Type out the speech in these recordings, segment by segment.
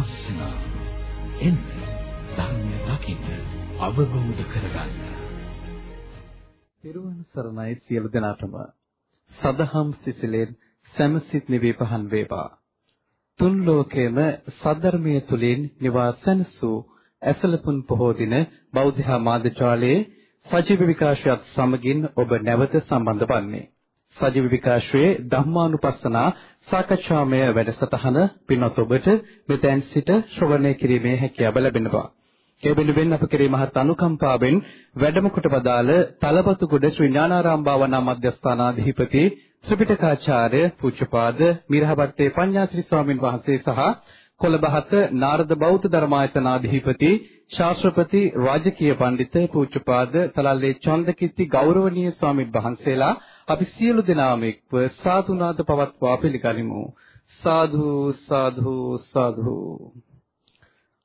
ධම්මානුපස්සන එන්න ධර්මය දකින්න අවබෝධ කරගන්න. පෙරවන් සරණයි සියලු දෙනාටම සදහම් සිසිලෙන් සමසිත නිවේ පහන් වේවා. තුන් ලෝකයේම සද්ධර්මයේ තුලින් නිවාසනසු ඇසලපුන් පොහෝ දින බෞද්ධ මාධ්‍යාලයේ සජීව විකාශයත් සමගින් ඔබ නැවත සම්බන්ධ වන්නේ. සජීව විකාශයේ ධම්මානුපස්සනා සාකච්ඡාමය වැඩසටහන පින්වත් ඔබට මෙතෙන් සිට ශ්‍රවණය කිරීමේ හැකියාව ලැබෙනවා. ඒ වෙනුවෙන් අප කෙරේ මහත් අනුකම්පාවෙන් වැඩම කොට වදාළ තලපතුගොඩ ශ්‍රී ඥානාරාම භාවනා මධ්‍යස්ථානාධිපති ත්‍රිපිටකාචාර්ය පූජ්‍යපාද මිරහවත්තේ පඤ්ඤාශ්‍රී ස්වාමින් වහන්සේ සහ කොළඹහත නාරද බෞද්ධ ධර්මායතනාධිපති ශාස්ත්‍රපති රාජකීය පඬිතු පූජ්‍යපාද තලල්ලේ චන්දකිත්ති ගෞරවනීය ස්වාමින් වහන්සේලා අපි සියලු දෙනාම එක්ව සාතුනාද පවත්වා පිළිගනිමු සාධු සාධු සාධු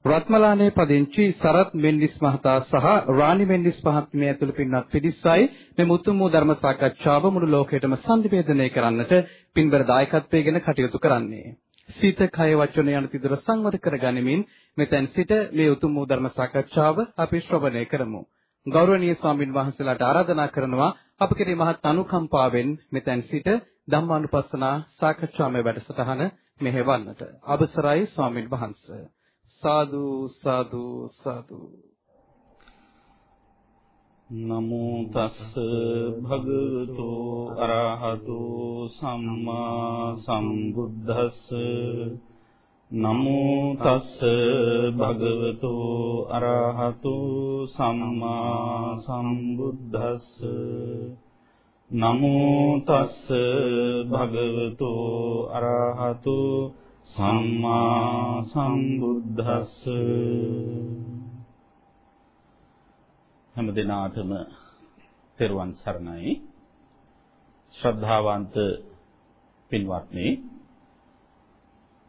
රත්මලානේ පදිංචි සරත් මෙන්ඩිස් මහතා සහ රාණි මෙන්ඩිස් මහත්මිය ඇතුළු පින්වත් පිරිසයි මේ මුතුන් වූ ධර්ම සාකච්ඡාව මුළු ලෝකයටම සංනිවේදනය කරන්නට පින්බර දායකත්වයෙන් කටයුතු කරන්නේ. සිත කය වචන යන තිදොර සංවර කරගනිමින් මෙතෙන් සිට මේ උතුම් වූ ධර්ම සාකච්ඡාව අපි ශ්‍රවණය කරමු. ගෞරවනීය ස්වාමින් වහන්සේලාට ආරාධනා කරනවා අප කෙරෙහි මහත් අනුකම්පාවෙන් මෙතෙන් සිට ධම්මානුපස්සනා සාකච්ඡාමය වැඩසටහන මෙහෙවන්නට. අවසරයි ස්වාමින් වහන්සේ. සාදු සාදු සාදු නමෝ තස්ස භගවතු අරහතු සම්මා සම්බුද්දස්ස නමෝ තස්ස භගවතු අරහතු සම්මා සම්බුද්දස්ස. නමෝ තස්ස භගවතු අරහතු සම්මා සම්බුද්දස්ස. හැම දිනාටම පෙරවන් සරණයි. ශ්‍රද්ධාවන්ත පින්වත්නි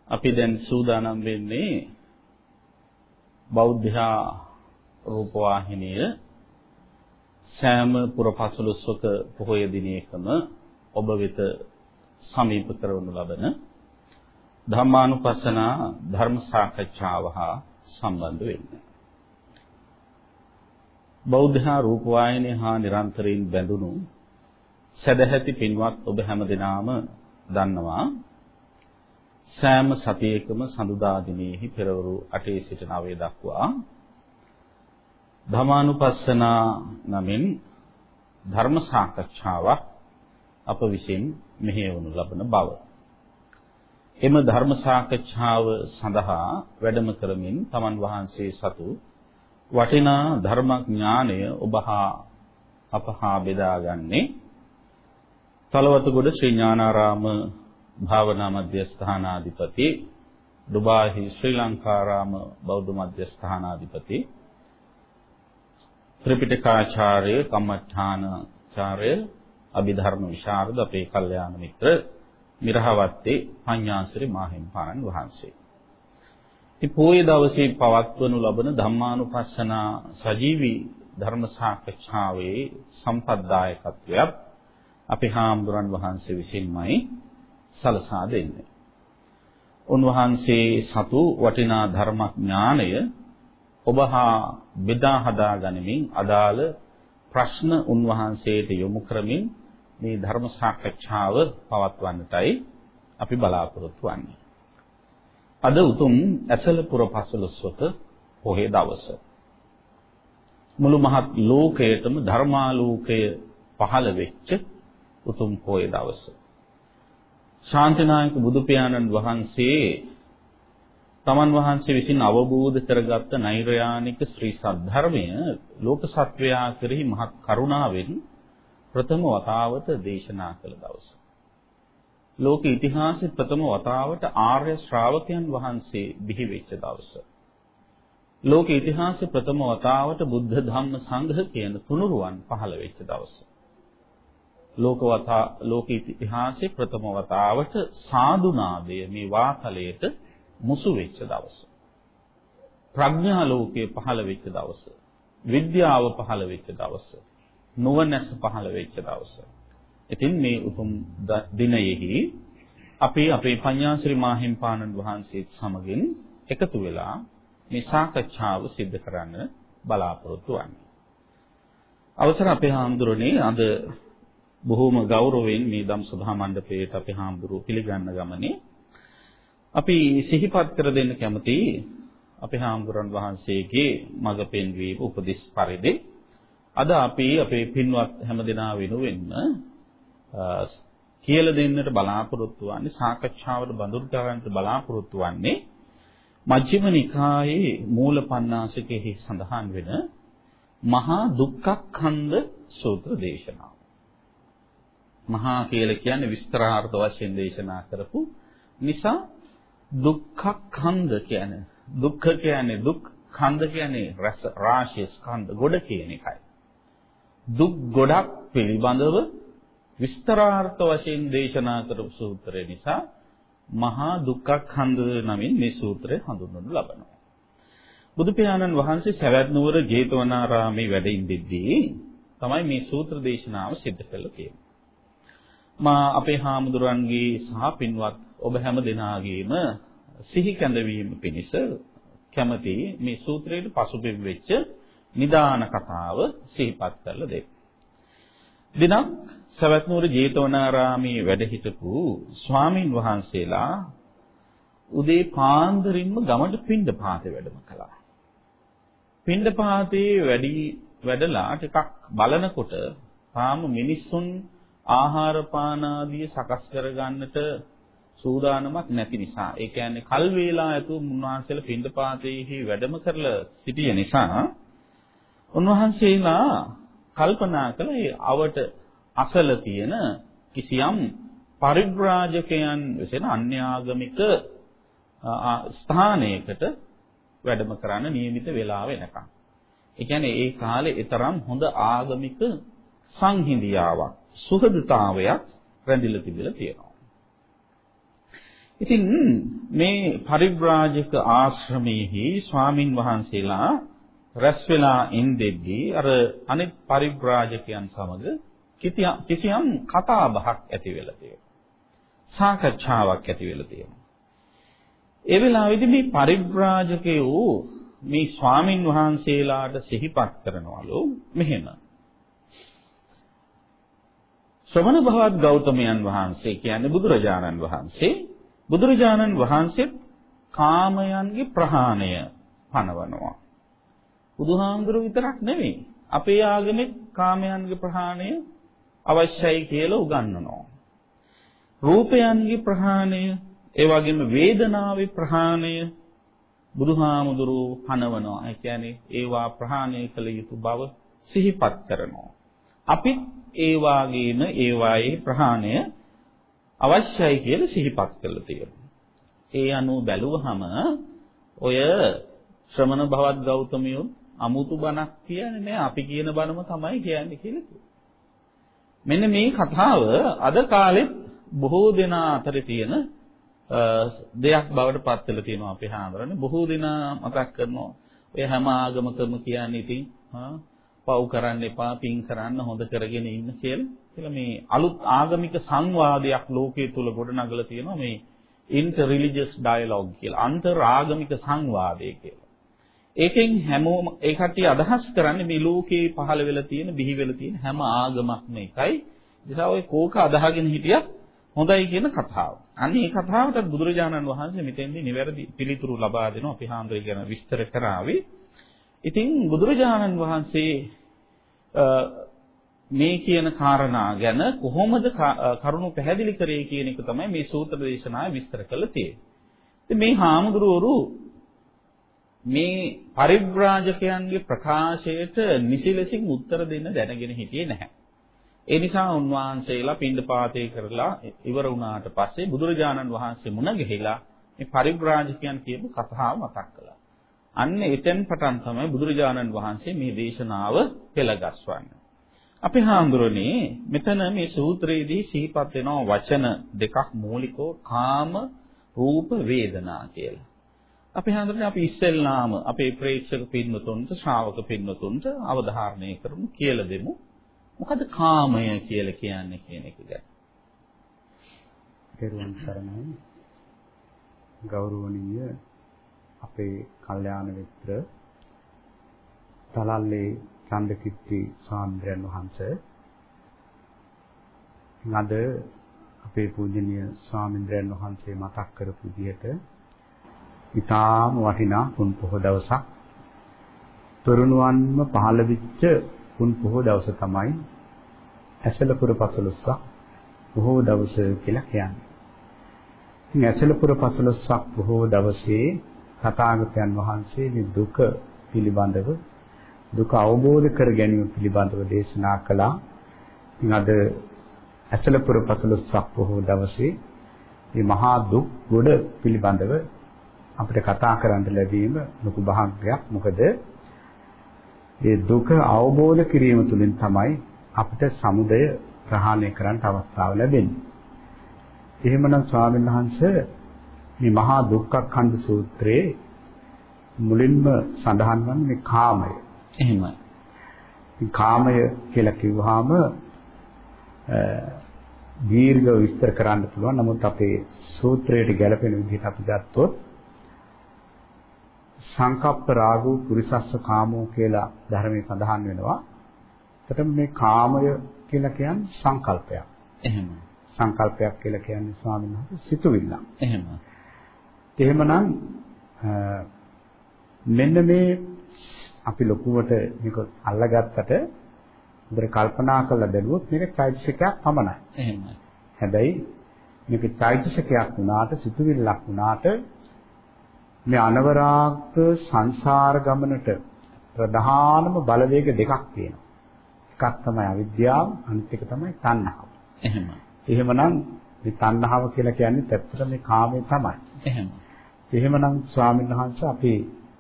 අපි දැන් සූදානම් වෙන්නේ බෞද්ධ රූපවාහිනිය සෑම පුරපසළොස්වක පොහොය දිනයකම ඔබ වෙත සමීප කරවනු ලබන ධම්මානුපස්සනා ධර්ම සාකච්ඡාව හා සම්බන්ධ වෙන්නේ. බෞද්ධ රූපවාහිනිය හා නිරන්තරයෙන් බැඳුණු සදැහැති පින්වත් ඔබ හැමදෙනාම දන්නවා සෑම සතියකම සඳුදා දිනෙහි පෙරවරු 8 සිට 9 දක්වා ධර්මානුපස්සනා නමින් ධර්ම සාකච්ඡාවක් අප විසින් මෙහෙයවනු ලබන බව. එම ධර්ම සාකච්ඡාව සඳහා වැඩම කරමින් තමන් වහන්සේ සතු වටිනා ධර්මඥානය ඔබ හා අප හා බෙදාගන්නේ තලවතුගොඩ ශ්‍රී ඥානාරාම භාවනා මධ්‍යස්ථානාධිපති ඩුබාහි ශ්‍රී ලංකාරාම බෞද්ධ මධ්‍යස්ථානාධිපති ත්‍රිපිටකාචාර්ය කම්මඨානාචාර්ය අභිධර්ම විශාරද අපේ කල්යාණ මිත්‍ර මිරහවත්තේ පඤ්ඤාසිරි මාහිම්පාණන් වහන්සේ. ඉතින් පොයේ දවසේ පවත්වනු ලබන ධම්මානුපස්සනා සජීවී ධර්ම සාකච්ඡාවේ සම්පත්දායකත්වයක් අපි හාමුදුරන් වහන්සේ විසින්මයි සලසා දෙන්නේ. උන්වහන්සේ සතු වටිනා ධර්මඥානය ඔබ හා බෙදා හදා ගනිමින් අදාළ ප්‍රශ්න උන්වහන්සේට යොමු කරමින් මේ ධර්ම සාකච්ඡාව පවත්වන්නටයි අපි බලාපොරොත්තු වෙන්නේ. අද උතුම් ඇසල පුර පසළොස්වක පොහේ දවස. මුළු මහත් ලෝකයටම ධර්මාලෝකය පහළ වෙච්ච උතුම් පොහේ දවස. ශාන්තිනායක බුදු පියාණන් වහන්සේ තමන් වහන්සේ විසින් අවබෝධ කරගත්ත නෛර්යානික ශ්‍රී සද්ධර්මය ලෝක සත්වයා කෙරෙහි මහත් කරුණාවෙන් ප්‍රථම වතාවට දේශනා කළ දවස. ලෝක ඉතිහාසයේ ප්‍රථම වතාවට ආර්ය ශ්‍රාවකයන් වහන්සේ බිහි වෙච්ච දවස. ලෝක ඉතිහාසයේ ප්‍රථම වතාවට බුද්ධ ධම්ම සංඝ කියන තුනුරුවන් පහළ වෙච්ච දවස. ලෝකවතා ලෝක ඉතිහාසයේ ප්‍රථම වතාවට සාදුනාදය මේ වාතලයට මුසු වෙච්ච දවස. ප්‍රඥා ලෝකයේ පහළ වෙච්ච දවස. විද්‍යාව පහළ වෙච්ච දවස. නුවණැස පහළ වෙච්ච දවස. ඉතින් මේ උතුම් දිනයෙහි අපි අපේ පඤ්ඤාසිරි මාහිම්පාණන් වහන්සේත් සමගින් එකතු වෙලා මේ සාකච්ඡාව සිදු කරන්න බලාපොරොත්තු වෙන්නේ. අවසර අපේ හාමුදුරනේ අද බොහෝම ගෞරවයෙන් මේ ධම් සභා මණ්ඩපයේට අපේ හාමුදුරුවෝ පිළිගන්න ගමනේ අපි සිහිපත් කර දෙන්න කැමති අපේ හාමුදුරන් වහන්සේගේ මඟ පෙන්වීම උපදෙස් පරිදි අද අපි අපේ පින්වත් හැමදෙනා වෙනුවෙන්ම කියලා දෙන්නට බලාපොරොත්තු වන්නේ සාකච්ඡාවට බඳුන් කරන්නට බලාපොරොත්තු වන්නේ මජ්ක්‍ධිම නිකායේ මූල පණ්ණාසකෙහි සඳහන් වෙන මහා දුක්ඛඛන්ද සූත්‍ර දේශනාව. මහා කියලා කියන්නේ විස්තරාර්ථ වශයෙන් දේශනා කරපු නිසා දුක්ඛඛන්ද කියන්නේ දුක්ඛ කියන්නේ දුක් ඛන්ද කියන්නේ රස රාශිය ස්කන්ධ ගොඩ කියන එකයි. දුක් ගොඩක් පිළිබඳව විස්තරාර්ථ වශයෙන් දේශනා කරපු සූත්‍රය නිසා මහා දුක්ඛඛන්ද නමින් මේ සූත්‍රය හඳුන්වනු ලබනවා. බුදු පියාණන් වහන්සේ සවැත් නුවර ජේතවනාරාමේ වැඩ ඉඳිද්දී තමයි මේ සූත්‍ර දේශනාව සිද්ධ කළා කියන්නේ. මා අපේ හාමුදුරන්ගේ සහ පින්වත් ඔබ හැම දෙනාගේම සිහි කැඳවීම පිණිස කැමති මේ සූත්‍රයේ පසුබිම් වෙච්ච නිදාන කතාව සිහිපත් කරලා දෙන්න. දිනක් සවැත් නුවර ජේතවනාරාමේ වැඩ හිටපු ස්වාමින් වහන්සේලා උදේ පාන්දරින්ම ගමට පින්ඩ පාතේ වැඩම කළා. පින්ඩපාතේ වැඩි වැඩලා ටිකක් බලනකොට තාම මිනිස්සුන් ආහාර පාන ආදී සකස් කරගන්නට සූදානමක් නැති නිසා ඒ කියන්නේ කල් වේලා ඇතුළු මුන්වහන්සේලා පින්ඩපාතේහි වැඩම කරලා සිටිය නිසා උන්වහන්සේලා කල්පනා කළ ඒ අවට අසල තියෙන කිසියම් පරිබ්‍රාජකයන් විසින් අන්‍යාගමික ස්ථානයකට වැඩම කරන්න නියමිත වෙලාව වෙනකම්. ඒ කියන්නේ ඒ කාලේ ඊතරම් හොඳ ආගමික සංහිඳියාවක්, සුහදතාවයක් රැඳිලා තිබිලා තියෙනවා. ඉතින් මේ පරිබ්‍රාජක ආශ්‍රමයේහි ස්වාමින් වහන්සේලා රැස් වෙලා ඉඳෙද්දී අර අනිත් පරිබ්‍රාජකයන් සමග කිසියම් කතා බහක් ඇති වෙලා තියෙනවා. සාකච්ඡාවක් ඇති වෙලා තියෙනවා. ඒ වෙලාවේදී මේ පරිබ්‍රාජකයෝ මේ ස්වාමින් වහන්සේලාට සිහිපත් කරනවලු මෙහෙම. ශ්‍රමණ භවත් ගෞතමයන් වහන්සේ කියන්නේ බුදුරජාණන් වහන්සේ බුදුරජාණන් වහන්සේත් කාමයන්ගේ ප්‍රහාණය පනවනවා. බුදුහාමුදුරුවෝ විතරක් නෙමෙයි අපේ ආගමේ කාමයන්ගේ ප්‍රහාණය අවශ්‍යයි කියලා උගන්වනවා. රූපයන්ගේ ප්‍රහාණය ඒ වගේම වේදනාවේ ප්‍රහාණය බුදුහාමුදුරුව පනවනවා. ඒ කියන්නේ ඒවා ප්‍රහාණය කළ යුතු බව සිහිපත් කරනවා. අපිත් ඒ වාගේම ඒවායේ ප්‍රහාණය අවශ්‍යයි කියලා සිහිපත් කරලා තියෙනවා. ඒ අනුව බැලුවහම ඔය ශ්‍රමණ භවත් ගෞතමියෝ අමුතු බණක් කියන්නේ නෑ අපි කියන බණම තමයි කියන්නේ කියලා මෙන්න මේ කතාව අද කාලෙත් බොහෝ දෙනා අතර තියෙන දෙයක් බවට පත් වෙලා තියෙනවා අපේ හාමුදුරනේ බොහෝ දෙනා මතක් කරනවා ඔය හැම ආගමකම කියන්නේ ඉතින් පව් කරන්න එපා පින් කරන්න හොඳ කරගෙන ඉන්න කියලා කියලා මේ අලුත් ආගමික සංවාදයක් ලෝකයේ තුල ගොඩනගලා තියෙනවා මේ inter religious dialogue කියලා අන්තර් ආගමික සංවාදය කියලා. ඒකෙන් හැමෝම ඒ කට්ටිය අදහස් කරන්නේ මේ ලෝකේ පහළ වෙලා තියෙන බිහි වෙලා තියෙන හැම ආගමක්ම එකයි. ඒ නිසා ඔය කෝක අදහගෙන හිටියත් හොඳයි කියන කතාව. අන්න ඒ කතාවට බුදුරජාණන් වහන්සේ මෙතෙන්දී නිවැරදි පිළිතුරු ලබා දෙනවා අපි හාමුදුරුවෝ කියන විස්තර කරાવી. ඉතින් බුදුරජාණන් වහන්සේ මේ කියන කාරණා ගැන කොහොමද කරුණු පැහැදිලි කරේ කියන එක තමයි මේ සූත්‍ර දේශනාවේ විස්තර කරලා තියෙන්නේ. ඉතින් මේ හාමුදුරුවෝ මේ පරිබ්‍රාජකයන්ගේ ප්‍රකාශයට නිසි ලෙසින් උත්තර දෙන්න දැනගෙන හිටියේ නැහැ. ඒ නිසා උන්වහන්සේලා පින්ඩපාතේ කරලා ඉවර වුණාට පස්සේ බුදුරජාණන් වහන්සේ මුණ ගැහිලා මේ පරිබ්‍රාජකයන් කියපු කතාව මතක් කළා. අන්න එතෙන් පටන් තමයි බුදුරජාණන් වහන්සේ මේ දේශනාව පෙළගස්වන්නේ. අපි හාමුදුරනේ මෙතන මේ සූත්‍රයේදී සිහිපත් වෙනවා වචන දෙකක් මූලිකව කාම රූප වේදනා කියලා. අපි හඳුනන්නේ අපි ඉස්සෙල්ලාම අපේ ප්‍රේක්ෂක පින්නතුන්ට ශ්‍රාවක පින්නතුන්ට අවධාරණය කරමු කියලා දෙමු. මොකද කාමය කියලා කියන්නේ කියන එක ගැන. දරුවන් සරණයි ගෞරවනීය අපේ කල්යාණ මිත්‍ර තලල්ලේ චන්දකිත්ති ස්වාමීන් වහන්සේ අද අපේ පූජනීය ස්වාමීන් වහන්සේ මතක් කරපු විදිහට ඊටාම වටිනා පුන් පොහොය දවසක් තරුණවන්ම පහළ වෙච්ච පුන් පොහොය දවස තමයි ඇසලපුර පසළොස්වක බොහෝ දවස කියලා කියන්නේ. ඉතින් ඇසලපුර පසළොස්වක බොහෝ දවසේ තථාගතයන් වහන්සේ මේ දුක පිළිබඳව දුක අවබෝධ කර ගැනීම පිළිබඳව දේශනා කළා. ඉතින් අද ඇසලපුර පසළොස්වක බොහෝ දවසේ මේ මහා දුක් ගොඩ පිළිබඳව අපිට කතා කරන්න ලැබීම ලොකු භාග්යක්. මොකද මේ දුක අවබෝධ කිරීම තුළින් තමයි අපිට සමුදය ප්‍රහාණය කරන්න අවස්ථාව ලැබෙන්නේ. එහෙමනම් ස්වාමීන් වහන්සේ මේ මහා දුක්ඛඛණ්ඩ සූත්‍රයේ මුලින්ම සඳහන් වන්නේ මේ කාමය. එහෙමයි. කාමය කියලා කිව්වහම දීර්ඝ විස්තර කරන්න පුළුවන්. නමුත් අපේ සූත්‍රයට ගැලපෙන විදිහට අපි ගත්තොත් සංකප්ප රාගෝ පුරිසස්ස කාමෝ කියලා ධර්මයේ සඳහන් වෙනවා. එතකොට මේ කාමය කියලා කියන්නේ සංකල්පයක්. එහෙමයි. සංකල්පයක් කියලා කියන්නේ ස්වාමීන් වහන්සේ සිතුවිල්ල. එහෙමයි. එහෙමනම් මෙන්න මේ අපි ලොකුවට මේක අල්ලගත්තට උදේ කල්පනා කරලා බැලුවොත් මේක චෛතසිකයක් පමණයි. එහෙමයි. හැබැයි මේක චෛතසිකයක් වුණාට සිතුවිල්ලක් වුණාට මේ අනවරාග සංසාර ගමනට ප්‍රධානම බලවේග දෙකක් තියෙනවා. එකක් තමයි අවිද්‍යාව අනිත් එක තමයි තණ්හාව. එහෙමයි. එහෙමනම් මේ තණ්හාව කියලා කියන්නේ ඇත්තට මේ කාමය තමයි. එහෙමයි. එහෙමනම් ස්වාමීන් වහන්සේ අපි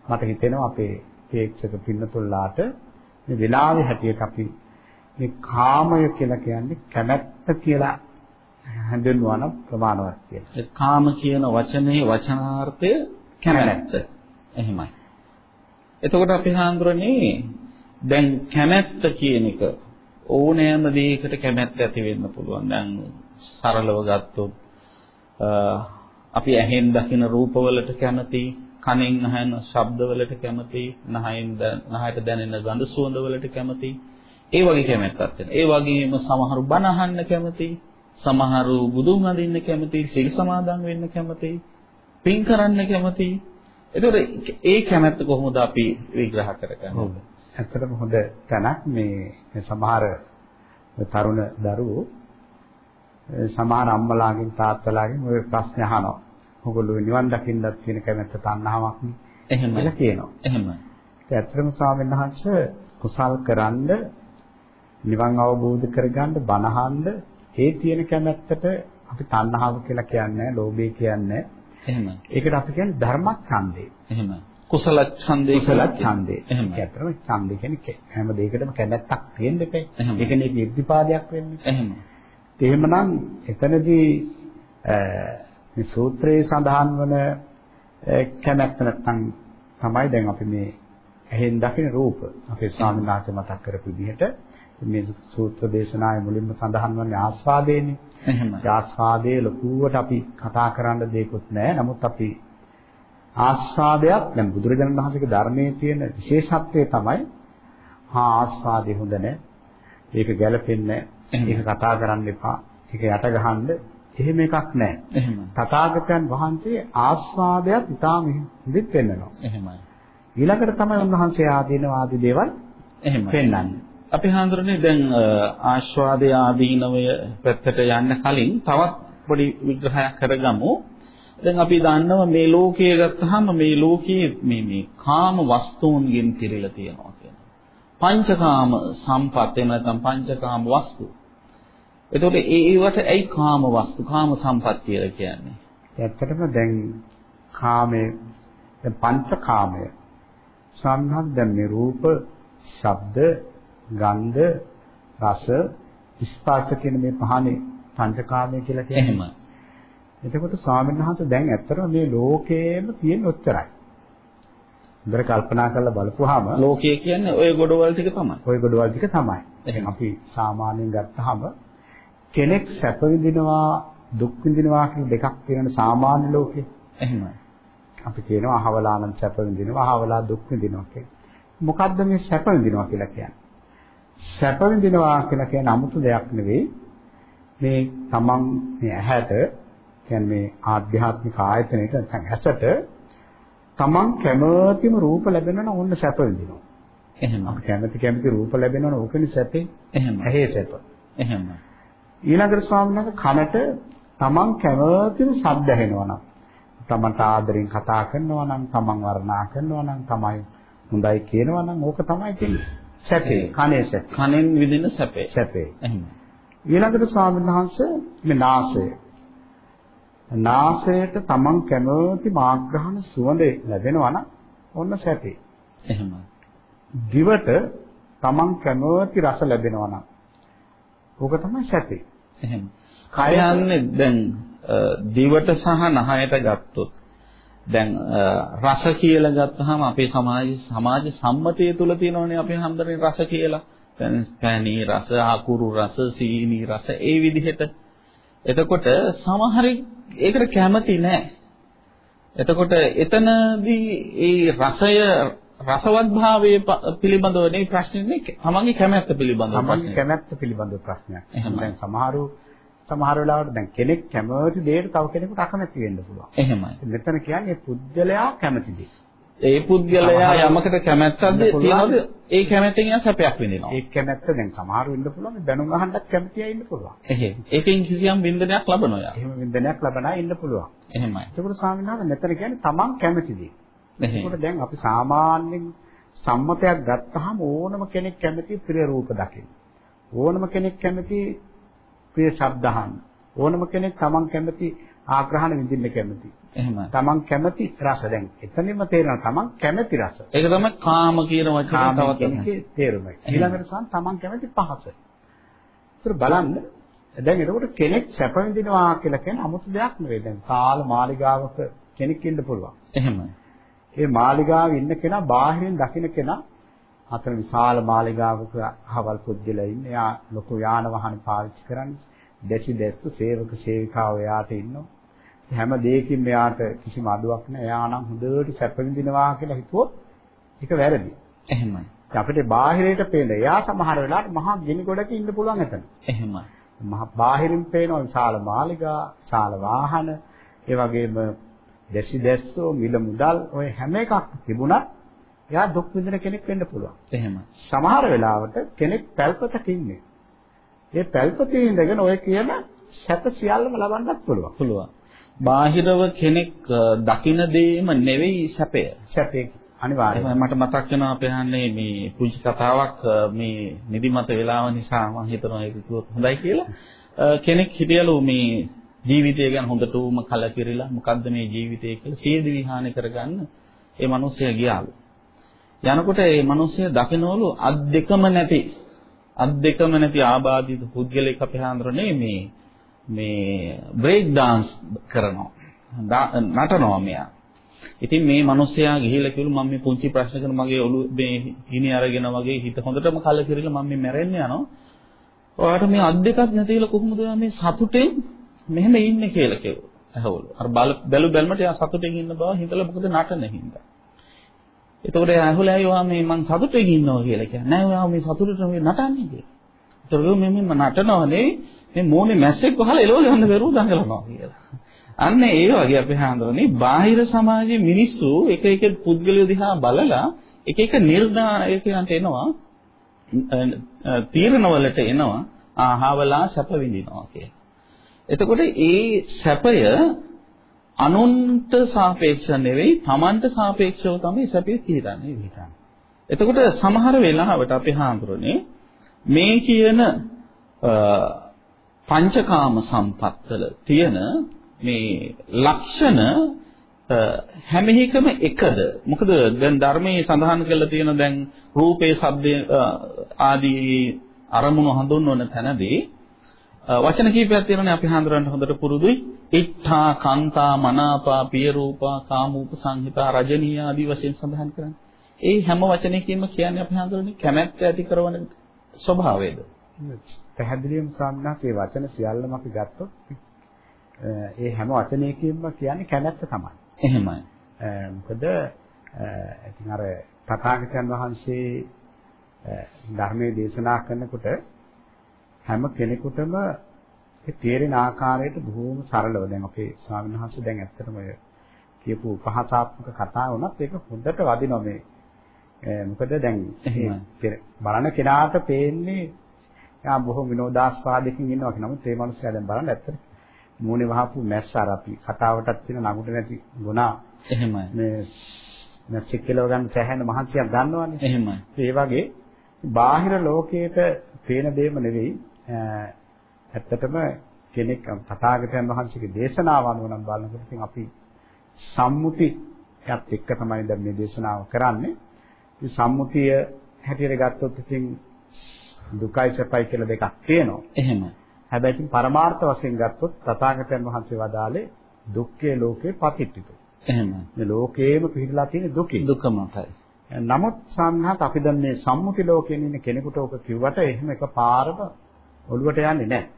මට හිතෙනවා අපේ ප්‍රේක්ෂක පින්නතුල්ලාට මේ වෙලාවේ හැටියට අපි මේ කාමය කියලා කියන්නේ කැමැත්ත කියලා හඳුන්වන ප්‍රමාණවත් කියලා. ඒ කාම කියන වචනේ වචනාර්ථය කැමැත්ත. එහෙමයි. එතකොට අපි හාමුදුරනේ දැන් කැමැත්ත කියන එක ඕනෑම දෙයකට කැමැත්ත ඇති වෙන්න පුළුවන්. දැන් සරලව ගත්තොත් අපි ඇහෙන් දකින රූපවලට කැමති, කනෙන් අහන ශබ්දවලට කැමති, නහයෙන් නහයට දැනෙන ගඳ සුවඳවලට කැමති. ඒ වගේ කැමැත්තක් තියෙනවා. ඒ වගේම සමහරු බණ අහන්න කැමති, සමහරු බුදුන් වඳින්න කැමති, සිල් සමාදන් වෙන්න කැමති, පින් කරන්න කැමති. එතකොට ඒ කැමැත්ත කොහොමද අපි විග්‍රහ කරගන්නේ? ඇත්තටම හොඳ තැනක් මේ සමහර තරුණ දරුවෝ සමහර අම්මලාගෙන් තාත්තලාගෙන් ওই ප්‍රශ්න අහනවා. ඔයගොල්ලෝ නිවන් දකින්නත් තියෙන කැමැත්ත තණ්හාවක් නේ. එහෙම කියලා කියනවා. එහෙමයි. ඒ ඇත්තටම ස්වාමීන් වහන්සේ කුසල් කරන්ඩ නිවන් අවබෝධ කරගන්න බණහන්න ඒ තියෙන කැමැත්තට අපි තණ්හාව කියලා කියන්නේ ලෝභය කියන්නේ එහෙමයි. ඒකට අපි කියන්නේ ධර්මච්ඡන්දේ. එහෙමයි. කුසල ඡන්දේ කුසල ඡන්දේ. එහෙමයි. ඒතරම ඡන්දේ කියන්නේ හැම දෙයකටම කැමැත්තක් තියෙන්න එපේ. ඒකනේ ඉර්ධිපාදයක් වෙන්නේ. එහෙමයි. එහෙමනම් එතනදී මේ සූත්‍රයේ සඳහන් වන කැමැත්ත නැත්නම් තමයි දැන් අපි මේ ඇහෙන් දකින රූප අපේ ස්වාමීන් වහන්සේ මතක් කරපු විදිහට මේ සූත්‍ර දේශනාවේ මුලින්ම සඳහන් වන්නේ ආස්වාදේනේ. එහෙමයි. ආස්වාදයේ ලකුවට අපි කතා කරන්න දෙයක්වත් නැහැ. නමුත් අපි ආස්වාදයක් දැන් බුදුරජාණන් වහන්සේගේ ධර්මයේ තියෙන විශේෂත්වය තමයි හා ආස්වාදේ හොඳ නැහැ. ඒක ගැළපෙන්නේ නැහැ. ඒක කතා කරන්න එපා. ඒක යට ගහන්න එහෙම එකක් නැහැ. එහෙමයි. තථාගතයන් වහන්සේ ආස්වාදයක් ඉතාම හිඳිත් පෙන්වනවා. එහෙමයි. ඊළඟට තමයි උන්වහන්සේ ආදීන ආදී දේවල් එහෙමයි. පෙන්වන්නේ. අපි හඳුරන්නේ දැන් ආස්වාදයේ ආදීනවය පැත්තට යන්න කලින් තවත් පොඩි විග්‍රහයක් කරගමු. දැන් අපි දන්නවා මේ ලෝකය ගත්තාම මේ ලෝකයේ මේ මේ කාම වස්තුන්ගෙන් පිරීලා තියෙනවා කියන. පංචකාම සම්පත් එහෙම නැත්නම් පංචකාම වස්තු. එතකොට ඒ ඒවට ඇයි කාම වස්තු කාම සම්පත් කියලා කියන්නේ? ඇත්තටම දැන් කාමයේ දැන් පංචකාමය සම්හත් දැන් මේ රූප, ශබ්ද, ගන්ධ, රස, ස්පර්ශ කියන මේ පහනේ පංචකාමය කියලා කියන්නේ. එහෙම. එතකොට ස්වාමීන් වහන්සේ දැන් ඇත්තටම මේ ලෝකේම තියෙන ඔච්චරයි. හොඳට කල්පනා කරලා බලපුවාම ලෝකය කියන්නේ ওই ගොඩවල් ටික තමයි. ওই ගොඩවල් ටික තමයි. එහෙනම් අපි සාමාන්‍යයෙන් ගත්තාම කෙනෙක් සැප විඳිනවා දුක් විඳිනවා කියන දෙකක් තියෙන සාමාන්‍ය ලෝකේ. එහෙමයි. අපි කියනවා අහවලා නම් සැප විඳිනවා අහවලා දුක් විඳිනවා කියලා. මොකද්ද මේ සැප විඳිනවා කියලා කියන්නේ? සැප විඳිනවා කියලා කියන්නේ 아무තු දෙයක් නෙවෙයි. මේ තමන් මේ ඇහැට කියන්නේ මේ ආධ්‍යාත්මික ආයතනයට නැත්නම් ඇසට තමන් කැමතිම රූප ලැබෙනවා නම් ඔන්න සැප විඳිනවා. එහෙම. අපි කැමති කැමති රූප ලැබෙනවනේ ඕකනේ සැපේ. එහෙම. ඇහි සැප. එහෙම. ඊළඟට ස්වාමීන් වහන්සේ කනට තමන් කැමතිම ශබ්ද ඇහෙනවා නම් තමන්ට ආදරෙන් කතා කරනවා නම් තමන් වර්ණනා කරනවා නම් තමයි හොඳයි කියනවා නම් ඕක තමයි තියෙන්නේ. සැපේ. කනේ සැපේ. කනෙන් විඳින සැපේ. සැපේ. එහෙම. ඊළඟට ස්වාමීන් වහන්සේ මේ නාසය. නාසයට තමන් කැමති මාග්‍රහණ සුවඳ ලැබෙනවා නම් ඔන්න සැපේ. එහෙම. දිවට තමන් කැමති රස ලැබෙනවා නම් ඕක තමයි සැපේ. එහෙම. කයන්නේ දැන් දිවට සහ නහයට ගත්තොත් දැන් රස කියලා ගත්තාම අපේ සමාජ සමාජ සම්මතය තුල තියෙනවනේ අපේ හැමදෙරේ රස කියලා. දැන් පැණි රස, අකුරු රස, සීනි රස ඒ විදිහට. එතකොට සමහර ඒකට කැමති නැහැ. එතකොට එතනදී ඒ රසය රසවත් භාවයේ පිළිබඳව නේ ප්‍රශ්නේ තමන්ගේ කැමැත්ත පිළිබඳව තමන්ගේ කැමැත්ත පිළිබඳව ප්‍රශ්නයක්. දැන් සමහරු සමහර වෙලාවට දැන් කෙනෙක් කැමති දෙයට තව කෙනෙකුට අකමැති වෙන්න පුළුවන්. එහෙමයි. මෙතන කියන්නේ පුද්ගලයා කැමති දේ. ඒ පුද්ගලයා යමකට කැමැත්තක්ද තියනවද ඒ කැමැත්තෙන් යා සැපයක් විඳිනවා. ඒ කැමැත්ත දැන් සමහර වෙන්න පුළුවන් දැනුම් අහන්නත් කැමති අය ඉන්න පුළුවන්. එහෙම. ඒකෙන් කිසියම් වින්දනයක් ලබනවා යා. එහෙම වින්දනයක් ලබනා ඉන්න පුළුවන්. එහෙමයි. ඒකට ස්වාමීන් වහන්සේ මෙතන කියන්නේ තමන් කැමති දේ. එහෙම. ඒකට දැන් අපි සාමාන්‍යයෙන් සම්මතයක් ගත්තාම ඕනම කෙනෙක් කැමති ප්‍රිය රූප දකින්න. ඕනම කෙනෙක් කැමති ප්‍රිය ශබ්ද අහන්න. ඕනම කෙනෙක් තමන් කැමති ආග්‍රහණ විඳින්න කැමති. එහෙමයි. තමන් කැමති රස දැන් එතනින්ම තේරෙනවා තමන් කැමති රස. ඒක තමයි කාම කියන වචනේ තවත් කෙනෙක්ගේ තේරුම. ඊළඟට සම් තමන් කැමති පහස. ඒතර බලන්න දැන් එතකොට කෙනෙක් සැප විඳිනවා කියලා කියන්නේ 아무තු දෙයක් නෙවෙයි. දැන් කාල මාලිගාවක කෙනෙක් ඉන්න පුළුවන්. එහෙමයි. ඒ මාලිගාවේ ඉන්න කෙනා බාහිරින් දකින්න කෙනා අතන විශාල මාලිගාවක අහවල් පුද්ගලයා ඉන්නේ. එයා ලොකු යාන වාහන පාවිච්චි කරන්නේ. දැසි දැස්තු සේවක සේවිකාවෝ එයාට ඉන්නවා. හැම දෙයකින් මෙයාට කිසිම අඩුවක් නැහැ. එයා නම් හොඳට සැප විඳිනවා කියලා හිතුවොත් ඒක වැරදි. එහෙමයි. අපිට බාහිරයට පේන එයා සමහර වෙලාවට මහා ගිනි ගොඩක ඉන්න පුළුවන් එතන. එහෙමයි. මහා බාහිරින් පේන විශාල මාලිගා, විශාල වාහන, ඒ වගේම දැසි දැස්සෝ මිල මුදල් ඔය හැම එකක් තිබුණත් එයා දුක් විඳින කෙනෙක් වෙන්න පුළුවන්. එහෙමයි. සමහර වෙලාවට කෙනෙක් පැල්පතක ඉන්නේ. ඒ පැල්පතේ ඉඳගෙන ඔය කියන සැප සියල්ලම ලබන්නත් පුළුවන්. පුළුවන්. බාහිරව කෙනෙක් දකින දෙයම නෙවෙයි සැපය. සැපේ අනිවාර්යයෙන්. මට මතක් වෙනවා අපේ මේ පුංචි කතාවක් මේ නිදිමත වේලාව නිසා මම හිතනවා ඒක කිව්වොත් හොඳයි කියලා. කෙනෙක් හිටියලු මේ ජීවිතය ගැන හොඳටම කලකිරිලා මොකද්ද මේ ජීවිතය කියලා සියදි විහාන කරගන්න ඒ මිනිස්සයා ගියාලු. යනකොට ඒ මිනිස්සයා දකිනවලු අත් දෙකම නැති අත් දෙකම නැති ආබාධිත පුද්ගලෙක් අපේ හාන්දරනේ මේ මේ බ්‍රේක් dance කරනවා. නටනවා මෙයා. ඉතින් මේ මිනිස්සයා ගිහිල්ලා කිව්ලු මම මේ පුංචි ප්‍රශ්න කරන මගේ ඔළුව මේ ගිනි අරගෙන වගේ හිත හොඳටම කලකිරිලා මම මේ මැරෙන්න යනවා. ඔයාලට මේ අත් දෙකක් නැතිලා කොහොමද මේ සතුටෙන් මෙහෙම ඉන්නේ කියලා කිව්වා. ඇහවලු. අර බැලු බැලමට එයා සතුටින් ඉන්න බව හිතලා මොකද නටන හින්දා. එතකොට එයා ඇහුලා ඇයි මේ මං සතුටින් ඉන්නවා කියලා කියන්නේ. නෑ ඔයා මේ සතුටට මේ නටන්නේ කියලා. එතකොට මේ මෙන්න නටනවනේ මේ මෝනේ මැස්සෙක් වහලා එලව ගන්න බැරුව දඟලනවා කියලා. අන්න ඒ වගේ අපි හඳුනන්නේ බාහිර සමාජයේ මිනිස්සු එක එක පුද්ගලයෝ දිහා බලලා එක එක නිර්ණායකයන්ට එනවා තීරණවලට එනවා ආහවලා සැප විඳිනවා කියලා. එතකොට ඒ සැපය අනුන්ට සාපේක්ෂ නෙවෙයි Tamanට සාපේක්ෂව තමයි සැපේ తీරන්නේ විතරයි. එතකොට සමහර වෙලාවට අපි හාඳුරන්නේ මේ කියන පංචකාම සම්පත්තල තියෙන මේ ලක්ෂණ හැම එකම එකද මොකද දැන් ධර්මයේ සඳහන් කරලා තියෙන දැන් රූපේ ශබ්දේ ආදී අරමුණු හඳුන්වන තැනදී වචන කීපයක් තියෙනනේ අපි හඳුනන්න හොඳට පුරුදුයි ඉත්තා කාන්තා මනාපා පිය රූපා කාමූප සංහිතා රජනීය ආදී වශයෙන් සඳහන් කරන්නේ ඒ හැම වචනයකින්ම කියන්නේ අපි හඳුනන්නේ කැමැත්ත ඇති කරන ස්වභාවයද පැහැදිලිවම සම්මාත් මේ වචන සියල්ලම අපි ගත්තොත් ඒ හැම වචනයකින්ම කියන්නේ කැමැත්ත තමයි. එහෙමයි. මොකද ඉතින් අර තථාගතයන් වහන්සේ ධර්මයේ දේශනා කරනකොට හැම කෙනෙකුටම ඒ තේරෙන ආකාරයට බොහොම සරලව. දැන් අපේ ස්වාමීන් වහන්සේ දැන් ඇත්තටම කියපු උපහාසාත්මක කතා වුණත් ඒක හොඳට වදිනවා මේ. මොකද දැන් බලන කෙනාට පේන්නේ යා බොහොම විනෝදාස්වාදයෙන් ඉන්නවා කියන නමුත් ඒ මනුස්සයා දැන් බලන්න ඇත්තට මූණේ වහපු මැස්ස අර අපි කතාවටත් තියෙන නගුට නැති ගුණා. එහෙමයි. මේ මැස්සෙක් කියලා ගන්න සෑහෙන මහන්සියක් ගන්නවනේ එහෙමයි. ඒ වගේ බාහිර ලෝකයට පේන දෙයක්ම නෙවෙයි ඇත්තටම කෙනෙක් තථාගතයන් වහන්සේගේ දේශනාව අනුව නම් බලනකොට ඉතින් අපි සම්මුතියත් එක්ක තමයි දැන් මේ දේශනාව කරන්නේ. ඉතින් සම්මුතිය හැටියට ගත්තොත් ඉතින් දුකයි සැපයි කියලා දෙකක් තියෙනවා. එහෙම. හැබැයි ඉතින් පරමාර්ථ වශයෙන් ගත්තොත් තථාගතයන් වහන්සේ වදාළේ දුක්ඛේ ලෝකේ පතිට්ඨිතු. එහෙම. මේ ලෝකේම පිහිටලා තියෙන දුකයි. දුකමයි. නමුත් සම්හත් අපි දැන් මේ සම්මුති ලෝකේ ඉන්න කෙනෙකුට ඔක කිව්වට එහෙම එකපාරම ඔළුවට යන්නේ නැහැ.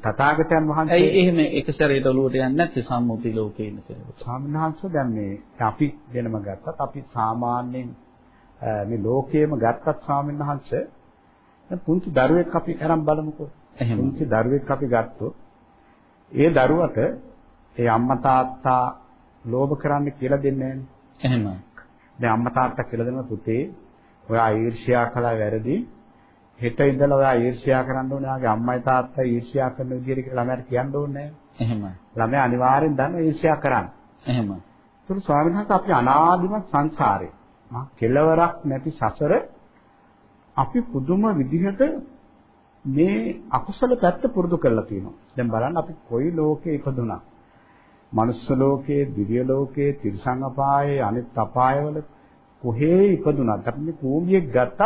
තථාගතයන් වහන්සේ ඇයි එහෙම එක සැරේට ඔළුවට යන්නේ නැත්තේ සම්මුති ලෝකේ ඉන්න කෙනෙකුට? ස්වාමීන් දැන් මේ අපි වෙනම ගත්තත් අපි සාමාන්‍යයෙන් මේ ලෝකයේම ගත්තත් ස්වාමීන් වහන්සේ පුංචි දරුවෙක් අපි අරන් බලමුකෝ. පුංචි දරුවෙක් අපි ගත්තොත් ඒ දරුවට ඒ අම්මා තාත්තා ලෝභ කරන්න කියලා දෙන්නේ නැහැ. එහෙම. දැන් අම්මා තාත්තා කියලා දෙන පුතේ ඔයා ඊර්ෂ්‍යා කළා වැරදි. හෙට ඉඳලා ඔයා ඊර්ෂ්‍යා කරන්න ඕනේ. ආගේ අම්මයි තාත්තයි ඊර්ෂ්‍යා කරන විදිහට කියලා ළමයාට කියන්න ඕනේ නැහැ. එහෙම. ළමයා අනිවාර්යෙන් දන්නවා ඊර්ෂ්‍යා කරන්න. එහෙම. ඒතර ස්වාමීන් වහන්සේ අපි අනාදිමත් සංසාරේ මා කෙලවරක් නැති සසර අපි පුදුම විදිහට මේ අකුසල පැත්ත පුරුදු කරලා තියෙනවා. දැන් බලන්න අපි කොයි ලෝකේ ඉපදුනා. මනුස්ස ලෝකයේ, දිව්‍ය ලෝකයේ, තිරිසන් අපායේ, අනිත් අපායවල කොහේ ඉපදුනත් අපි මේ භූමියක් ගත්තත්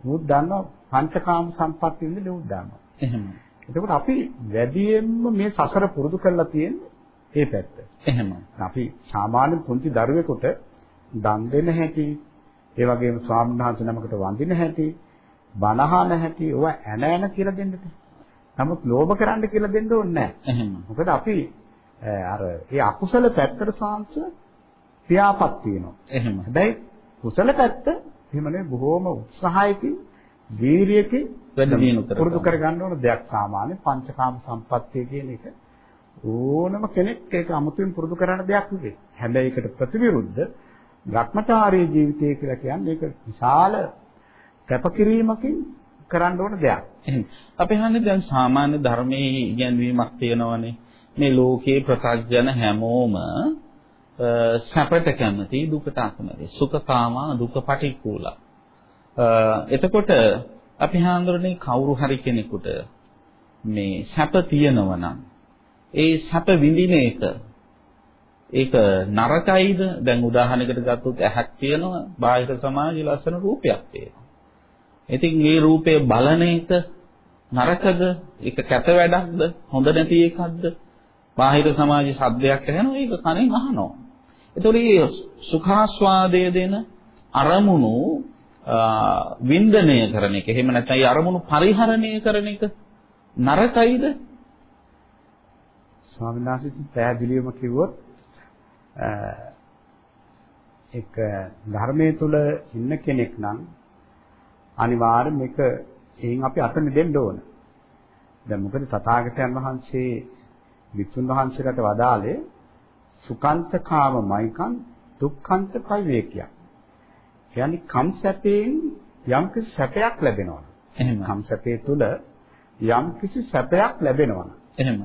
උත් දන්නවා පංචකාම සම්පatti විඳින්න උත් දන්නවා. එහෙම. එතකොට අපි වැඩියෙන්ම මේ සසර පුරුදු කරලා තියෙන්නේ ඒ පැත්ත. එහෙම. අපි සාමාන්‍ය පුංචි දරුවෙකුට දන් දෙන්න හැටි, ඒ වගේම ස්වාමීන් වහන්සේ නමකට වඳින හැටි, බණහන හැටි, ඒවා ඇන ඇන කියලා දෙන්නද? නමුත් ලෝභ කරන්න කියලා දෙන්න ඕනේ නැහැ. මොකද අපි අර ඒ අකුසල පැත්තට සාංශ පියාපත් තියෙනවා. එහෙම. හැබැයි කුසල පැත්ත එහෙම නෙවෙයි බොහෝම උත්සාහයකින් වීරියකින් වැඩි දියුණු කරගන්න. පුරුදු කරගන්න ඕන දෙයක් සාමාන්‍ය පංචකාම සම්පත්තිය කියන එක ඕනම කෙනෙක් ඒක අමුතුවෙන් පුරුදු කරන දෙයක් නෙවෙයි. හැබැයි ඒකට ප්‍රතිවිරුද්ධ භ්‍රමචාරී ජීවිතය කියලා කියන්නේ ඒක විශාල කැපකිරීමකින් කරන්න ඕන දෙයක්. අපි හන්නේ දැන් සාමාන්‍ය ධර්මයේ ඉගැන්වීමක් තියෙනවනේ. මේ ලෝකේ ප්‍රත්‍යජන හැමෝම සැපට කැමති දුකට අකමැති. සුඛකාමා දුක පටික්කුලා. එතකොට අපි හාමුදුරනේ කවුරු හරි කෙනෙකුට මේ සැප තියෙනව නම් ඒ සැප විඳින එක ඒක නරකයිද? දැන් උදාහරණයකට ගත්තොත් ඇහක් තියෙනවා බාහිර සමාජයේ ලස්සන රූපයක් තියෙනවා. ඉතින් මේ රූපය බලන එක නරකද? ඒක කැත වැඩක්ද? හොඳ නැති එකක්ද? බාහිර සමාජයේ ශබ්දයක් ඇහෙනවා ඒක කනෙන් අහනවා. ඒතකොට මේ සුඛාස්වාදය දෙන අරමුණු වින්දනය කරන එක එහෙම නැත්නම් ඒ අරමුණු පරිහරණය කරන එක නරකයිද? ස්වාමීන් වහන්සේ පැහැදිලිවම කිව්වොත් එක ධර්මයේ තුල ඉන්න කෙනෙක් නම් අනිවාර්යෙන් මේක එයින් අපි අත මිදෙන්න ඕන. දැන් මොකද තථාගතයන් වහන්සේ විසුන් වහන්සේලාට වදාළේ සුඛාන්ත කාමමයිකං දුක්ඛාන්ත පරිවේකිය. කියන්නේ කම් සැපයෙන් යම් කිසි සැපයක් ලැබෙනවා. එහෙම. කම් සැපේ තුල යම් කිසි සැපයක් ලැබෙනවා. එහෙම.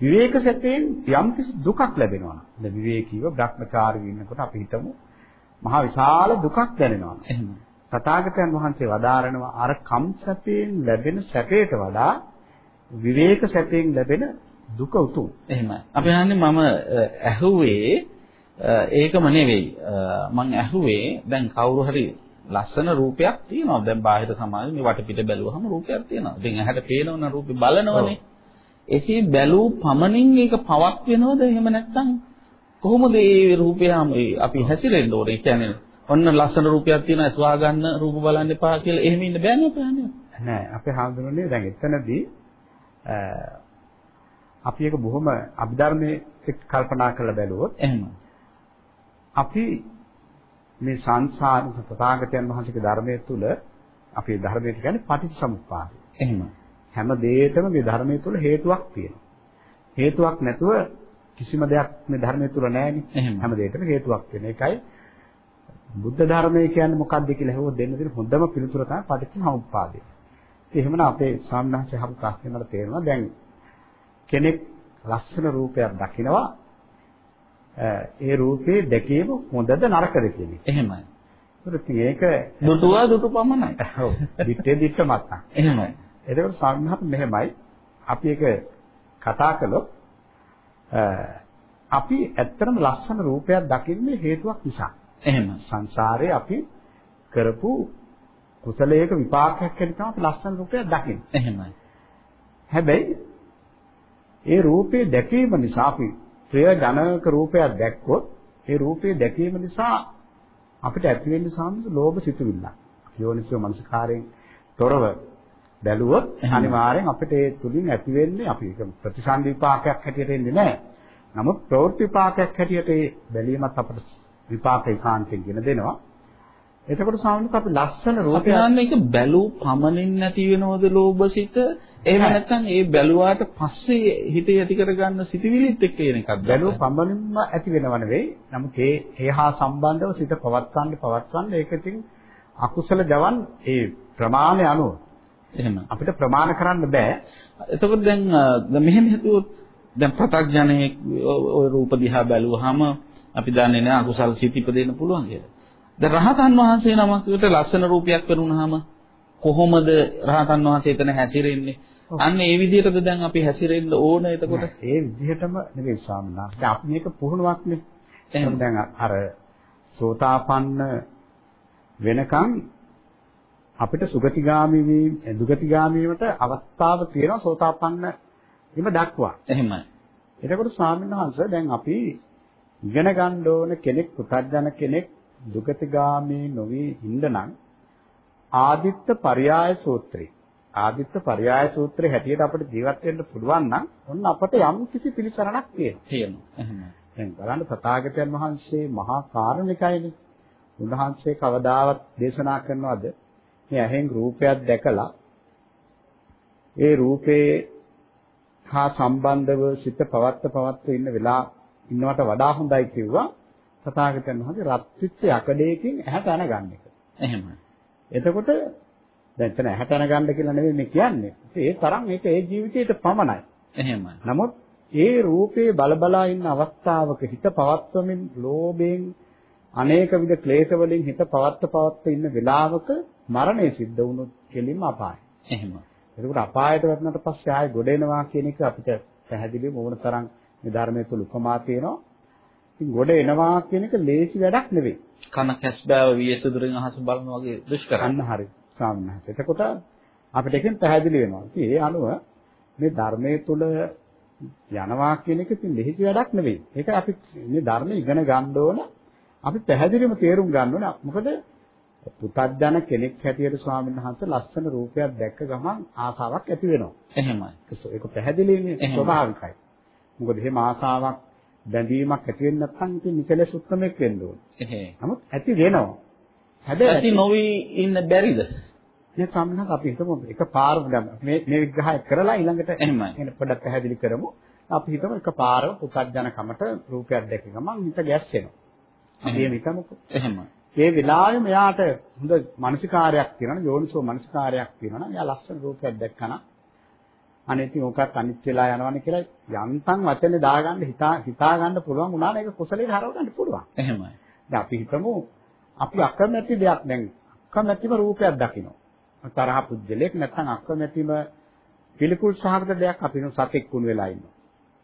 විවේක සැපයෙන් යම් කිසි දුකක් ලැබෙනවා. දැන් විවේකීව භ්‍රමචාරී ඉන්නකොට අපි හිතමු මහා විශාල දුකක් දැනෙනවා. එහෙම. තථාගතයන් වහන්සේ වදාරනවා අර කම් සැපයෙන් ලැබෙන සැපයට වඩා විවේක සැපයෙන් ලැබෙන දුක උතුම්. එහෙමයි. අපි අහන්නේ මම ඇහුවේ ඒකම නෙවෙයි. මං ඇහුවේ දැන් කවුරු හරි ලස්සන රූපයක් තියෙනවා. දැන් බාහිර සමාජයේ මේ වටපිට බැලුවහම රූපයක් තියෙනවා. ඉතින් ඇහැට පේනවන රූපේ බලනවනේ. එසේ බැලූ පමණින් ඒක පවක් වෙනවද? එහෙම නැත්නම් කොහොමද මේ රූපය අපි හැසිරෙන්න ඕනේ? කියන්නේ ඔන්න ලස්සන රූපයක් තියෙනවා ස්වා ගන්න රූප බලන්න එපා කියලා එහෙම ඉන්න බෑනේ අපේ නෑ අපේ හාමුදුරනේ දැන් එතනදී අපි ඒක බොහොම අභිධර්මයේ කල්පනා කරලා බැලුවොත් එහෙම. අපි මේ සංසාර තථාගතයන් වහන්සේගේ ධර්මයේ තුල අපේ ධර්මයට කියන්නේ පටිච්චසමුප්පාදය. එහෙම. හැම දෙයකම මේ ධර්මයේ තුල හේතුවක් තියෙනවා. හේතුවක් නැතුව කිසිම දෙයක් මේ ධර්මයේ තුල. එහෙම. හැම දෙයකම හේතුවක් තියෙන. ඒකයි බුද්ධ ධර්මය කියන්නේ මොකක්ද කියලා හෙවොත් දෙන්න දෙන හොඳම පිළිතුර තමයි පටිච්චසමුප්පාදය. එහෙමනම් අපේ අහපු ප්‍රශ්නේ මට තේරෙනවා. දැන් කෙනෙක් ලස්සන රූපයක් දකිනවා ඒ රූපේ දැකීම හොඳද නරකද කියන එක. එහෙමයි. ඒක දුටුවා දුටු පමණයි. ඔව්. දිත්තේ දිත්ත මත්තන්. එහෙමයි. එතකොට සාමාන්‍යයෙන් මෙහෙමයි අපි ඒක කතා කළොත් අපි ඇත්තටම ලස්සන රූපයක් දකින්නේ හේතුවක් නිසා. එහෙම. සංසාරේ අපි කරපු කුසලයක විපාකයක් හැටියට තමයි අපි ලස්සන රූපයක් දකින්නේ. එහෙමයි. හැබැයි ඒ රූපේ දැකීම නිසා අපි ප්‍රිය ජනක රූපයක් දැක්කොත් ඒ රූපේ දැකීම නිසා අපිට ඇති වෙන්නේ සාමස ලෝභ සිතුවිල්ල. යෝනිසෝ මනසකාරයෙන් තොරව බැලුවොත් අනිවාර්යෙන් අපිට ඒ තුලින් ඇති වෙන්නේ අපි ප්‍රතිසන්දි විපාකයක් හැටියට එන්නේ නැහැ. නමුත් ප්‍රවෘත්ති විපාකයක් හැටියට ඒ බැලීමත් අපිට විපාක ඒකාන්තයෙන් ගෙන දෙනවා. එතකොට සාමාන්‍යයෙන් අපි ලස්සන අපි රූපයක් දන්නේ ඒක බැලූ පමණින් නැති වෙනවද ලෝභසිත? එහෙම නැත්නම් ඒ බැලුවාට පස්සේ හිතේ ඇති කරගන්න සිතිවිලිත් එක්ක එන එකක්ද? බැලුව පඹනින්ම ඇති වෙනව නෙවෙයි. නමුත් ඒ ඒහා සම්බන්ධව සිත පවත්වන්න පවත්වන්න ඒක ඉතින් අකුසල ජවන් ඒ ප්‍රමාණය අනුව එහෙම. අපිට ප්‍රමාණ කරන්න බෑ. එතකොට දැන් මෙහෙම හිතුවොත් දැන් ප්‍රත්‍යඥයෙක් ওই රූප දිහා බැලුවාම අපි දන්නේ නැහැ අකුසල් සිත් ඉපදෙන්න පුළුවන් කියලා. දැන් රහතන් වහන්සේ නමකට ලස්සන රූපයක් පෙරුණාම කොහොමද රහතන් වහන්සේ එතන හැසිරෙන්නේ? අන්න ඒ විදිහටද දැන් අපි හැසිරෙන්න ඕන එතකොට? ඒ විදිහටම නෙවෙයි ස්වාමීන්. දැන් අපි මේක පුහුණුවක්නේ. එහෙම. දැන් අර සෝතාපන්න වෙනකන් අපිට සුගතිගාමි වීම දුගතිගාමි වීමට අවස්ථාව තියෙනවා සෝතාපන්න වීම දක්වා. එහෙමයි. එතකොට ස්වාමීන් වහන්සේ දැන් අපි ඉගෙන ගන්න ඕන කෙනෙක් පුතග්ජන කෙනෙක් දුගතගාමී නොවේ ඉන්නනම් ආදිත්ත පරයාය සූත්‍රය ආදිත්ත පරයාය සූත්‍රය හැටියට අපිට ජීවත් වෙන්න පුළුවන් නම් ඔන්න අපට යම් කිසි පිළිසරණක් තියෙනවා. තියෙනවා. එහෙනම් බලන්න තථාගතයන් වහන්සේ මහා කාරුණිකයිනේ. උන්වහන්සේ කවදාවත් දේශනා කරනවද මේ ඇහෙන් රූපයක් දැකලා ඒ රූපේ හා සම්බන්ධව සිත පවත්ත පවත්ත ඉන්න වෙලා ඉන්නවට වඩා හොඳයි කිව්වා තථාගතයන් වහන්සේ රත්විච්ච යකඩේකින් ඇහැට අනගන්න එක. එහෙමයි. එතකොට දැන් එතන ඇහැට අනගන්න කියලා නෙවෙයි මේ කියන්නේ. ඒ තරම් ඒක ඒ ජීවිතේට පමණයි. එහෙමයි. නමුත් ඒ රූපේ බලබලා ඉන්න අවස්ථාවක හිත පවත්වමින් ලෝභයෙන් අනේක විද ක්ලේශ වලින් හිත පවත්ත පවත්ත ඉන්න වෙලාවක මරණය සිද්ධ වුණොත් කෙලින්ම අපායයි. එහෙම. එතකොට අපායට වැටුණාට පස්සේ ආයෙ ගොඩ එනවා කියන එක අපිට පැහැදිලිව ඕන තරම් මේ ධර්මයේ තුල උපමා තියෙනවා. ඉතින් ගොඩ එනවා කියන එක ලේසි වැඩක් නෙවෙයි. කන කැස් බෑව වියසුදුරින් අහස බලන වගේ දුෂ්කරයි. අන්න හරි. ස්වාමීන් වහන්සේ. එතකොට අපිට එකෙන් පැහැදිලි වෙනවා. ඉතින් ඒ අනුව මේ ධර්මයේ තුල යනවා කියන එක ඉතින් ලෙහිසි වැඩක් නෙවෙයි. ඒක අපි මේ ධර්ම ඉගෙන ගන්න ඕන. අපි පැහැදිලිවම තේරුම් ගන්න ඕන. මොකද පුතත්ජන කෙනෙක් හැටියට ස්වාමීන් වහන්සේ ලස්සන රූපයක් දැක්ක ගමන් ආසාවක් ඇති වෙනවා. එහෙමයි. ඒක පැහැදිලිනේ. ස්වභාවිකයි. මොකද එහෙම ආසාවක් බැඳීමක් ඇති වෙන්නේ නැත්නම් ඉතින් නිකලෙස් උත්තරමයක් වෙන්න ඕනේ. නමුත් ඇති වෙනවා. ඇති හැබැයි නොවි ඉන්න බැරිද? මේ සම්මත අපි හිතමු එකපාරම දැන් මේ මේ විග්‍රහය කරලා ඊළඟට එහෙමයි. පොඩ්ඩක් පැහැදිලි කරමු. අපි හිතමු එකපාරම පුතත්ජනකමට රූපයක් දැක ගමන් හිත ගැස්සෙනවා. අපි එහෙම හිතමුකෝ. එහෙමයි. ඒ වෙලාවේ මෙයාට හොඳ මානසිකාරයක් තියෙනවා යෝනිසෝ මානසිකාරයක් තියෙනවා නම් එයා ලස්සන රූපයක් දැක්කම අනේ ඉතින් ඕකත් අනිත් වෙලා යනවනේ කියලා යන්තම් වචනේ දාගන්න හිතා හිතා ගන්න පුළුවන් වුණා ඒක කුසලයට හරව ගන්න පුළුවන්. එහෙමයි. දැන් අපි හිතමු අපි අකමැති දෙයක් දැන් අකමැතිම රූපයක් දකිනවා. තරහ පුජ්‍යලයක් නැත්නම් අකමැතිම පිළිකුල් සහගත දෙයක් අපි නු සතෙක් කුණු වෙලා ඉන්නවා.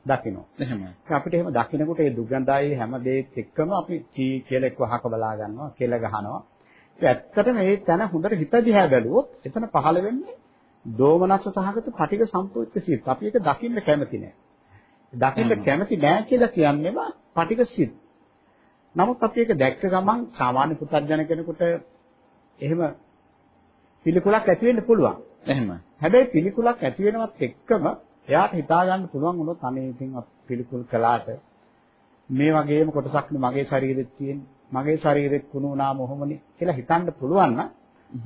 දකිනවා. එහෙමයි. අපිට එහෙම දකිනකොට ඒ දුගඳයි හැම දෙයක් එක්කම අපි චී කියලා එක්ක වහක බලා ගන්නවා, කෙල ගහනවා. ඇත්තටම මේ තැන හොඳට හිත දිහා බැලුවොත් එතන පහළ වෙන්නේ දෝමනස්ස සහගත පටික සම්පූර්ණ සිත්. අපි ඒක දකින්න කැමති නෑ. දකින්න කැමති නෑ කියලා කියන්නේම පටික සිත්. නමුත් අපි ඒක දැක්ක ගමන් සාමාන්‍ය පුතත්ජන කෙනෙකුට එහෙම පිළිකුලක් ඇති වෙන්න පුළුවන්. එහෙමයි. හැබැයි පිළිකුලක් ඇති වෙනවත් එක්කම එයාට හිතා ගන්න පුළුවන් වුණොත් අනේ ඉතින් පිළිකුල් කළාට මේ වගේම කොටසක් මගේ ශරීරෙත් තියෙන මගේ ශරීරෙත් කුණු වුණාම ඔහොමනේ කියලා හිතන්න පුළුවන් නම්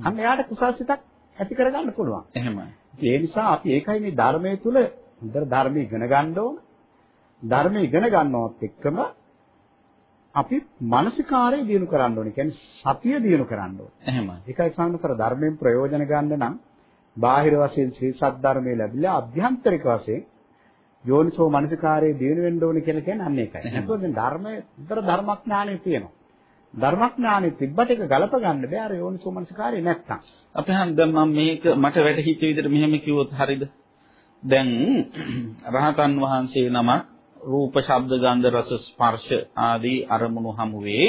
අන්න එයාට කුසල් සිතක් ඇති කරගන්න පුළුවන්. එහෙමයි. ඒ නිසා අපි ඒකයි මේ ධර්මයේ තුල හොඳට ධර්මය ඉගෙන ගන්න ඕන. ධර්මය ඉගෙන ගන්නවත් එක්කම අපි මානසිකාරය දිනු කරන්න ඕනේ. කියන්නේ සතිය දිනු කරන්න ඕනේ. එහෙමයි. ඒකයි සාමතර ධර්මයෙන් ප්‍රයෝජන ගන්න නම් බාහිර වශයෙන් ශ්‍රී සද්ධර්මයේ ලැබිලා අභ්‍යන්තරික වශයෙන් යෝනිසෝ මනසිකාරයේ දිනු වෙන්න ඕනේ කියලා කියන්නේ අන්න ඒකයි. නැත්නම් දැන් ධර්මයේ විතර ධර්මඥානෙ තියෙනවා. ධර්මඥානෙ තිබ්බට ඒක ගලප ගන්න බෑ අර යෝනිසෝ මනසිකාරය නැත්තම්. අපි හන් දැන් මම මේක මට වැටහිච්ච විදිහට මෙහෙම කිව්වොත් හරියද? දැන් රහතන් වහන්සේ නමක් රූප, ශබ්ද, ගන්ධ, රස, ස්පර්ශ ආදී අරමුණු හමුවේ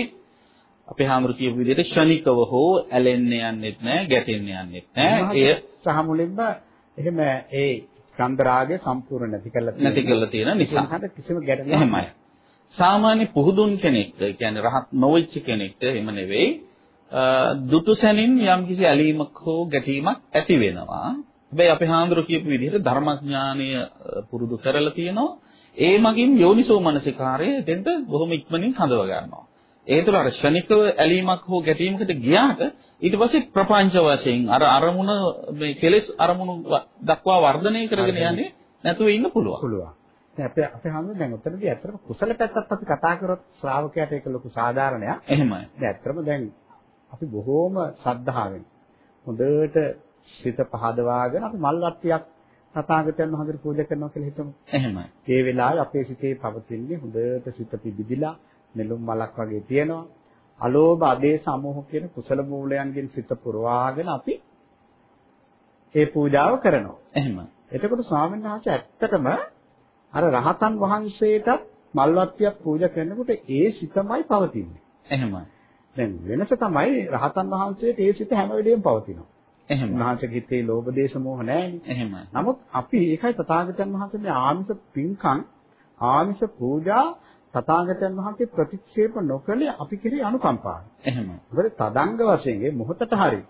අපේ හාමුදුරු කියපු විදිහට ෂණිකව හෝ ඇලෙන්න යන්නෙත් නැහැ, ගැටෙන්න යන්නෙත් නැහැ. එය සහ මුලින්ම එහෙම ඒ ස්කන්ධ රාගය සම්පූර්ණ නැති කරලා නැති කරලා තියෙන නිසා. කිසිම ගැටලුවක් එහෙමයි. සාමාන්‍ය පුහුදුන් කෙනෙක්ට, කියන්නේ රහත් නොවෙච්ච කෙනෙක්ට එහෙම නෙවෙයි, දුටු සැනින් යම්කිසි ඇලීමක් හෝ ගැටීමක් ඇති වෙනවා. හැබැයි අපේ හාමුදුරු කියපු විදිහට ධර්මඥානය පුරුදු කරලා තියෙනවා. ඒ මගින් යෝනිසෝ මනසිකාරය දෙන්න බොහොම ඉක්මනින් හඳව ගන්නවා. ඒ තුළ අර ශනිකව ඇලීමක් හෝ ගැටීමකට ගියාට ඊට පස්සේ ප්‍රපංච වශයෙන් අර අරමුණ මේ කෙලෙස් අරමුණු දක්වා වර්ධනය කරගෙන යන්නේ නැතුව ඉන්න පුළුවන්. පුළුවන්. දැන් අපේ අපේ හැමෝම දැන් උතනදී ඇත්තටම කුසල පැත්තත් අපි කතා කරොත් ශ්‍රාවකයාට ඒක ලොකු සාධාරණයක්. එහෙමයි. දැන් ඇත්තටම දැන් අපි බොහෝම ශ්‍රද්ධාවෙන් හොඳට සිත පහදවාගෙන අපි මල් වට්ටියක් තථාගතයන් වහන්සේට පූජා කරනවා කියලා හිතමු. එහෙමයි. ඒ වෙලාවේ අපේ සිතේ පවතින්නේ හොඳට සිත පිබිදිලා නෙළුම් මලක් වගේ තියෙනවා. අලෝභ අදේශ අමෝහ කියන කුසල මූලයන්ගෙන් සිත පුරවාගෙන අපි ඒ පූජාව කරනවා. එහෙමයි. එතකොට ස්වාමීන් වහන්සේ ඇත්තටම අර රහතන් වහන්සේටත් මල්වත්තියක් පූජා කරනකොට ඒ සිතමයි පවතින්නේ. එහෙමයි. දැන් වෙනස තමයි රහතන් වහන්සේට ඒ සිත හැම වෙලෙම පවතිනවා. එහෙමයි. උන්වහන්සේගේ හිතේ ලෝභ දේශ මොහ නැහැනේ. එහෙමයි. නමුත් අපි ඒකයි තථාගතයන් වහන්සේ මේ ආමිෂ පින්කම් ආමිෂ පූජා තථාගතයන් වහන්සේ ප්‍රතික්ෂේප නොකළේ අපි කෙරෙහි අනුකම්පාවයි. එහෙමයි. මොකද තදංග වශයෙන් මොහොතට හරි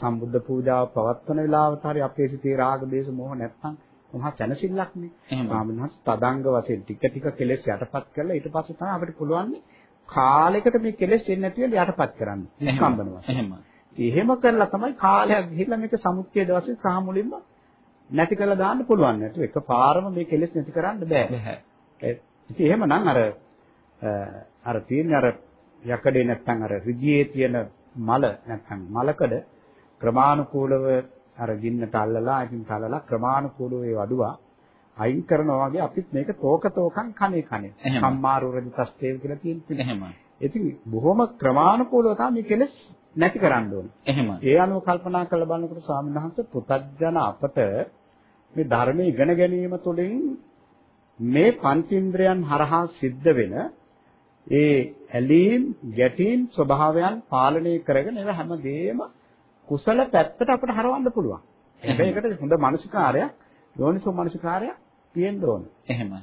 සම්බුද්ධ පූජාව පවත්වන වෙලාවට හරි අපේ සිතේ රාග දේශ මොහ නැත්තම් මහා සැනසෙල්ලක් නේ. එහෙමයි. ස්වාමීන් වහන්සේ තදංග වශයෙන් ටික ටික කෙලෙස් යටපත් කරලා ඊට පස්සේ තමයි අපිට පුළුවන් කාලයකට මේ කෙලෙස් එන්නේ නැති වෙලා යටපත් කරන්න. නිස්කම්බන වශයෙන්. එහෙම කරලා තමයි කාලයක් ගිහිල්ලා මේක සමුච්ඡේද වශයෙන් සහ මුලින්ම නැති කරලා දාන්න පුළුවන්. නැතු එකපාරම මේ කෙලෙස් නැති කරන්න බෑ. බෑ. ඉතින් එහෙමනම් අර අර තියෙන අර යකඩේ නැත්තම් අර රිදියේ තියෙන මල නැත්තම් මලකඩ ක්‍රමානුකූලව අර ගින්නට අල්ලලා ඉතින් තලලා ක්‍රමානුකූලව ඒ වඩුවා අයින් කරනවා වගේ අපිත් මේක තෝක තෝකන් කනේ කනේ. සම්මාරු රජ තස්තේව කියලා තියෙනවා. එහෙමයි. ඉතින් බොහොම ක්‍රමානුකූලව තමයි කෙලස් නැති කරන්න ඕනේ. එහෙමයි. ඒ අනුව කල්පනා කරලා බලනකොට ස්වාමීන් වහන්සේ පුතඥ අපට මේ ධර්මයේ ඉගෙන ගැනීම තුළින් මේ පංචේන්ද්‍රයන් හරහා සිද්ධ වෙන ඒ ඇලීම් ගැටීම් ස්වභාවයන් පාලනය කරගෙන ඒවා හැමදේම කුසල පැත්තට අපිට හරවන්න පුළුවන්. ඒකට හොඳ මානසිකාරයක් යෝනිසෝ මානසිකාරයක් තියෙන්න ඕනේ. එහෙමයි.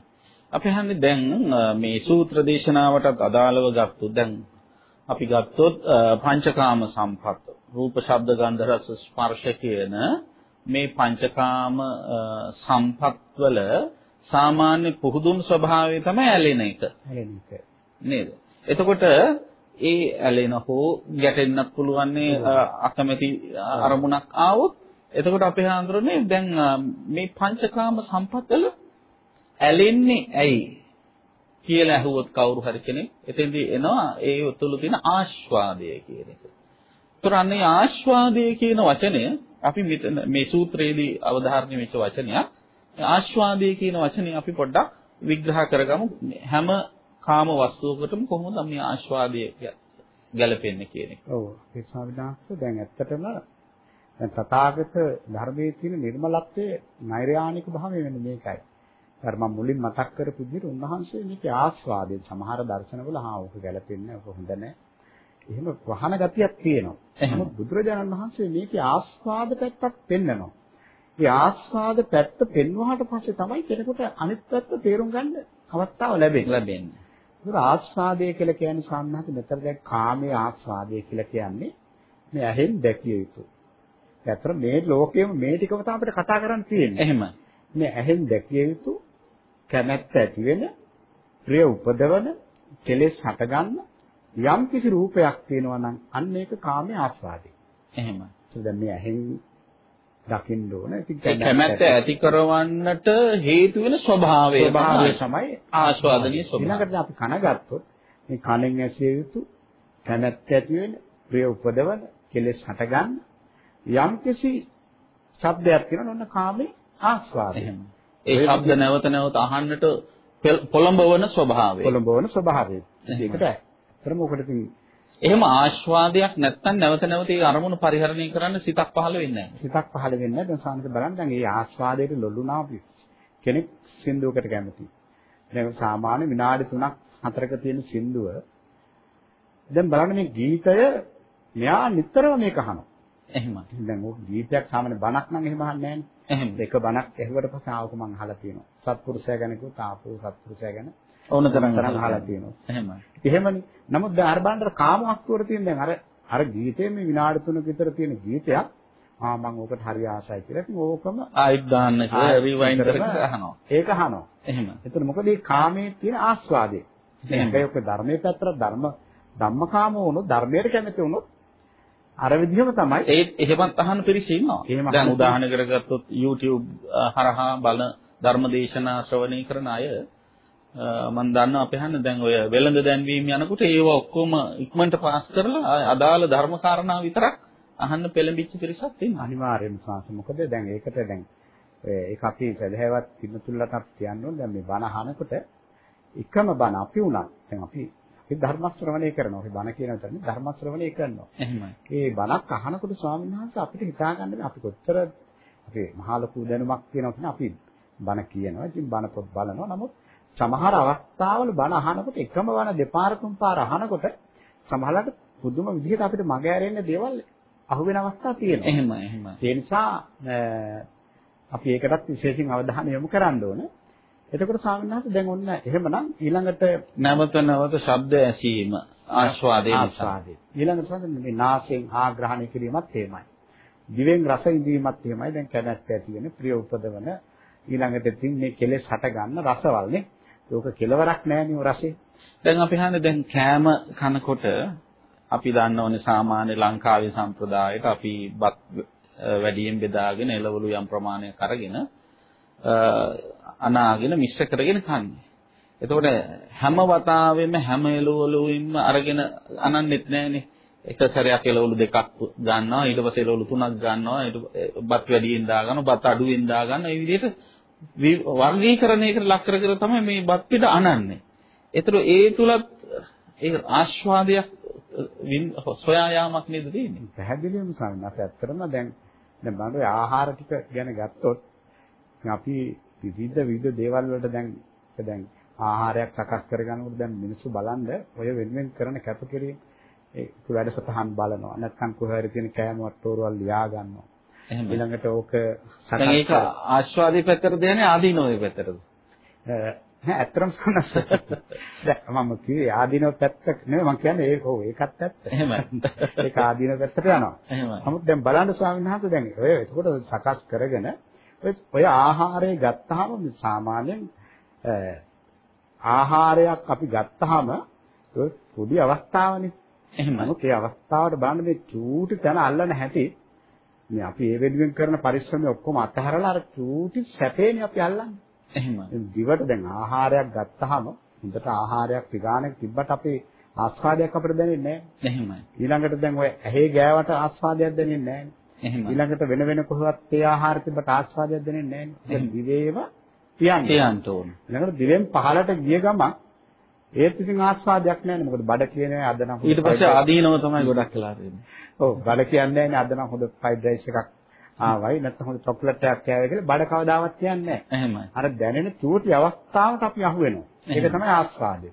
අපි හන්නේ දැන් මේ සූත්‍ර දේශනාවටත් අදාළව ගත්තොත් දැන් අපි ගත්තොත් පංචකාම සම්පත් රූප ශබ්ද ගන්ධ රස ස්පර්ශ කියන මේ පංචකාම සම්පත් වල සාමාන්‍ය පුහුදුන් ස්වභාවය තමයි ඇලෙන එක. ඇලෙන එක. නේද? එතකොට ඒ ඇලෙන හෝ ගැටෙන්නත් පුළුවන් අකමැති අරමුණක් ආවොත් එතකොට අපේ හඳුරන්නේ දැන් මේ පංචකාම සම්පත් වල ඇලෙන්නේ ඇයි කියලා අහුවොත් කවුරු හරි කෙනෙක් එතෙන්දී එනවා ඒ තුළ තියෙන ආස්වාදය කියන එක. ඒතර අන්නේ ආස්වාදය කියන වචනය අපි මේ සූත්‍රයේදී අවධාරණය වෙච්ච වචනයක්. ආස්වාදය කියන වචනේ අපි පොඩ්ඩක් විග්‍රහ කරගමු. හැම කාම වස්තුවකටම කොහොමද මේ ආස්වාදය ගැලපෙන්නේ කියන එක. ඔව් ඒ ස්වාමීන් දැන් ඇත්තටම දැන් තථාගත ධර්මයේ තියෙන නිර්මලත්වයේ නෛර්යානික භාවය වෙන්නේ මේකයි. අර මම මුලින් මතක් කරපු විදිහට උන්වහන්සේ මේකේ ආස්වාදයෙන් සමහර දර්ශනවල හා ඔක ගැලපෙන්නේ ඔක හොඳ නැහැ. එහෙම වහන ගතියක් තියෙනවා. නමුත් බුදුරජාණන් වහන්සේ මේකේ ආස්වාද පැත්තක් පෙන්නනවා. ඒ ආස්වාද පැත්ත පෙන්වුවාට පස්සේ තමයි කෙනෙකුට අනිත් පැත්ත තේරුම් ගන්න අවස්ථාව ලැබෙන්නේ. ලැබෙන්නේ. ඒක ආස්වාදය කියලා කියන්නේ සම්මත මෙතන දැන් කාමයේ ආස්වාදය කියලා කියන්නේ මේ ඇහෙන් දැකිය යුතු. ඒතර මේ ලෝකයේම මේ ටිකම තමයි අපිට කතා කරන්න තියෙන්නේ. එහෙමයි. මේ ඇහෙන් දැකිය යුතු කැමැත්ත ඇති වෙන ප්‍රිය උපදවන කෙලෙස් හටගන්න යම් කිසි රූපයක් තියෙනවා නම් අන්න ඒක කාමයේ ආස්වාදේ. එහෙමයි. දැන් මේ ඇහෙන් දකින්න ඕන. ඉතින් කැමැත්ත ඇති කරවන්නට හේතු වෙන ස්වභාවය ස්වභාවය තමයි ආස්වාදනීය ස්වභාවය. ඊළඟට අපි කන ගත්තොත් මේ කනෙන් ඇසිය යුතු කැමැත්ත ඇති වෙන ප්‍රිය උපදවන කෙලෙස් හටගන්න යම් කිසි ශබ්දයක් තියෙනවා ඔන්න කාමේ ආස්වාදය. ඒ ශබ්ද නැවත නැවත අහන්නට පෙළ- පොළඹවන ස්වභාවය. කොළඹවන ස්වභාවය. ඒකට ඇත්තටම ඔකට ඉතින් එහෙම ආස්වාදයක් නැත්තම් නැවත නැවත ඒ අරමුණු පරිහරණය කරන්න සිතක් පහළ වෙන්නේ නැහැ. සිතක් පහළ වෙන්නේ නැහැ. දැන් සාමාන්‍යයෙන් බලන්න දැන් මේ ආස්වාදයට අපි කෙනෙක් සින්දුවකට කැමතියි. දැන් සාමාන්‍ය විනාඩි 3ක් 4ක තියෙන සින්දුව දැන් බලන්න මේ ගීතය මෙයා නිතරම මේක අහනවා. එහෙමයි. දැන් ඕක ගීතයක් සාමාන්‍ය බණක් නම් එහෙම අහන්නේ නැහැ එහෙම. එක බණක් ඇහුවට පස්සේ ආවක මම අහලා තියෙනවා. සත්පුරුෂයා ගැන කිව්වොත් ආපෝ සත්පුරුෂයා ගැන ඕන තරම් අහලා තියෙනවා. එහෙමයි. එහෙමනේ. නමුත් දැන් අර බලන්න කාම වස්තුවර තියෙන දැන් අර අර ගීතයේ මේ විනාඩි 3ක විතර තියෙන ගීතයක් ආ මම ඕකට හරි ආසයි කියලා. ඉතින් ඕකම ආයිත් දාන්න කියලා රිවයින්ඩ් කර විතරම කර අහනවා. ඒක අහනවා. එහෙම. එතන මොකද මේ කාමයේ තියෙන ආස්වාදය. දැන් ඒක ධර්මයේ පැත්තට ධර්ම ධම්මකාම වුණොත් ධර්මයට කැමති වුණොත් අර විදිහම තමයි ඒ එහෙමත් අහන පිරිස ඉන්නවා. දැන් උදාහරණ කරගත්තොත් YouTube හරහා බල ධර්මදේශනා ශ්‍රවණය කරන අය මම දන්නවා අපි අහන්න දැන් ඔය වෙළඳ දැන්වීම යනකොට ඒව ඔක්කොම ඉක්මනට පාස් කරලා අදාළ ධර්ම කාරණා විතරක් අහන්න පෙළඹිච්ච පිරිසක් ඉන්නවා. අනිවාර්යයෙන්ම සංස මොකද දැන් ඒකට දැන් ඒක අපි සදහැවත් පින්නතුල්ලට අපි කියන්න ඕනේ දැන් මේ බණ අහනකොට එකම බණ අපි උනත් දැන් අපි අපි ධර්ම ශ්‍රවණය කරනවා. අපි බණ කියන තරනේ ධර්ම ශ්‍රවණය කරනවා. එහෙමයි. ඒ බණක් අහනකොට ස්වාමීන් වහන්සේ අපිට හිතා ගන්න බෑ අපි කොච්චර අපි මහා ලොකු දැනුමක් තියෙනවා කියන අපි බණ කියනවා. ඉතින් බණ පොත් බලනවා. නමුත් සමහර අවස්ථාවල බණ අහනකොට එකම බණ දෙපාර තුන් පාර අහනකොට සමහරවිට පුදුම විදිහට අපිට මග ඇරෙන්න දේවල් අහුවෙන අවස්ථා තියෙනවා. එහෙමයි. එහෙමයි. ඒ නිසා අපි ඒකටත් විශේෂයෙන් අවධානය යොමු කරන්න ඕන. එතකොට ස්වාමීන් වහන්සේ දැන් ඔන්න එහෙමනම් ඊළඟට නැවත නැවත ශබ්ද ඇසීම ආස්වාදයේ නිසා. ආස්වාදේ. ඊළඟට ස්වාමීන් මේ නාසයෙන් ආග්‍රහණය කිරීමත් එහෙමයි. දිවෙන් රස විඳීමත් එහෙමයි. දැන් කැමැත්ත ඇති වෙන ප්‍රිය උපදවන ඊළඟට ඉතින් මේ කෙලෙස් හට ගන්න රසවල්නේ. ඒක කෙලවරක් නෑනේ ඔය රසේ. දැන් අපි හන්නේ දැන් කෑම කනකොට අපි දන්නවනේ සාමාන්‍ය ලංකාවේ සම්ප්‍රදායට අපි බත් අ, වැඩියෙන් බෙදාගෙන එළවලු යම් ප්‍රමාණයක් අරගෙන අ, අනාගෙන මිශ්‍ර කරගෙන කන්නේ. එතකොට හැම වතාවෙම හැම එළවලුයින්ම අරගෙන අනන්නෙත් නැහනේ. එක සැරයක් එළවලු දෙකක් ගන්නවා ඊට පස්සේ එළවලු තුනක් ගන්නවා ඊට බත් වැඩියෙන් දාගන්නවා බත් අඩුවෙන් දාගන්නවා ඒ විදිහට වි- වර්ගීකරණයකට ලක් කර කර තමයි මේ බත් පිට අනන්නේ. ඒතර ඒ තුලත් ඒ ආස්වාදයක් වින්- සොයා යාමක් නේද තියෙන්නේ? පැහැදිලිවම ස්වාමීන් වහන්සේ ඇත්තටම දැන් දැන් බලන්න ඔය ආහාර ටික ගැන ගත්තොත් ඉතින් අපි විවිධ විවිධ දේවල් වලට දැන් දැන් ආහාරයක් සකස් කරගන්නකොට දැන් මිනිස්සු බලන්න ඔය වෙනුවෙන් කරන කැපකිරීම ඒ වැඩසටහන් බලනවා නැත්නම් කොහේ හරි තියෙන කෑම වට්ටෝරුවල් ලියා ගන්නවා එහෙම. ඊළඟට ඕක දැන් ඒක ආස්වාදයේ පැත්තට දෙන්නේ ආදීනෝයේ පැත්තටද? නෑ ඇත්තටම සනස් දැන් මම කිව්වේ ආදීනව පැත්තක් නෙවෙයි මම කියන්නේ ඒක ඔව් ඒකත් ඇත්ත එහෙමයි. ඒක ආදීනව පැත්තට යනවා එහෙමයි. නමුත් දැන් බලන්න ස්වාමීන් වහන්සේ දැන් ඔය එතකොට සකස් කරගෙන ඔය ආහාරය ගත්තාම සාමාන්‍යයෙන් ආහාරයක් අපි ගත්තාම පොඩි අවස්ථාවනේ. එහෙමයි. ඒ අවස්ථාවට බලන්න මේ චූටි තැන අල්ලන හැටි මේ අපි ඒ වෙනුවෙන් කරන පරිශ්‍රමය ඔක්කොම අතහැරලා අර චූටි සැපේනේ අපි අල්ලන්නේ. එහෙමයි. දැන් දිවට දැන් ආහාරයක් ගත්තාම හොඳට ආහාරයක් පිගානක තිබ්බට අපේ ආස්වාදයක් අපිට දැනෙන්නේ නැහැ. එහෙමයි. ඊළඟට දැන් ඔය ඇහි ගෑවට ආස්වාදයක් දැනෙන්නේ නැහැ. එහෙමයි. ඊළඟට වෙන වෙන කොහොමවත් ඒ ආහාර තිබ්බට ආස්වාදයක් දැනෙන්නේ නැහැ. දිවේම තියන්නේ. කියන්න ඕන. ඊළඟට දිවෙන් පහලට ගිය ගමන් ඒත් ඉතින් ආස්වාදයක් නැහැ. මොකද බඩ කියන්නේ අද නම් ඊට පස්සේ ආදීනව තමයි ගොඩක් වෙලා තියෙන්නේ. ඔව් බඩ කියන්නේ අද නම් හොඳ ෆ්‍රයිඩ් රයිස් එකක් ආවයි නැත්නම් හොඳ චොක්ලට් එකක් කෑවේ කියලා බඩ කවදාවත් කියන්නේ නැහැ. එහෙමයි. අර දැනෙන චූටි අවස්ථාවට අපි අහු වෙනවා. ඒක. තමයි ආස්වාදය.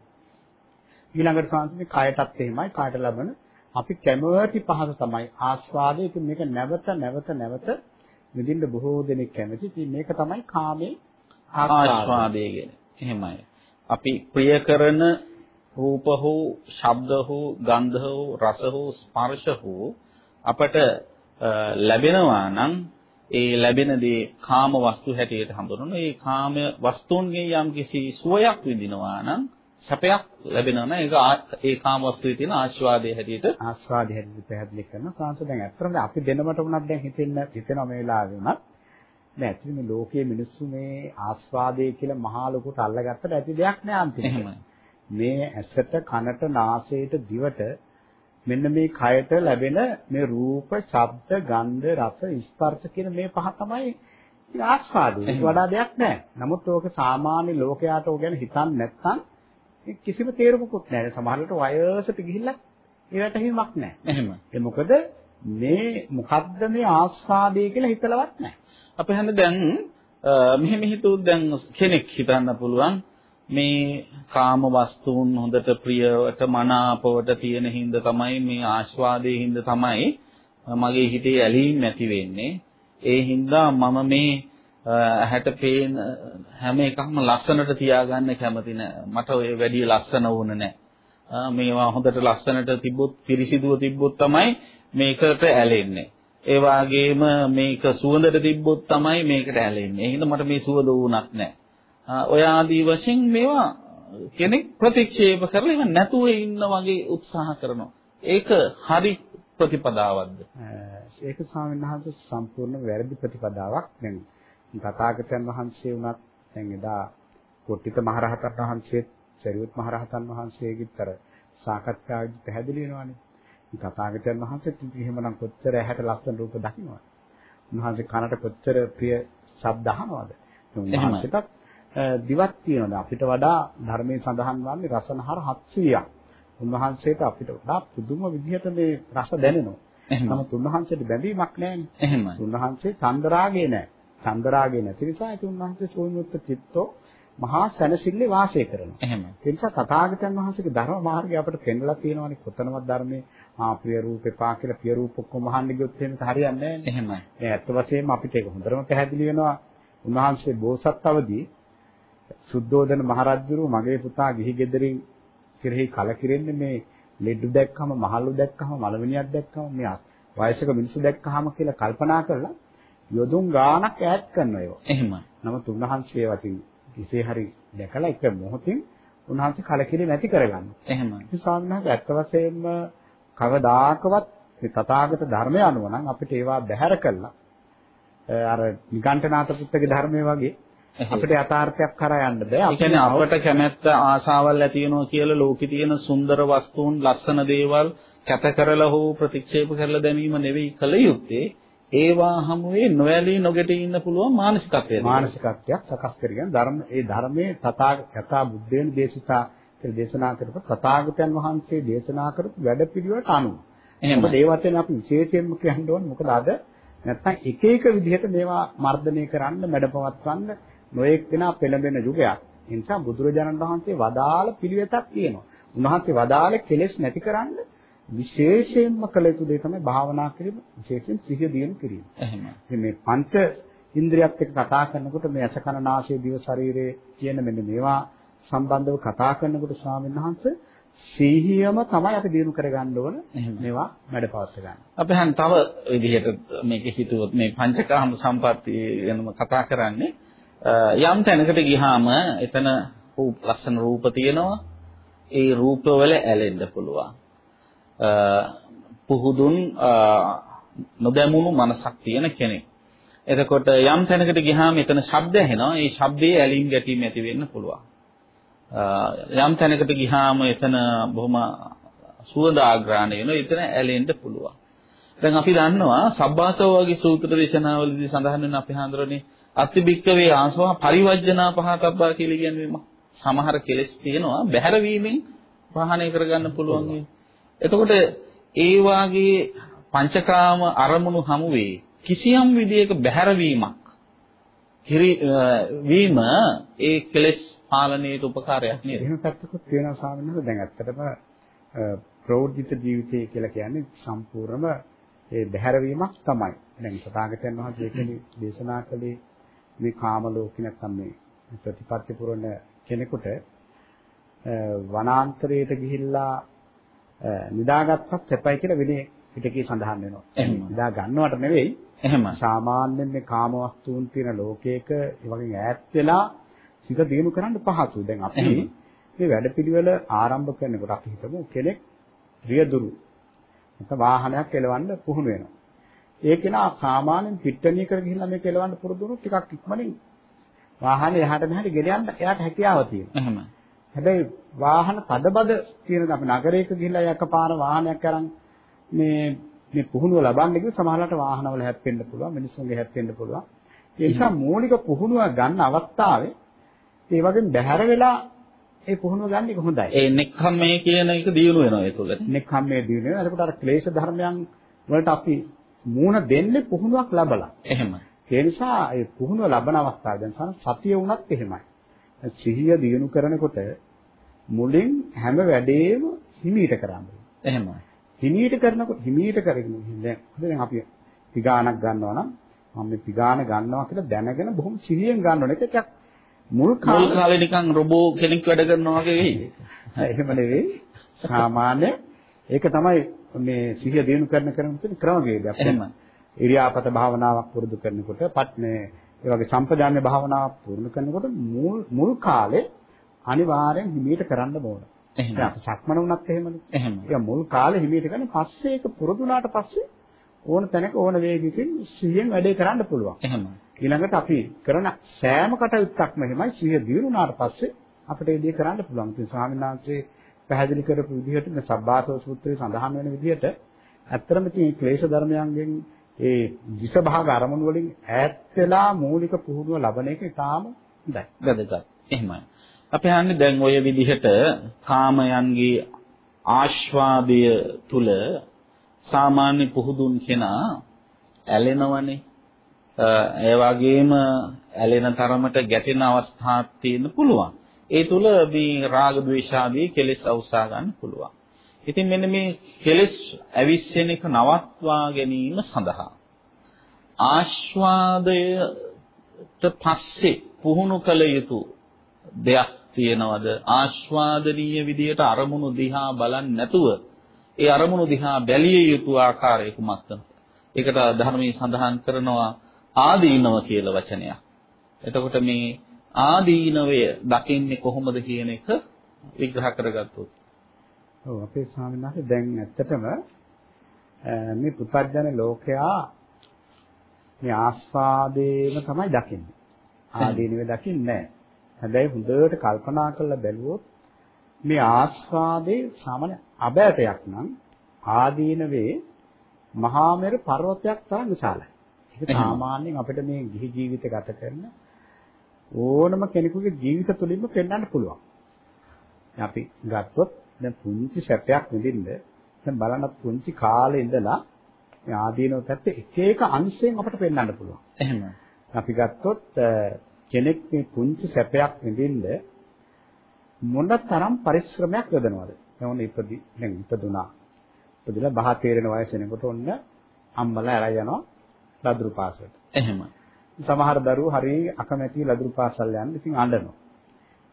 ඊළඟට සංස්කෘතික කයටත් එහෙමයි. කයට ලබන අපි කැමති පහස තමයි ආස්වාදය. ඉතින් මේක නැවත නැවත නැවත විඳින්න බොහෝ දෙනෙක් කැමති. ඉතින් මේක තමයි කාමේ ආස්වාදය. ආස්වාදය කියන්නේ. එහෙමයි. අපි ප්‍රිය කරන රූප හෝ ශබ්ද හෝ ගන්ධ හෝ රස හෝ ස්පර්ශ හෝ අපට අ, ලැබෙනවා නම් ඒ ලැබෙන දේ කාම වස්තු හැටියට හඳුනන ඒ කාම වස්තුන්ගේ යම්කිසි සුවයක් විඳිනවා නම් සැපයක් ලැබෙනවා නම් ඒක ඒ කාම වස්තුවේ තියෙන ආස්වාදයේ හැටියට ආස්වාදයේ හැටියට පැහැදිලි කරනවා. සාංශ දැන් ඇත්තටම අපි දෙනමට වුණත් දැන් හිතෙන්න හිතෙනවා මේ වෙලාවේ වුණත් දැන් ඇත්තටම ලෝකයේ මිනිස්සු මේ ආස්වාදයේ කියලා මහා ලොකුට අල්ලගත්තට ඇති දෙයක් නෑ අන්තිමට මේ ඇසට කනට නාසයට දිවට මෙන්න මේ කයට ලැබෙන මේ රූප, ශබ්ද, ගන්ධ, රස, ස්පර්ශ කියන මේ පහ තමයි ආස්වාදේ. වඩා දෙයක් නැහැ. නමුත් ඕක සාමාන්‍ය ලෝකයාට ඕක ගැන හිතන්නේ නැත්නම් කිසිම තේරුමකුත් නැහැ. සමහරවිට වයසට ගිහිල්ලා ඒ වැටහීමක් නැහැ. එහෙම. ඒ මොකද මේ මොකද්ද මේ ආස්වාදේ කියලා හිතලවත් නැහැ. අපි හඳ දැන් මෙහෙම හිතුවොත් දැන් කෙනෙක් හිතන්න පුළුවන් මේ කාම වස්තුන් හොඳට ප්‍රියවට මනාපවට තියෙන හින්දා තමයි මේ ආස්වාදයේ හින්දා තමයි මගේ හිතේ ඇලීම් ඇති වෙන්නේ. ඒ හින්දා මම මේ ඇහැට පේන හැම එකක්ම ලස්සනට තියාගන්න කැමති නෑ. මට ඔය වැඩි ලස්සන වුණ නෑ. මේවා හොඳට ලස්සනට තිබ්බොත් පිරිසිදුව තිබ්බොත් තමයි මේකට ඇලෙන්නේ. ඒ වගේම මේක සුවඳට තිබ්බොත් තමයි මේකට ඇලෙන්නේ. එහෙනම් මට මේ සුවඳ වුණත් නෑ. ඔය ආදී වශයෙන් මේවා කෙනෙක් ප්‍රතික්ෂේප කරලා ඉව නැතුව ඉන්න වගේ උත්සාහ කරනවා. ඒක හරි ප්‍රතිපදාවක්ද? ඒක ස්වාමීන් වහන්සේ සම්පූර්ණ වැරදි ප්‍රතිපදාවක්. දැන් තථාගතයන් වහන්සේ වුණත් දැන් එදා කොට්ටිත මහරහතන් වහන්සේත් සරියුත් මහරහතන් වහන්සේගෙතර සාකච්ඡාවේදී පැහැදිලි වෙනවානේ. තථාගතයන් වහන්සේත් එහෙමනම් කොච්චර ඇහැට ලස්සන රූප දකින්නවද? උන්වහන්සේ කනට කොච්චර ප්‍රිය ශබ්ද අහනවද? උන්වහන්සේටත් දිවක් තියෙනවා. අපිට වඩා ධර්මයේ සඳහන් වන්නේ රසනහර 700ක්. උන්වහන්සේට අපිට වඩා පුදුම විදිහට මේ රස දැනෙනවා. නමුත් උන්වහන්සේට බැඳීමක්. එහෙමයි. උන්වහන්සේ චන්දරාගේ නැහැ. චන්දරාගේ නැති නිසා ඒ උන්වහන්සේ සෝවිමුත්ත චිත්තෝ මහා සැනසille වාසය කරනවා. එහෙමයි. ඒ නිසා තථාගතයන් වහන්සේගේ ධර්ම මාර්ගය අපිට පෙන්වලා තියෙනවානේ කොතනවත් ධර්මයේ ආ ප්‍රිය රූප එපා කියලා ප්‍රිය රූප ඔක්කොම අහන්න ගියොත් එහෙම හරියන්නේ නැහැ. එහෙමයි. ඒ ඇත්ත වශයෙන්ම අපිට ඒක හොඳටම පැහැදිලි වෙනවා. උන්වහන්සේ බෝසත් අවදී සුද්ධෝදන මහරජුරු මගේ පුතා ගිහි ගෙදරින් කෙරෙහි කලකිරෙන්නේ මේ ලෙඩු දැක්කම මහලු දැක්කම මලවිනියක් දැක්කම මේ වයසක මිනිස්සු දැක්කහම කියලා කල්පනා කරලා යොදුන් ගාණක් ඈඩ් කරනවා ඒවා. එහෙමයි. නමුත් උන්වහන්සේ වටින් කිසේ හරි දැකලා එක මොහොතින් උන්වහන්සේ කලකිරීම නැති කරගන්නවා. එහෙමයි. ඒ ස්වාමීන් වහන්සේ ඇත්ත වශයෙන්ම කවදාකවත් මේ තථාගත ධර්මය අනුව නම් අපිට ඒවා බැහැර කළා. අර නිගණ්ඨනාත පුත්තගේ ධර්මයේ වගේ අපිට යථාර්ථයක් කරා යන්න බෑ. ඒ කියන්නේ අපට කැමැත්ත ආශාවල් ඇති වෙනවා කියලා ලෝකේ තියෙන සුන්දර වස්තුන්, ලස්සන දේවල් කැත කරලා හෝ ප්‍රතික්ෂේප කරලා දැමීම නෙවෙයි කල යුත්තේ. ඒවා හමුවේ නොඇලී නොගැටී ඉන්න පුළුවන් මානසිකත්වය. මානසිකත්වයක් සකස් කරගෙන ධර්ම ඒ ධර්මයේ තථා යථා බුද්ධේන දේශිතා කියලා දේශනා කරපු තථාගතයන් වහන්සේ දේශනා කරපු වැඩපිළිවෙලට අනුව. එහෙනම් ඒ වචනේ අපි විශේෂයෙන්ම කියන්න ඕනේ මොකද අද නැත්තම් එක එක විදිහට මේවා මර්ධනය කරන්න, මැඩපවත්වන්න නොඑක් දෙනා පෙළඹෙන යුගයක්. ඒ නිසා බුදුරජාණන් වහන්සේ වදාළ පිළිවෙතක් තියෙනවා. උන්වහන්සේ වදාළ කෙලෙස් නැති කරන්න විශේෂයෙන්ම කළ යුතු දේ තමයි භාවනා කිරීම, විශේෂයෙන් සිහිය දියුණු කිරීම. එහෙමයි. මේ පංච ඉන්ද්‍රියත් එක්ක කතා කරනකොට මේ අස කන නාසය දිව ශරීරය කියන මෙන්න මේවා සම්බන්ධව කතා කරනකොට ස්වාමීන් වහන්සේ සිහියම තමයි අපි දිනු කරගන්න ඕන මේවා වැඩපවත්ව ගන්න. අපි හන් තව විදිහට මේක හිතුවොත් මේ පංචකාම සම්පත්තිය ගැනම කතා කරන්නේ යම් තැනකට ගියාම එතන ලස්සන රූප තියෙනවා. ඒ රූපවල ඇලෙන්න පුළුවන්. පුහුදුන් නොදැමුණු මනසක් තියෙන කෙනෙක්. එතකොට යම් තැනකට ගියාම එතන ශබ්ද ඇහෙනවා. ඒ ශබ්දයේ ඇලීම් ගැටීම් ඇති වෙන්න පුළුවන්. යම් තැනකට ගියාම එතන බොහොම සුවඳ ආග්‍රහණය වෙනවා. එතන ඇලෙන්න පුළුවන්. දැන් අපි දන්නවා සබ්බාසව වගේ සූත්‍ර දේශනාවලදී සඳහන් වෙන අපි හඳුරන්නේ අතිබික්කවේ ආසව පරිවර්ජනා පහතබ්බා කියලා කියන්නේ සමහර කෙලෙස් තියෙනවා බැහැර වීමෙන් වහණය කරගන්න පුළුවන් එතකොට ඒ වාගේ පංචකාම අරමුණු හමුවේ කිසියම් විදියක බැහැර වීමක් වීම ඒ කෙලෙස් පාලනයට උපකාරයක් නේද? එහෙම පැත්තකුත් තියෙනවා ස්වාමීන් වහන්සේ. දැන් ඇත්තටම ප්‍රෞද්ධිත ජීවිතය කියලා කියන්නේ සම්පූර්ණම ඒ බැහැරවීමක් තමයි. දැන් සතාගතයන් වහන්සේ ඒකනේ දේශනා කළේ මේ කාම ලෝකේ නැත්තම් මේ ප්‍රතිපත්ති පුරන කෙනෙකුට වනාන්තරයට ගිහිල්ලා නිදාගත්තත් සැපයි කියලා වෙන පිටකේ සඳහන් වෙනවා. එහෙම. නිදා ගන්නවට නෙවෙයි එහෙම. සාමාන්‍යයෙන් මේ කාම වස්තුන් තියෙන ලෝකයක ඒ වගේ ඈත් වෙලා සිත දිනු කරන්න පහසුයි. දැන් අපි. මේ වැඩපිළිවෙල ආරම්භ කරනකොට අපි හිතමු කෙනෙක් රියදුරු නැත්නම් වාහනයක් එලවන්න පුහුණු වෙනවා. ඒ කෙනා සාමාන්‍යයෙන් පිට්ටනියකට ගිහිල්ලා මේක එලවන්න පුරුදු වුණොත් ටිකක් ඉක්මනින් වාහනේ එහාට මෙහාට ගෙන යන්න එයාට හැකියාව තියෙනවා. එහෙම. හැබැයි වාහන තදබද තියෙන අපි නගරයක ගිහිල්ලා එකපාර වාහනයක් අරන් මේ මේ පුහුණුව ලබන්න ගිය සමහරවිට වාහනවල හැප්පෙන්න පුළුවන් මිනිස්සුන්ගේ හැප්පෙන්න පුළුවන්. ඒ නිසා මූලික පුහුණුව ගන්න අවස්ථාවේ ඒ වගේ බැහැර වෙලා ඒ පුහුණුව ගන්න එක හොඳයි. ඒ නෙක්ඛම් මේ කියන එක දියුණු වෙනවා ඒ තුළට. නෙක්ඛම් මේ දින වෙනවා. එතකොට අර ක්ලේශ ධර්මයන් වලට අපි මූණ දෙන්නේ පුහුණුවක් ලබලා. එහෙම. ඒ නිසා ඒ පුහුණුව ලබන අවස්ථාව දැන් සතිය වුණත් එහෙමයි. සිහිය දියුණු කරනකොට මුලින් හැම වැඩේම හිමීට කරන්න ඕනේ. එහෙම. හිමීට කරනකොට හිමීට කරගෙන දැන් අපි පිගානක් ගන්නවා නම් මම මේ පිගාන ගන්නවා කියලා දැනගෙන බොහොම සිහියෙන් ගන්න ඕනේ. ඒක මුල් කාලේ නිකන් රොබෝ කෙනෙක් වැඩ කරනවා වගේ වෙයි. එහෙම නෙවෙයි. සාමාන්‍ය ඒක තමයි මේ සිහිය දිනු කරන කරන තියෙන ක්‍රමවේදය. අපි එහෙම. ඉරියාපත භාවනාවක් පුරුදු කරනකොට පත් මේ ඒ වගේ සම්පජාන්‍ය භාවනාවක් පුරුදු කරනකොට මුල් මුල් කාලේ අනිවාර්යෙන් හිමීට කරන්න ඕන. දැන් අපි සක්මන වුණත් එහෙමනේ. එහෙම. ඒක මුල් කාලේ හිමීට කරන පස්සේ ඒක පුරුදු වුණාට පස්සේ ඕන තැනක ඕන වේගයකින් සිහියෙන් වැඩේ කරන්න පුළුවන්. එහෙම. ඊළඟට අපි කරන සෑම කටයුත්තක්ම එහෙමයි සිහිය දිනුනාට පස්සේ අපිට ඒ දේ කරන්න පුළුවන්. ඉතින් ස්වාමීන් වහන්සේ පැහැදිලි කරපු විදිහට මේ සබ්බාසව සූත්‍රයේ සඳහන් වෙන විදිහට ඇත්තටම මේ ක්ලේශ ධර්මයන්ගෙන් ඒ විෂ භාග අරමුණු වලින් ඈත් වෙලා මූලික පුහුණුව ලබන එක ඉතාම හොඳයි. වැදගත්. එහෙමයි. අපි අහන්නේ දැන් ওই විදිහට කාමයන්ගේ ආස්වාදය තුල සාමාන්‍ය පුහුදුන් කෙනා ඇලෙනවනේ. ඒ වගේම ඇලෙන තරමට ගැටෙන අවස්ථාත් තියෙන්න පුළුවන්. ඒ තුල මේ රාග ద్వේෂ ආදී කෙලෙස් අවසා ගන්න පුළුවන්. ඉතින් මෙන්න මේ කෙලෙස් ඇවිස්සෙන එක නවත්වා ගැනීම සඳහා ආස්වාදයට පස්සේ පුහුණු කළ යුතු දෙයක් තියෙනවද? ආස්වාදනීය විදියට අරමුණු දිහා බලන්නේ නැතුව ඒ අරමුණු දිහා බැලිය යුතු ආකාරය කුමක්ද ඒකට ධර්මයේ සඳහන් කරනවා ආදීනව කියලා වචනයක්. එතකොට මේ ආදීනවය දකින්නේ කොහොමද කියන එක විග්‍රහ කරගත්තොත් ඔව් අපේ ස්වාමීන් වහන්සේ දැන් ඇත්තටම මේ පුතර්ජන ලෝකයා මේ ආස්වාදේම තමයි දකින්නේ. ආදීනවේ දකින්නේ නැහැ. හැබැයි හොඳට කල්පනා කරලා බැලුවොත් මේ ආස්වාදේ සාමාන්‍ය අබෑටයක් නම් ආදීනවේ මහා මෙර පර්වතයක් තරම් විශාලයි. ඒක. සාමාන්‍යයෙන් අපිට මේ ගිහි ජීවිත ගත කරන ඕනම කෙනෙකුගේ ජීවිත තුළින්ම පෙන්වන්න පුළුවන්. අපි ගත්තොත් දැන් පුංචි සැපයක් විඳින්න දැන් බලන්න පුංචි කාලේ ඉඳලා මේ ආදීනව පැත්තේ එක එක අංශයෙන් අපිට පෙන්වන්න පුළුවන්. එහෙම අපි ගත්තොත් කෙනෙක් මේ පුංචි සැපයක් විඳින්න මොන තරම් පරිශ්‍රමයක් යොදනවද? දැන් ඔන්න ඉපදි දැන් ඉපදුනා. ඉපදිලා බහ තේරෙන වයස එනකොට ඔන්න අම්මලා ඇරයි යනවා ලදරු පාසලට. එහෙම සමහර දරුවෝ හරි අකමැති ලදරු පාසල් යන්න ඉතින් අඬනවා.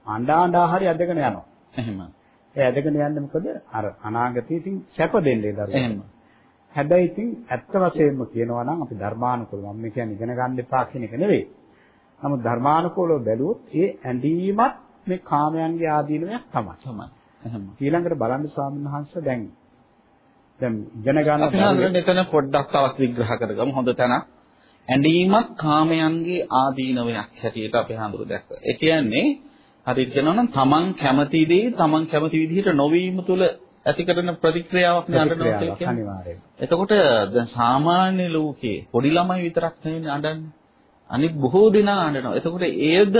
අඬා අඬා හරි ඇදගෙන යනවා. එහෙම ඒ ඇදගෙන යන්නේ මොකද? අර අනාගතයේ ඉතින් සැප දෙන්නේ දරුවෝ. හැබැයි ඉතින් ඇත්ත වශයෙන්ම කියනවා නම් අපි ධර්මානුකූලව මම කියන්නේ ඉගෙන ගන්න එපා කියන එක නෙවෙයි. නමුත් ධර්මානුකූලව බැලුවොත් ඒ ඇඳීමත් මේ කාමයන්ගේ ආදීනයක් තමයි. තමයි ඊළඟට බලන්න ස්වාමීන් වහන්සේ දැන් දැන් ඉගෙන ගන්න අපි හඳුනන එතන පොඩ්ඩක් තවත් විග්‍රහ කරගමු හොඳ තැන. ඇඬීමක් කාමයන්ගේ ආදීනවයක් හැටියට අපි හඳුරු දැක්ක. ඒ කියන්නේ හරියට කියනවා නම් තමන් කැමති දේ තමන් කැමති විදිහට නොවීම තුළ ඇති කරන ප්‍රතික්‍රියාවක් නේ අඬනවා කියලා කියන්නේ. අනිවාර්යයෙන්. එතකොට දැන් සාමාන්‍ය ලෝකයේ පොඩි ළමයි විතරක් නෙවෙයි අඬන්නේ. අනිත් බොහෝ දෙනා අඬනවා. එතකොට ඒද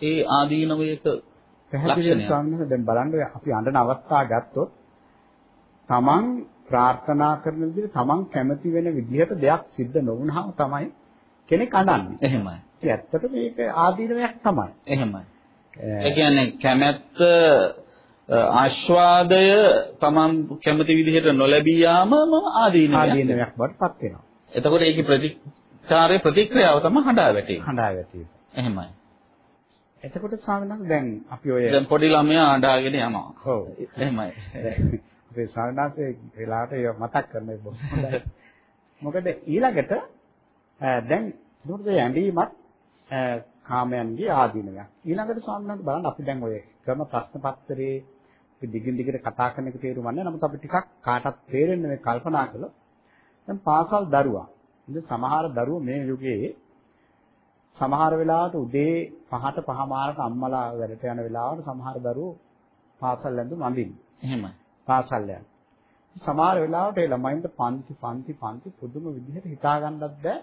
ඒ ආදීනවයක ලක්ෂණයක්. ස්වාමීන් දැන් බලන්න අපි අඬන අවස්ථා ගත්තොත් තමන් ප්‍රාර්ථනා කරන විදිහට තමන් කැමති වෙන විදිහට දෙයක් සිද්ධ නොවුනහම තමයි කෙනෙක් අඬන්නේ. එහෙමයි. ඒ ඇත්තට මේක ආදීනයක් තමයි. එහෙමයි. ඒ කියන්නේ කැමැත්ත ආස්වාදය තමන් කැමති විදිහට නොලැබී යාමම ආදීනවයක්. ආදීනයක් බවටපත් වෙනවා. එතකොට ඒකේ ප්‍රතිචාරයේ ප්‍රතික්‍රියාව තමයි හඬා වැටීම. හඬා වැටීම. එහෙමයි. එතකොට ස්වාමීන් දැන් අපි ඔය දැන් පොඩි ළමයා අඬාගෙන යනවා. ඔව් එහෙමයි. ඒ සාරණාසේ වෙලාවට ඒක මතක් කරන එක බොහොම හොඳයි. මොකද ඊළඟට දැන් දුරද ඇඳීමත් කාමයන්ගේ ආදීනයක්. ඊළඟට ස්වාමීන් බලන්න අපි දැන් ඔය ක්‍රම ප්‍රශ්න පත්‍රයේ අපි දිගින් දිගට කතා කරන එක තේරුම් ගන්න. නමුත් අපි ටිකක් කාටත් තේරෙන්නේ මේ කල්පනා කළොත් දැන් පාසල් දරුවා. ඉතින් සමහර දරුවෝ මේ යුගයේ සමහර වෙලාවට උදේ 5ට 5 මාරට අම්මලා වැඩට යන වෙලාවට සමහර දරුවෝ පාසල් ඇඳුම් අඳින්නේ. එහෙමයි. පාසල් යන. සමහර වෙලාවට ඒ ළමයින්ට පන්ති පන්ති පන්ති පුදුම විදිහට හිතා ගන්නත් බෑ.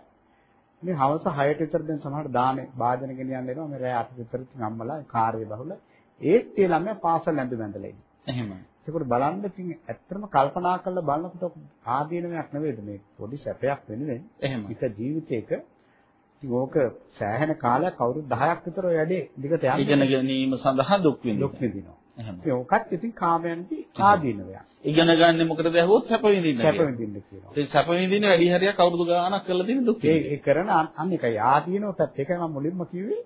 මේ හවස 6ට විතර දැන් සමහර දානේ වාදන ගෙනියන්න එනවා. මේ රෑ 8ට විතර ඉතින් අම්මලා කාර්ය බහුල. ඒත් ඒ ළමයා පාසල් ඇඳුම් ඇඳලා ඉන්නේ. එහෙමයි. ඒකට බලන්න ඉතින් ඇත්තටම කල්පනා කරලා බලනකොට ආදීනමක් නෙවෙයිද මේ පොඩි සැපයක් වෙනුවෙන්. එහෙමයි. එක ජීවිතයක ඉතින් ඕක සෑහෙන කාලයක් අවුරුදු 10ක් විතර ඔය වැඩේ දිගට යන්නේ. ඉගෙන ගැනීම සඳහා දුක් විඳිනවා. දුක් විඳිනවා. එහෙමයි. ඉතින් ඕකත් ඉතින් කාමයන්ගේ ආදීනවයක්. ඉගෙන ගන්න මොකටද ඇහුවොත් සැප විඳින්න. සැප. විඳින්න කියනවා. ඒ සැප විඳින්න වැඩි හරියක් අවුරුදු ගාණක් කරලා තියෙන දුක් ඒ ඒ කරන අන්- අන්න එකයි ආදීනව පැත්ත. ඒකයි මම මුලින්ම කිව්වේ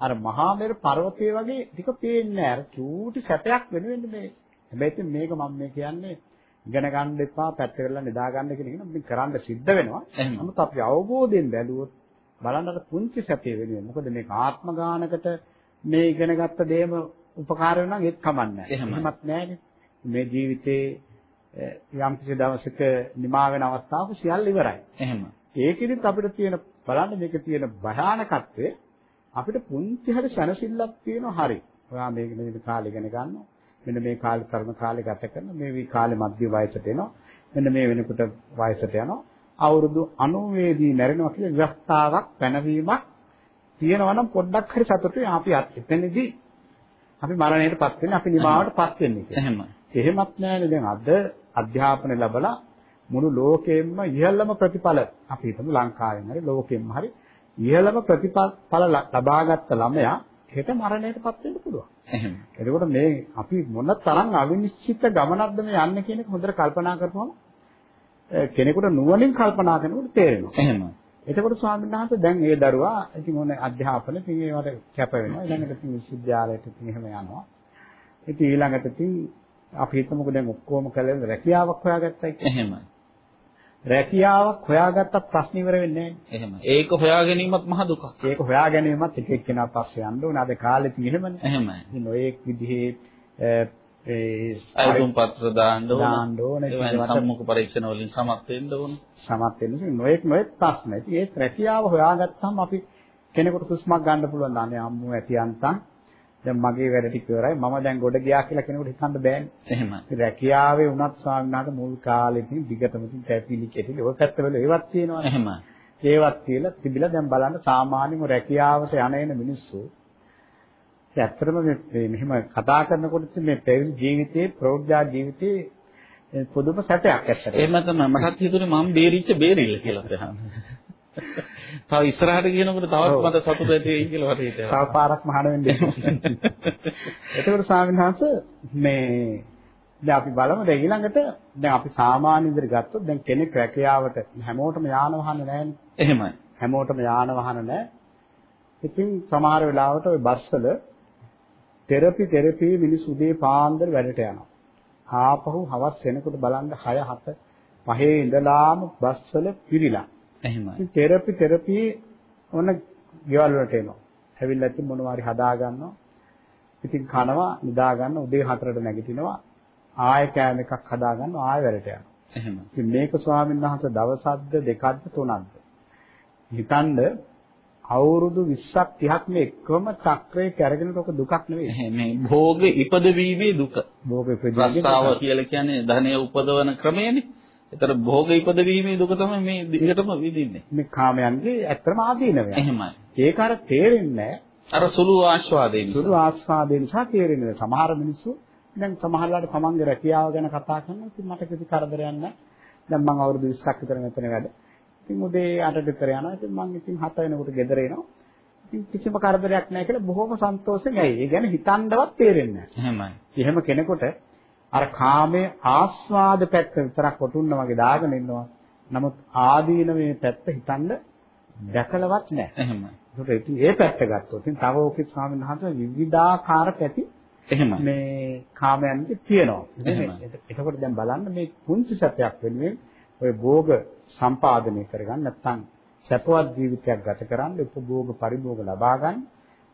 අර මහා මේරු පර්වතයේ වගේ ටික පේන්නේ නැහැ. අර චූටි සැපයක් වෙනුවෙන් මේ. හැබැයි ඉතින් මේක මම මේ කියන්නේ ඉගෙන ගන්න එපා පැත්ත කරලා නිදා ගන්න කියන එක නෙමෙයි කරන්න සිද්ධ වෙනවා. එහෙම. නමුත් අපි අවබෝධයෙන් බැලුවොත් බලන්න අර පුංචි සැපේ වෙනුවෙන්. මොකද මේක ආත්ම ගානකට මේ ඉගෙන ගත්ත දේම උපකාර වෙනවා නම් ඒත් කමන්නේ නැහැ. එහෙමත් නැහැනේ. මේ ජීවිතේ යම් කිසි දවසක නිමා වෙන අවස්ථාවක සියල්ල ඉවරයි. එහෙම. ඒකෙදිත් අපිට තියෙන බලන්න මේක තියෙන භයානකත්වය අපිට පුංචි හරි සැනසෙල්ලක් තියෙනවා හරි. ඔයා මේක මේ කාලේ ඉගෙන ගන්නවා. මෙන්න මේ කාලේ තරුණ කාලේ ගත කරන මේ වී කාලේ මධ්‍ය වයසට එනවා. මෙන්න මේ වෙනකොට වයසට යනවා. අවුරුදු 90 දී මැරෙනවා කියලා විවස්ථාවක් පැනවීමක් තියෙනවා නම් පොඩ්ඩක් හරි සතුටුයි අපි එතනදී අපි මරණයටපත් වෙන්නේ අපි නිමාවටපත් වෙන්නේ කියලා. එහෙම. එහෙමත් නැහැනේ දැන් අද අධ්‍යාපනය ලැබලා මුළු ලෝකෙෙම ඉහළම ප්‍රතිඵල අපි හිතමු ලංකාවෙන් හරි ලෝකෙෙම හරි ඉහළම ප්‍රතිඵල ලබාගත් ළමයා හෙට මරණයටපත් වෙන්න පුළුවන්. එහෙම. එතකොට මේ අපි මොන තරම් අවිනිශ්චිත ගමනක්ද මේ යන්නේ කියන එක හොඳට කල්පනා කරපුවම කෙනෙකුට නුවණින් කල්පනා කරනකොට තේරෙනවා. එහෙම. එතකොට ස්වාමීන් වහන්සේ දැන් ඒ දරුවා ඉතින් ඕනේ අධ්‍යාපන ඉතින් ඒවට කැප වෙනවා. ඊළඟට ඉතින් විශ්වවිද්‍යාලයට ඉතින් එහෙම යනවා. ඉතින් ඊළඟට ඉතින් අපි හිතමුකෝ දැන් ඔක්කොම කලේ රැකියාවක් හොයාගත්තයි කියලා. එහෙම. රැකියාවක් හොයාගත්ත ප්‍රශ්න ඉවර වෙන්නේ නැහැ. එහෙම. ඒක හොයා ගැනීමත් මහ දුකක්. ඒක හොයා ගැනීමත් එක එක්කෙනා පස්සේ යන්න ඕනේ. අද කාලේ ඉතින් එහෙමනේ. එහෙමයි. ඉතින් ඔය විදිහේ අ, ඒ අයතුම් පත්‍ර දාන්න ඕන. දාන්න ඕන. ඒ වගේ සම්මුඛ පරීක්ෂණ වලින් සමත් වෙන්න ඕන. සමත් වෙන ඉතින් නොඑක් නොඑක් ප්‍රශ්න. ඉතින් ඒ රැකියාව හොයාගත්තාම අපි කෙනෙකුට හුස්මක් ගන්න පුළුවන්. අනේ අම්මෝ ඇති අන්තම්. දැන් මගේ වැඩ ටික ඉවරයි. මම දැන් ගොඩ ගියා කියලා කෙනෙකුට හිතන්න බෑනේ. එහෙමයි. රැකියාවේ උනත් ස්වාමීන් වහන්සේ මුල් කාලේ ඉතින් දිගටම ඉතින් පැපිලි කෙටිලි ඔය පැත්තවල ඒවත් තියෙනවා. එහෙමයි. ඒවත් තියලා තිබිලා දැන් බලන්න සාමාන්‍යම රැකියාවට යන එන මිනිස්සු ඉතින් ඇත්තටම මේ මෙහෙම කතා කරනකොට මේ පැවිදි ජීවිතයේ ප්‍රෞද්ධා ජීවිතයේ ඒ පුදුම සැපයක් ඇත්තට. එහෙම තමයි මටත් හිතුනේ මම බේරිච්ච බේරිල්ල කියලා තහන. තව ඉස්සරහට කියනකොට තවත්. මට සතුට ඇති වෙයි කියලා මට හිතෙනවා. තව පාරක් මහාන වෙන්නේ. එතකොට ස්වාමීන් වහන්සේ මේ දැන් අපි බලමු දැන් ඊළඟට දැන් අපි සාමාන්‍ය විදිහට ගත්තොත් දැන් කෙනෙක් රැකියාවට හැමෝටම යාන වාහන නැහැනේ. එහෙමයි. හැමෝටම යාන වාහන නැහැ. ඉතින් සමහර වෙලාවට ওই බස්වල තෙරපි තෙරපි මිනිස්සු උදේ පාන්දර වැඩට යනවා. ආපහු හවස් වෙනකොට බලන්න 6 7 පහේ ඉඳලාම බස්වල පිරීලා. එහෙමයි. තෙරපි තෙරපි ඔන්න ගෙවල් වලට එනවා. ඇවිල්ලා ඉතින් මොනවා හරි හදා ගන්නවා. ඉතින් කනවා, නිදා ගන්න උදේ 4ට නැගිටිනවා. ආයෙ කෑම එකක් හදා ගන්නවා, ආයෙ වැඩට යනවා. එහෙමයි. ඉතින් මේක ස්වාමීන් වහන්සේ දවසක්ද දෙකක්ද තුනක්ද? හිතන්න අවුරුදු 20ක් 30ක් මේ එකම චක්‍රේ කැරගෙනට ඔක දුකක් නෙවෙයි. මේ භෝග ඉපදවීමේ දුක. භෝග ප්‍රතිජීවී රස්සාව කියලා කියන්නේ ධනය උපදවන ක්‍රමයනේ. ඒතර භෝග ඉපදවීමේ දුක තමයි මේ දිගටම විඳින්නේ. මේ කාමයන්ගේ ඇත්තම ආදීනවය. එහෙමයි. ඒක අර තේරෙන්නේ අර සුළු ආස්වාදයෙන් සුදු ආස්වාදේ නිසා තේරෙන්නේ. සමහර මිනිස්සු දැන් සමහරලාට තමන්ගේ රැකියාව ගැන කතා කරනවා. ඉතින් මට කිසි කරදරයක් නැහැ. දැන් මම අවුරුදු 20ක් විතර මෙතන වැඩ. ඉතින් උදේ 8ට විතර යනවා. ඉතින් මම ඉතින් 7 වෙනකොට ගෙදර එනවා. ඉතින් කිසිම කරදරයක් නැහැ කියලා බොහොම සන්තෝෂෙන් ඇයි. ඒ ගැන හිතන්නවත් තේරෙන්නේ නැහැ. එහෙමයි. එහෙම කෙනෙකුට අර කාමයේ ආස්වාද පැත්ත විතරක් කොටුන්න වගේ දාගෙන ඉන්නවා. නමුත් ආදීනමේ පැත්ත හිතන්න දැකලවත් නැහැ. එහෙමයි. ඒකට ඉතින් ඒ පැත්ත ගත්තොත් ඉතින් තව ඕකේ ස්වාමීන් වහන්සේ විවිධාකාර පැති එහෙමයි. මේ කාමයන්ගේ තියෙනවා. එතකොට දැන් බලන්න මේ කුංචි සත්‍යයක් වෙනුවෙන් ඔය භෝග සම්පාදනය කරගන්න නැත්නම් සැපවත් ජීවිතයක් ගත කරන්න උපභෝග පරිභෝග ලබා ගන්න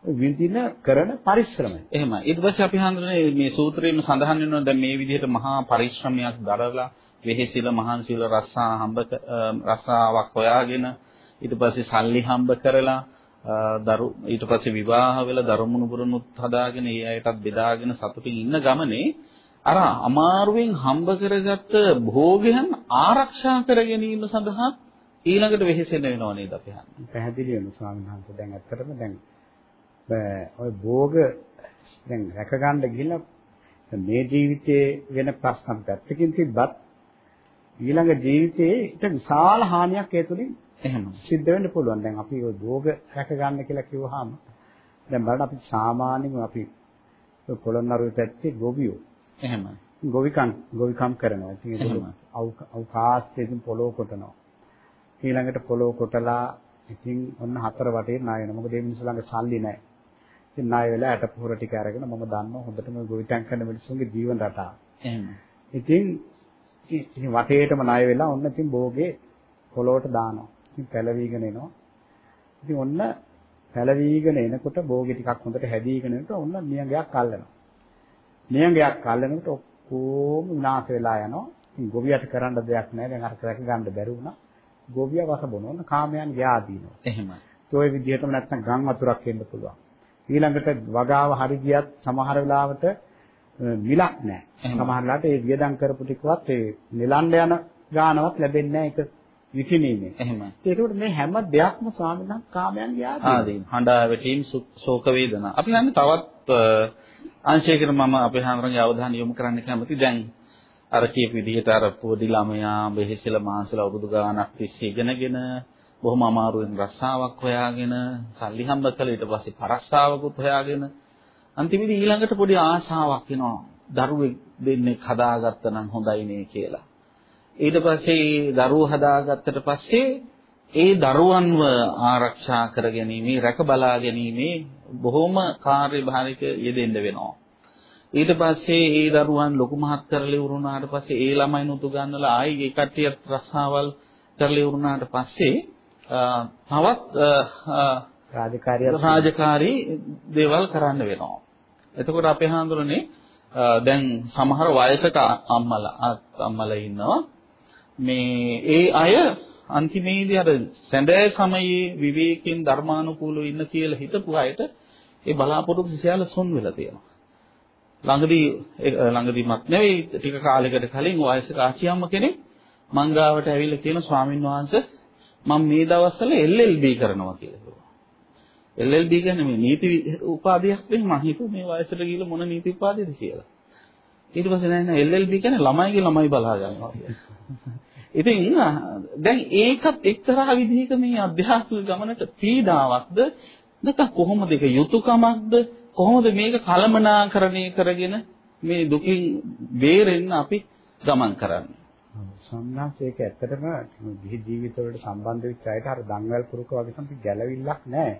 විඳින කරන පරිශ්‍රමය. එහෙමයි. ඊට පස්සේ අපි හඳුනන්නේ මේ සූත්‍රයේම සඳහන් වෙනවා දැන් මේ විදිහට මහා පරිශ්‍රමයක් දරලා වෙහෙසිල මහන්සිල රස්සා හම්බ රස්සාවක් හොයාගෙන ඊට පස්සේ සල්ලි හම්බ කරලා දරු ඊට පස්සේ විවාහ වෙලා දරුමුණු පුරුණුත් හදාගෙන ඒ අයටත් බෙදාගෙන සතුටින් ඉන්න ගමනේ අර අමාරුවෙන් හම්බ කරගත්ත භෝගයන් ආරක්ෂා කර ගැනීම සඳහා ඊළඟට වෙහෙසෙන්න වෙනව නේද අපි හන්නේ. පැහැදිලි වෙනවා ස්වාමීන් වහන්සේ. දැන් ඇත්තටම දැන් ඔය භෝග දැන් රැක ගන්න ගිහිල්ලා මේ ජීවිතයේ වෙන ප්‍රශ්න පැත්තකින් තිබ්බත් ඊළඟ ජීවිතයේ ඊට විශාල හානියක් ඒ තුලින් එහෙම සිද්ධ වෙන්න පුළුවන්. දැන් අපි ওই භෝග රැක ගන්න කියලා කිව්වහම දැන් බලන්න අපි සාමාන්‍යයෙන් අපි පොළොන්නරුවේ පැත්තේ ගොවියෝ. එහෙම. ගොවිකම් ගොවිකම් කරනවා. ඉතින් ඒක අවකාශයෙන් පොළොව කොටනවා. ඊළඟට පොළොව කොටලා ඉතින් ඔන්න හතර වටේ ණය වෙනවා. මොකද මේ මිනිස්සු ළඟ සල්ලි නැහැ. ඉතින් ණය වෙලා ඇට පොහොර ටික අරගෙන මම දන්නවා හොඳටම ගොවිතැන් කරන මිනිස්සුන්ගේ ජීවන රටාව. එහෙම. ඉතින් ඉතින් වටේටම ණය වෙලා ඔන්න ඉතින් භෝගේ පොළොවට දානවා. ඉතින් පැලවිගෙන එනවා. ඉතින් ඔන්න පැලවිගෙන එනකොට භෝගේ ටිකක් හොඳට හැදීගෙන එනකොට ඔන්න නියඟයක් අල්ලනවා. නියඟයක් අල්ලනකොට ඔක්කොම විනාශ වෙලා යනවා. ඉතින් ගොවියට කරන්න දෙයක් නැහැ. දැන් අර රැක ගන්න බැරි වුණා. ගොවියා වස බොනවා. ඔන්න කාමයන් යාදීනවා. එහෙමයි. ඒ ඔය විදිහටම නැත්නම් ගම් වතුරක් එන්න පුළුවන්. ඊළඟට වගාව හරි ගියත් සමහර වෙලාවට මිලක් නැහැ. සමහර වෙලාවට ඒ වියදම් කරපු ටිකවත් ඒ නිලන්න යන ගානවත් ලැබෙන්නේ නැහැ ඒක විකිණීමේ. එහෙමයි. ඒකට මේ හැම දෙයක්ම ස්වාමීන් වහන්සේ කාමයන්ගේ ආදී. ආදීන් හඬා වැටීම් ශෝක වේදනා. අපි යන්නේ තවත් අංශයකට මම අපේ හාමුදුරන්ගේ අවධානය යොමු කරන්න කැමති. දැන් අර කියපු විදිහට අර පොඩි ළමයා බෙහෙසලා මහන්සිලා අවුරුදු ගාණක් තිස්සේ ඉගෙනගෙන බොහොම අමාරුවෙන් රස්සාවක් හොයාගෙන සල්ලි හම්බ කළා ඊට පස්සේ පරස්සාවකුත් හොයාගෙන අන්තිමේදී ඊළඟට පොඩි ආශාවක් එනවා දරුවෙක් දෙන්නෙක් හදාගත්තා නම් හොඳයි නේ කියලා. ඊට පස්සේ දරුවෝ හදාගත්තට පස්සේ ඒ දරුවන්ව ආරක්ෂා කර ගැනීම, රැක බලා ගැනීම බොහොම කාර්යභාරික යෙදෙන්න වෙනවා. ඊට පස්සේ ඒ දරුවන් ලොකු මහත් කරලා ඉවරුනාට පස්සේ ඒ ළමයිනුත් ගන්නලා ආයි ඒ කට්ටියත් රස්සාවල් කරලා ඉවරුනාට පස්සේ තවත් රාජකාරිය රාජකාරී දේවල් කරන්න වෙනවා. එතකොට අපේ හාමුදුරනේ දැන් සමහර වයසක අම්මලා අම්මලා ඉන්නවා මේ ඒ අය අන්තිමේදී අර සැඳෑ සමයේ විවේකයෙන් ධර්මානුකූලව ඉන්න කියලා හිතපු අයට ඒ බලාපොරොත්තු සියල්ල සොන් වෙලා තියෙනවා. ළඟදී ළඟදීමත් නෙවෙයි ටික කාලයකට කලින් වයසක ආච්චි අම්ම කෙනෙක් මංගාවට ඇවිල්ලා කියන ස්වාමින් වහන්සේ මම මේ දවස්වල LLB කරනවා කියලා කිව්වා. LLB කියන්නේ මේ නීති උපාධියක් වෙන්නේ මම හිතුවා මේ වයසට ගිහලා මොන නීති උපාධියද කියලා. ඊට පස්සේ නෑ නෑ LLB කියන්නේ ළමයිගේ ළමයි බලා ගන්නවා කියලා. ඉතින් දැන් ඒකත් එක්තරා විදිහක මේ අධ්‍යාත්මික ගමනට පීඩාවක්ද නැත්නම් කොහොමද ඒක යුතුයකමක්ද කොහොමද මේක කලමනාකරණය කරගෙන මේ දුකින් බේරෙන්න අපි ගමන් කරන්නේ සම්මාස ඒක ඇත්තටම ගිහි ජීවිතවලට සම්බන්ධ වෙච්ච අයට අර දන්වැල් පුරුක වගේ සම්පි ගැළවිල්ලක් නැහැ.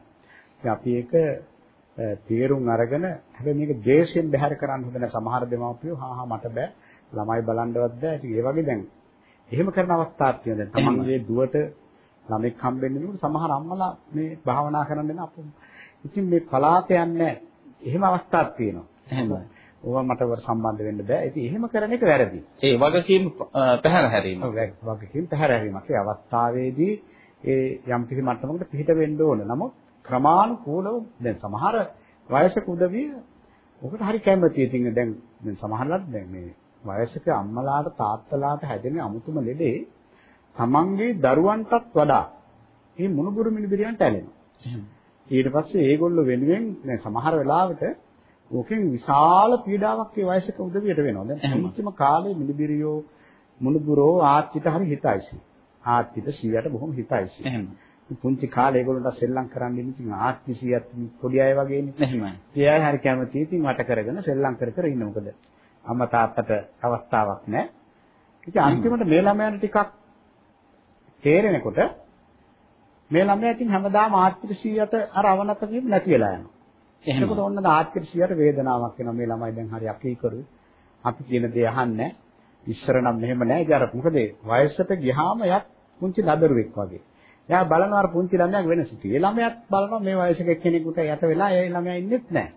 ඉතින් අපි ඒක තීරුම් අරගෙන හැබැයි මේක දේශයෙන් බැහැර කරන්න හොඳ නැහැ. සමහර දෙමාපියෝ හා හා මට බෑ ළමයි බලන්නවත් බෑ. ඉතින් ඒ වගේ දැන් එහෙම කරන අවස්ථාවක් තියෙනවා. දැන් තමන්ගේ දුවට ළමෙක් හම්බෙන්නේ නෙවෙයි සමහර අම්මලා මේ භාවනා කරන්න දෙන අපු. ඉතින් මේ පලාත යන්නේ එහෙම අවස්ථාවක් තියෙනවා. එහෙමයි. ඕවා මට සම්බන්ධ වෙන්න බෑ. ඉතින් එහෙම කරන එක වැරදි. ඒ වගකීම් පැහැර හැරීම. ඔව් වගකීම් පැහැර හැරීමක්. ඒ අවස්ථාවේදී ඒ යම් කිසි මට්ටමකට පිහිට වෙන්න ඕන. නමුත් ක්‍රමානුකූලව දැන් සමහර වයසක උදවිය ඔකට හරි කැමතියි. ඉතින් දැන් දැන් සමහරවිට දැන් මේ වයසක අම්මලාට තාත්තලාට හැදෙන අමුතුම ලෙඩේ තමන්ගේ දරුවන්ටත් වඩා මේ මුණුබුරු මිනිබිරියන්ට ඇලෙනවා. ඊට පස්සේ ඒගොල්ලෝ වෙනුවෙන් සමහර වෙලාවට ඕකෙන් විශාල පීඩාවක් ඒ වයසක උදවියට වෙනවා. දැන් මුලින්ම කාලේ මිනිබිරියෝ මුණුබුරෝ ආච්චිට හරි හිතයිසි. ආච්චිට සීයට බොහොම හිතයිසි. එහෙම. පුංචි කාලේ ඒගොල්ලන්ට සෙල්ලම් කරන්න ඉන්නේ ඉතින් ආච්චි සීයත් පොඩි අය වගේනේ. එහෙමයි. ඒ අය හරි කැමතියි ඉතින් වට කරගෙන සෙල්ලම් කර කර ඉන්න මොකද අම්මා තාත්තට අවස්ථාවක් නැහැ. ඉතින් අන්තිමට මේ ළමයාට ටිකක් තේරෙනකොට මේ ළමයා ඉතින් හැමදාම ආර්ථික 100ට අර අවනත වීම නැති වෙලා යනවා. එතකොට ඔන්න තාත්තට සියට වේදනාවක් එනවා මේ ළමයි දැන් හරි අකීකරු. අපි කියන දේ අහන්නේ ඉස්සර නම් මෙහෙම නෑ. ඉතින් අර මොකද වයසට ගියාම එයත් පුංචි ලදරුවෙක් වගේ. එයා බලනවා අර පුංචි ළමයාගේ වෙනස. ඒ ළමයාත් බලනවා මේ වයසක කෙනෙකුට යට වෙලා ඒ ළමයා ඉන්නෙත් නෑ.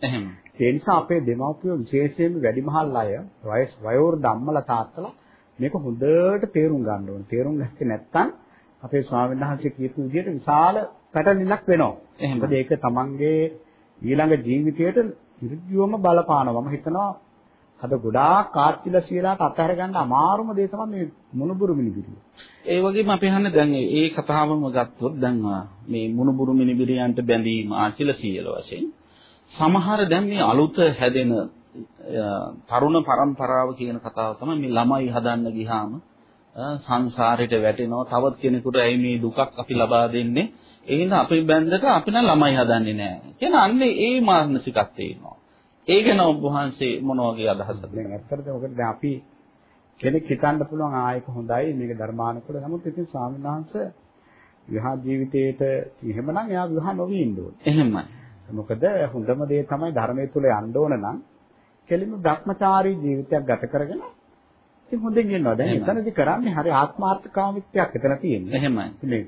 ඒ නිසා අපේ දෙමව්පියෝ විශේෂයෙන්ම වැඩිමහල් අය වයස් වයෝවෘද්ධ අම්මලා තාත්තලා මේක හොඳට තේරුම් ගන්න ඕනේ. තේරුම් ගත්තේ නැත්නම් අපේ ස්වාමීන් වහන්සේ කියපු විදිහට විශාල පැටලිලක් වෙනවා. මොකද ඒක තමන්ගේ ඊළඟ ජීවිතයට ඉර්ධියවම බලපානවා. මම හිතනවා අද ගොඩාක් කාර්තිලා සියලාට අතහැර ගන්න අමාරුම දේ තමයි මේ මුණුබුරු මිනිබිරිය. ඒ වගේම අපි අහන්නේ දැන් ඒ කතාවම ගත්තොත් දැන් මේ මුණුබුරු මිනිබිරියන්ට බැඳීම ආචිල සීල වශයෙන් සමහර දැන් මේ අලුත හැදෙන තරුණ පරම්පරාව කියන කතාව තමයි මේ ළමයි හදන්න ගියාම සංසාරයට වැටෙනවා. තවත් කෙනෙකුට ඇයි මේ දුකක් අපි ලබා දෙන්නේ? ඒ හින්දා අපි බැඳට අපි නම් ළමයි හදන්නේ නැහැ කියන අන්නේ ඒ මානසිකත්වයේ ඉන්නවා ඒ ගැන ඔබ වහන්සේ මොන වගේ අදහසක්ද දැන් ඇත්තටම මොකද දැන් අපි කෙනෙක් හිතන්න පුළුවන් ආයක හොඳයි මේක ධර්මානුකූල නමුත් ඉතින් ස්වාමීන් වහන්සේ විවාහ ජීවිතයේට එහෙමනම් එයා විවාහ නොවී ඉන්න ඕනේ. එහෙමයි මොකද හොඳම දේ තමයි ධර්මයේ තුල යන්න ඕන නම් කෙලින්ම භ්‍රමචාරී ජීවිතයක් ගත කරගෙන ඉතින් හොඳින් ඉන්නවා. දැන්. එතනදි කරන්නේ හරි ආත්මාර්ථකාමීත්වයක් එතන තියෙන්නේ. එහෙමයි මේ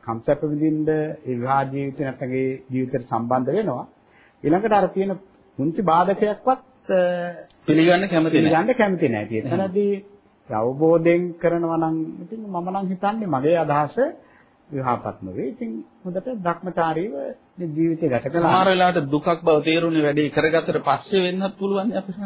කම්සප්ප විඳින්න ඒ විවාහ ජීවිතය නැත්නම් ඒ ජීවිතයට සම්බන්ධ වෙනවා. ඊළඟට අර තියෙන මුංචි බාධකයක්වත් පිළිගන්න කැමති නැහැ පිළිගන්න කැමති නැහැ. එතනදී අවබෝධයෙන් කරනවා නම් ඉතින් මම නම් හිතන්නේ මගේ අදහස විවාහපත් නෙවෙයි. ඉතින් හොඳට භ්‍රමචාරීව මේ ජීවිතය ගත සමහර කළා. වෙලාවට දුකක් බව තේරුනේ වැඩි කරගත්තට පස්සේ වෙන්නත් පුළුවන් නේ අපිට.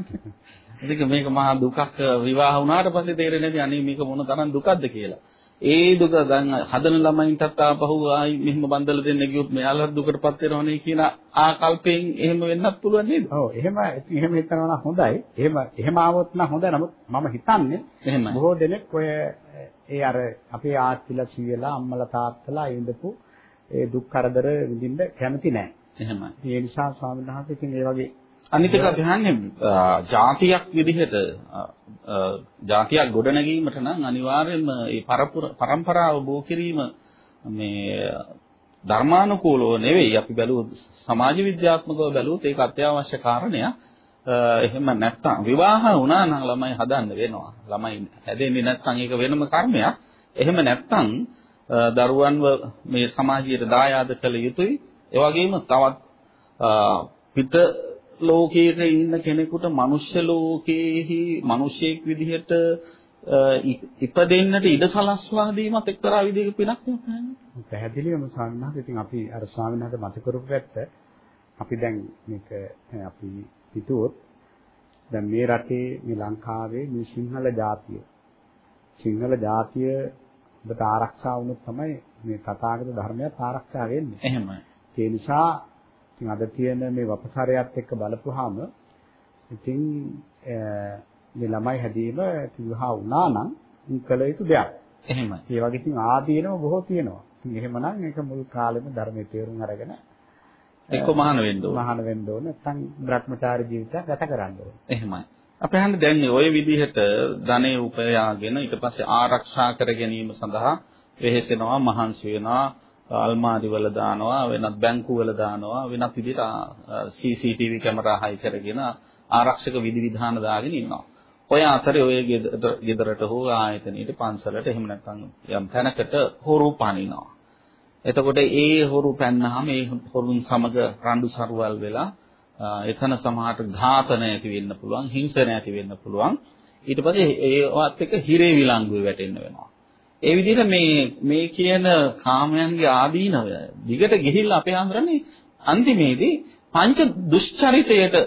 ඉතින් මේක මහා දුකක් විවාහ වුණාට පස්සේ තේරෙන්නේ නැති අනේ මේක මොන තරම් දුකක්ද කියලා. ඒ දුක දැන් හදන ළමයින්ටත් ආපහු ආයි මෙහෙම බන්දල දෙන්න ගියොත් මෙයාලත් දුකටපත් වෙනවනේ කියන ආකල්පයෙන් එහෙම වෙන්නත් පුළුවන් නේද? ඔව් එහෙම එහෙම හිතනවා නම් හොඳයි. එහෙම එහෙම ආවොත් නම් හොඳයි. නමුත් මම හිතන්නේ එහෙමයි. බොහෝ දෙනෙක් ඔය ඒ අර අපේ ආච්චිලා සීයලා අම්මලා තාත්තලා ඉඳපු ඒ දුක් කරදර විඳින්න කැමති නැහැ. එහෙමයි. ඒ නිසා ස්වාමීන් වහන්සේ ඉතින් ඒ වගේ අනිත් එක අපි අහන්නේ ආ, ජාතියක් විදිහට ජාතියක් ගොඩනැගීමට නම් අනිවාර්යයෙන්ම මේ પરම්පරාව බෝ කිරීම මේ ධර්මානුකූලව නෙවෙයි අපි බැලුවොත් සමාජ විද්‍යාත්මකව බැලුවොත් ඒක අත්‍යවශ්‍ය කාරණයක්. ආ, එහෙම නැත්නම් විවාහ වුණා නම් ළමයි හදන්න වෙනවා. ළමයි හැදෙන්නේ නැත්නම් ඒක වෙනම කර්මයක්. එහෙම නැත්නම් ආ, දරුවන්ව මේ සමාජයට දායාද කළ යුතුයි. ඒ වගේම තවත් ආ, පිට ලෝකයක ඉන්න කෙනෙකුට මනුෂ්‍ය ලෝකයේහි මිනිසෙක් විදිහට අ, ඉ- ඉපදෙන්නට ඉඩ සලස්වා දීමත් එක්තරා විදිහක පිනක් නේ. පැහැදිලිවම ස්වාමීන් වහන්සේ ඉතින් අපි අර ස්වාමීන් වහන්සේ මත කරපු පැත්ත අපි දැන් මේක දැන් අපි හිතුවොත් දැන් මේ රටේ මේ ලංකාවේ මේ සිංහල ජාතිය සිංහල ජාතිය ඔබට ආරක්ෂා වුණොත් තමයි මේ තථාගත ධර්මයත් ආරක්ෂා වෙන්නේ. එහෙමයි. ඒ නිසා ඉතින් අද තියෙන මේ වපසරයත් එක්ක බලපුවාම ඉතින් මේ ළමයි හැදීම විවාහ වුණා නම් කළ යුතු දෙයක්. එහෙමයි. ඒ වගේ ඉතින් ආදීනව බොහෝ තියෙනවා. ඉතින් එහෙමනම් ඒක මුල් කාලෙම ධර්මයේ තේරුම් අරගෙන එක්ක මහාන වෙන්න ඕන. මහාන වෙන්න ඕන නැත්නම් භ්‍රමචාරී ජීවිතයක් ගත කරන්න ඕන. එහෙමයි. අපි හන්නේ දැන් ওই විදිහට ධනෙ උපයාගෙන ඊට පස්සේ ආරක්ෂා කර ගැනීම සඳහා වෙහෙසෙනවා මහන්සි වෙනවා අල්මාරි වල දානවා වෙනත් බැංකු වල දානවා වෙනත් විදිහට CCTV කැමරා හයි කරගෙන ආරක්ෂක විධිවිධාන දාගෙන ඉන්නවා. ඔය අතරේ ඔය ගෙදර- ගෙදරට හෝ ආයතනයේට පන්සලට එහෙම නැත්නම් යම් තැනකට හොරු පනිනවා. එතකොට ඒ හොරු පැන්නාම ඒ හොරුන් සමග රණ්ඩු සරුවල් වෙලා අ, එතන සමහරට ඝාතන ඇති වෙන්න පුළුවන් හිංසන ඇති වෙන්න පුළුවන්. ඊට පස්සේ ඒවත් එක හිරේ විලංගුවේ වැටෙන්න වෙනවා. ඒ විදිහට මේ මේ කියන කාමයන්ගේ ආදීනව දිගට ගිහිල්ලා අපේ ආන්දරනේ අන්තිමේදී පංච දුෂ්චරිතයට අ,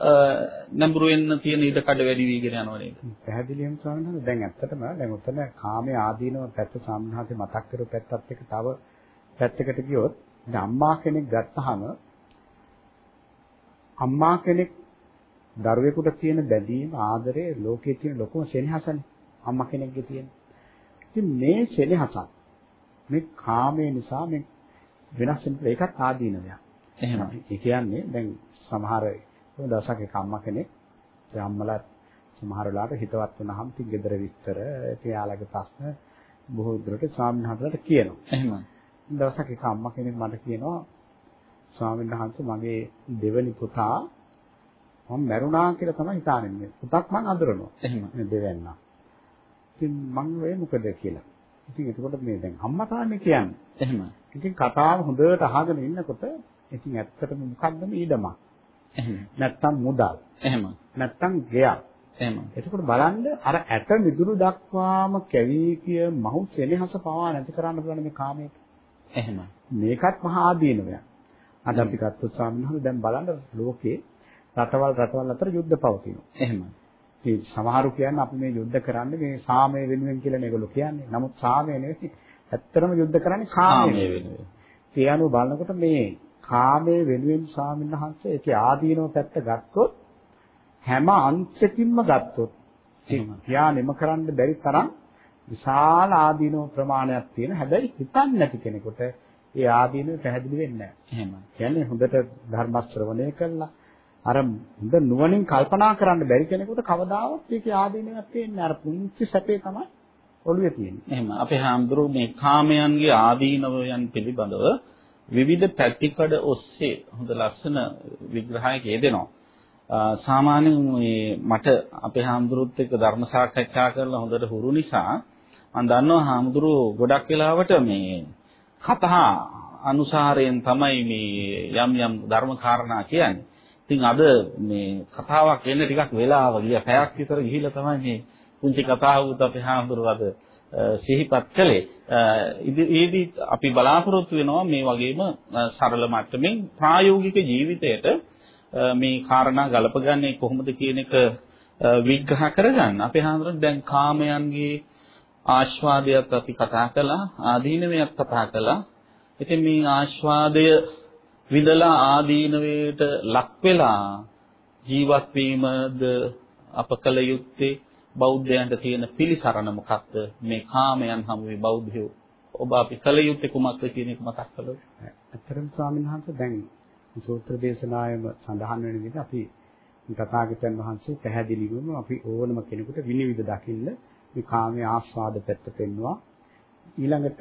නඹුරු වෙන්න තියෙන ඉඩ කඩ වැඩි වීගෙන යනවා නේද පැහැදිලිවම ස්වාමීන් වහන්සේ දැන් ඇත්තටම දැන් උතන කාමයේ ආදීනව පැත්ත ස්වාමීන් වහන්සේ මතක් කරපු පැත්තත් එක්ක තව පැත්තකට ගියොත් අම්මා කෙනෙක් ගත්තාම අම්මා කෙනෙක් දරුවෙකුට තියෙන බැඳීම ආදරය ලෝකයේ තියෙන ලොකුම සෙනෙහසනේ අම්මා කෙනෙක්ගේ තියෙන. ඉතින් මේ සෙනෙහසත් මේ කාමයේ නිසා මේ වෙනස් වෙන ඒකත් ආදීනවයක්. එහෙමයි ඒ කියන්නේ දැන් සමහර දවසක එක අම්මා කෙනෙක් ඒ අම්මලා සමහර වෙලාවට හිතවත් වුණාම ඉතින් ගෙදර විස්තර එයාලගේ ප්‍රශ්න බොහෝ දුරට ස්වාමීන් වහන්සේලාට කියනවා. එහෙමයි දවසක් එක අම්මා කෙනෙක් මට කියනවා ස්වාමීන් වහන්සේ මගේ දෙවෙනි පුතා මම මැරුණා කියලා තමයි හිතාගෙන ඉන්නේ. පුතක් මං අඳුරනවා. එහෙම. දෙවන්නා. ඉතින් මං වෙයි මොකද කියලා. ඉතින් එතකොට මේ දැන් අම්මා තාන්නේ කියන්නේ. එහෙම. ඉතින් කතාව හොඳට අහගෙන ඉන්නකොට ඉතින් ඇත්තටම මොකක්ද මේ ඊඩමක්? එහෙම. නැත්තම් මුදල්. එහෙම. නැත්තම් ගෙයක්. එහෙම. එතකොට බලන්න අර ඇට මිදුළු දක්වාම කැවී කිය මහු සෙනෙහස පවා නැති කරන්න පුළුවන් මේ කාමයට. එහෙම. මේකත් මහා ආදීනවයක්. අද අපි ගත්තොත් ස්වාමීන් වහන්සේ දැන් බලන්න ලෝකේ රටවල් රටවල් අතර යුද්ධ පවතිනවා. එහෙම. ඉතින් සමහරු කියන්නේ අපි මේ යුද්ධ කරන්නේ මේ සාමය වෙනුවෙන් කියලා මේගොල්ලෝ කියන්නේ. නමුත් සාමය නෙවෙයි. ඇත්තටම යුද්ධ කරන්නේ කාමය. වෙනුවෙන්. ඒ අනුව බලනකොට මේ කාමයේ වෙනුවෙන් ස්වාමීන් වහන්සේ ඒකේ ආදීනව පැත්ත ගත්තොත් හැම අංශකින්ම ගත්තොත් එහෙම. තියා නිම කරන්න බැරි තරම් විශාල ආදීනව ප්‍රමාණයක් තියෙන හැබැයි හිතන්නේ නැති කෙනෙකුට ඒ ආදීනව පැහැදිලි වෙන්නේ නැහැ. එහෙම. කියන්නේ හොඳට ධර්ම ශ්‍රවණය කළා අර හොඳ නුවණින් කල්පනා කරන්න බැරි කෙනෙකුට කවදාවත් ඒකේ ආදීනයක් තියෙන්නේ අර පුංචි සැපේ තමයි ඔළුවේ තියෙන්නේ. එහෙම අපේ හාමුදුරු මේ කාමයන්ගේ ආදීනවයන් පිළිබඳව විවිධ පැතිකඩ ඔස්සේ හොඳ ලස්සන විග්‍රහයක යෙදෙනවා. අ, සාමාන්‍යයෙන් මේ මට අපේ හාමුදුරුත් එක්ක ධර්ම සාකච්ඡා කරලා හොඳට හුරු නිසා මම දන්නවා හාමුදුරු ගොඩක් වෙලාවට මේ කතා අනුසාරයෙන් තමයි මේ යම් යම් ධර්ම කාරණා කියන්නේ. ඉතින් අද මේ කතාවක් එන්න ටිකක් වෙලාව ගිය පැයක් විතර ගිහිල්ලා තමයි මේ පුංචි කතාවකුත් අපේ හාමුදුරුවෝ අද අ, සිහිපත් කළේ. ඉදිරියේදී අපි බලාපොරොත්තු වෙනවා මේ වගේම අ, සරල මට්ටමින් ප්‍රායෝගික ජීවිතයට අ, මේ කාරණා ගලපගන්නේ කොහොමද කියන එක අ, විග්‍රහ කරගන්න. අපේ හාමුදුරුවෝ දැන් කාමයන්ගේ ආස්වාදයක් අපි කතා කළා, ආදීනවයක් කතා කළා. ඉතින් මේ ආස්වාදය විඳලා ආදීනවයට ලක් වෙලා ජීවත් වීමද අප කල යුත්තේ බෞද්ධයන්ට තියෙන පිළිසරණ මොකක්ද මේ කාමයන් හමුවේ බෞද්ධයෝ ඔබ අපි කල යුත්තේ කුමක්ද කියන එක මතක් කළොත් ඇත්තටම ස්වාමීන් වහන්සේ දැන් සූත්‍ර දේශනාවෙම සඳහන් වෙන විදිහට අපි තථාගතයන් වහන්සේ පැහැදිලිවම අපි ඕනම කෙනෙකුට විනිවිද දකින්න මේ කාමයේ ආස්වාද පැත්ත පෙන්නවා ඊළඟට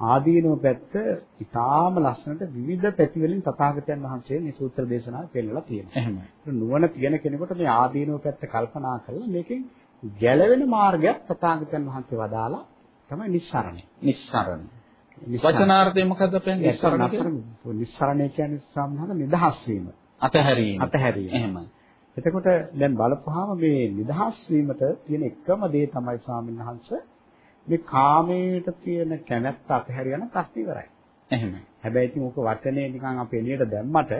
ආදීනව පැත්ත ඉතාම ලස්සනට විවිධ පැති වලින් තථාගතයන් වහන්සේ මේ සූත්‍ර දේශනාවේ පෙන්නලා තියෙනවා. එහෙමයි. නුවණ තියෙන කෙනෙකුට මේ ආදීනව පැත්ත කල්පනා කරලා මේකෙන් ගැලවෙන මාර්ගයක් තථාගතයන් වහන්සේ වදාලා තමයි නිස්සරණය. නිස්සරණ වචනාර්ථය මොකද්ද අපෙන් නිස්සරණ කියන්නේ? නිස්සරණ කියන්නේ සම්මත නිදහස් වීම. අතහැරීම. අතහැරීම. එහෙමයි. එතකොට දැන් බලපුවාම මේ නිදහස් වීමට තියෙන එකම දේ තමයි ස්වාමීන් වහන්සේ මේ කාමයට තියෙන කැමැත්ත අතහැර යන ප්‍රශ්න ඉවරයි. එහෙමයි. හැබැයි ඉතින් ඕක වචනේ නිකන් අපේ එළියට දැම්මට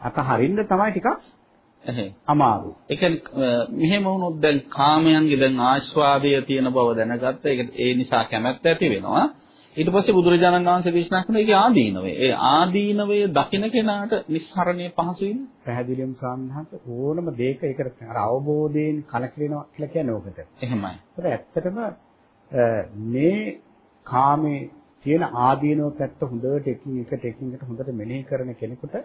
අතහරින්න තමයි ටිකක්. අමාරු. ඒ කියන්නේ මෙහෙම වුණොත් දැන් කාමයන්ගේ දැන් ආස්වාදය තියෙන බව දැනගත්ත ඒක ඒ නිසා කැමැත්ත ඇති වෙනවා. ඊට පස්සේ බුදුරජාණන් වහන්සේ දේශනා කරන එකේ ආදීනවය. ඒ ආදීනවය දකින්න කෙනාට නිස්සරණය පහසු වෙන්නේ. පැහැදිලිවම සාමනහස ඕනම දෙයක ඒකට අර අවබෝධයෙන් කලකිරෙනවා කියලා කියන්නේ ඕකට. එහෙමයි. ඒත් ඇත්තටම මේ කාමේ තියෙන ආදීනව පැත්ත හොඳට එකින් එකට එකින් එකට හොඳට මෙනෙහි කරන කෙනෙකුට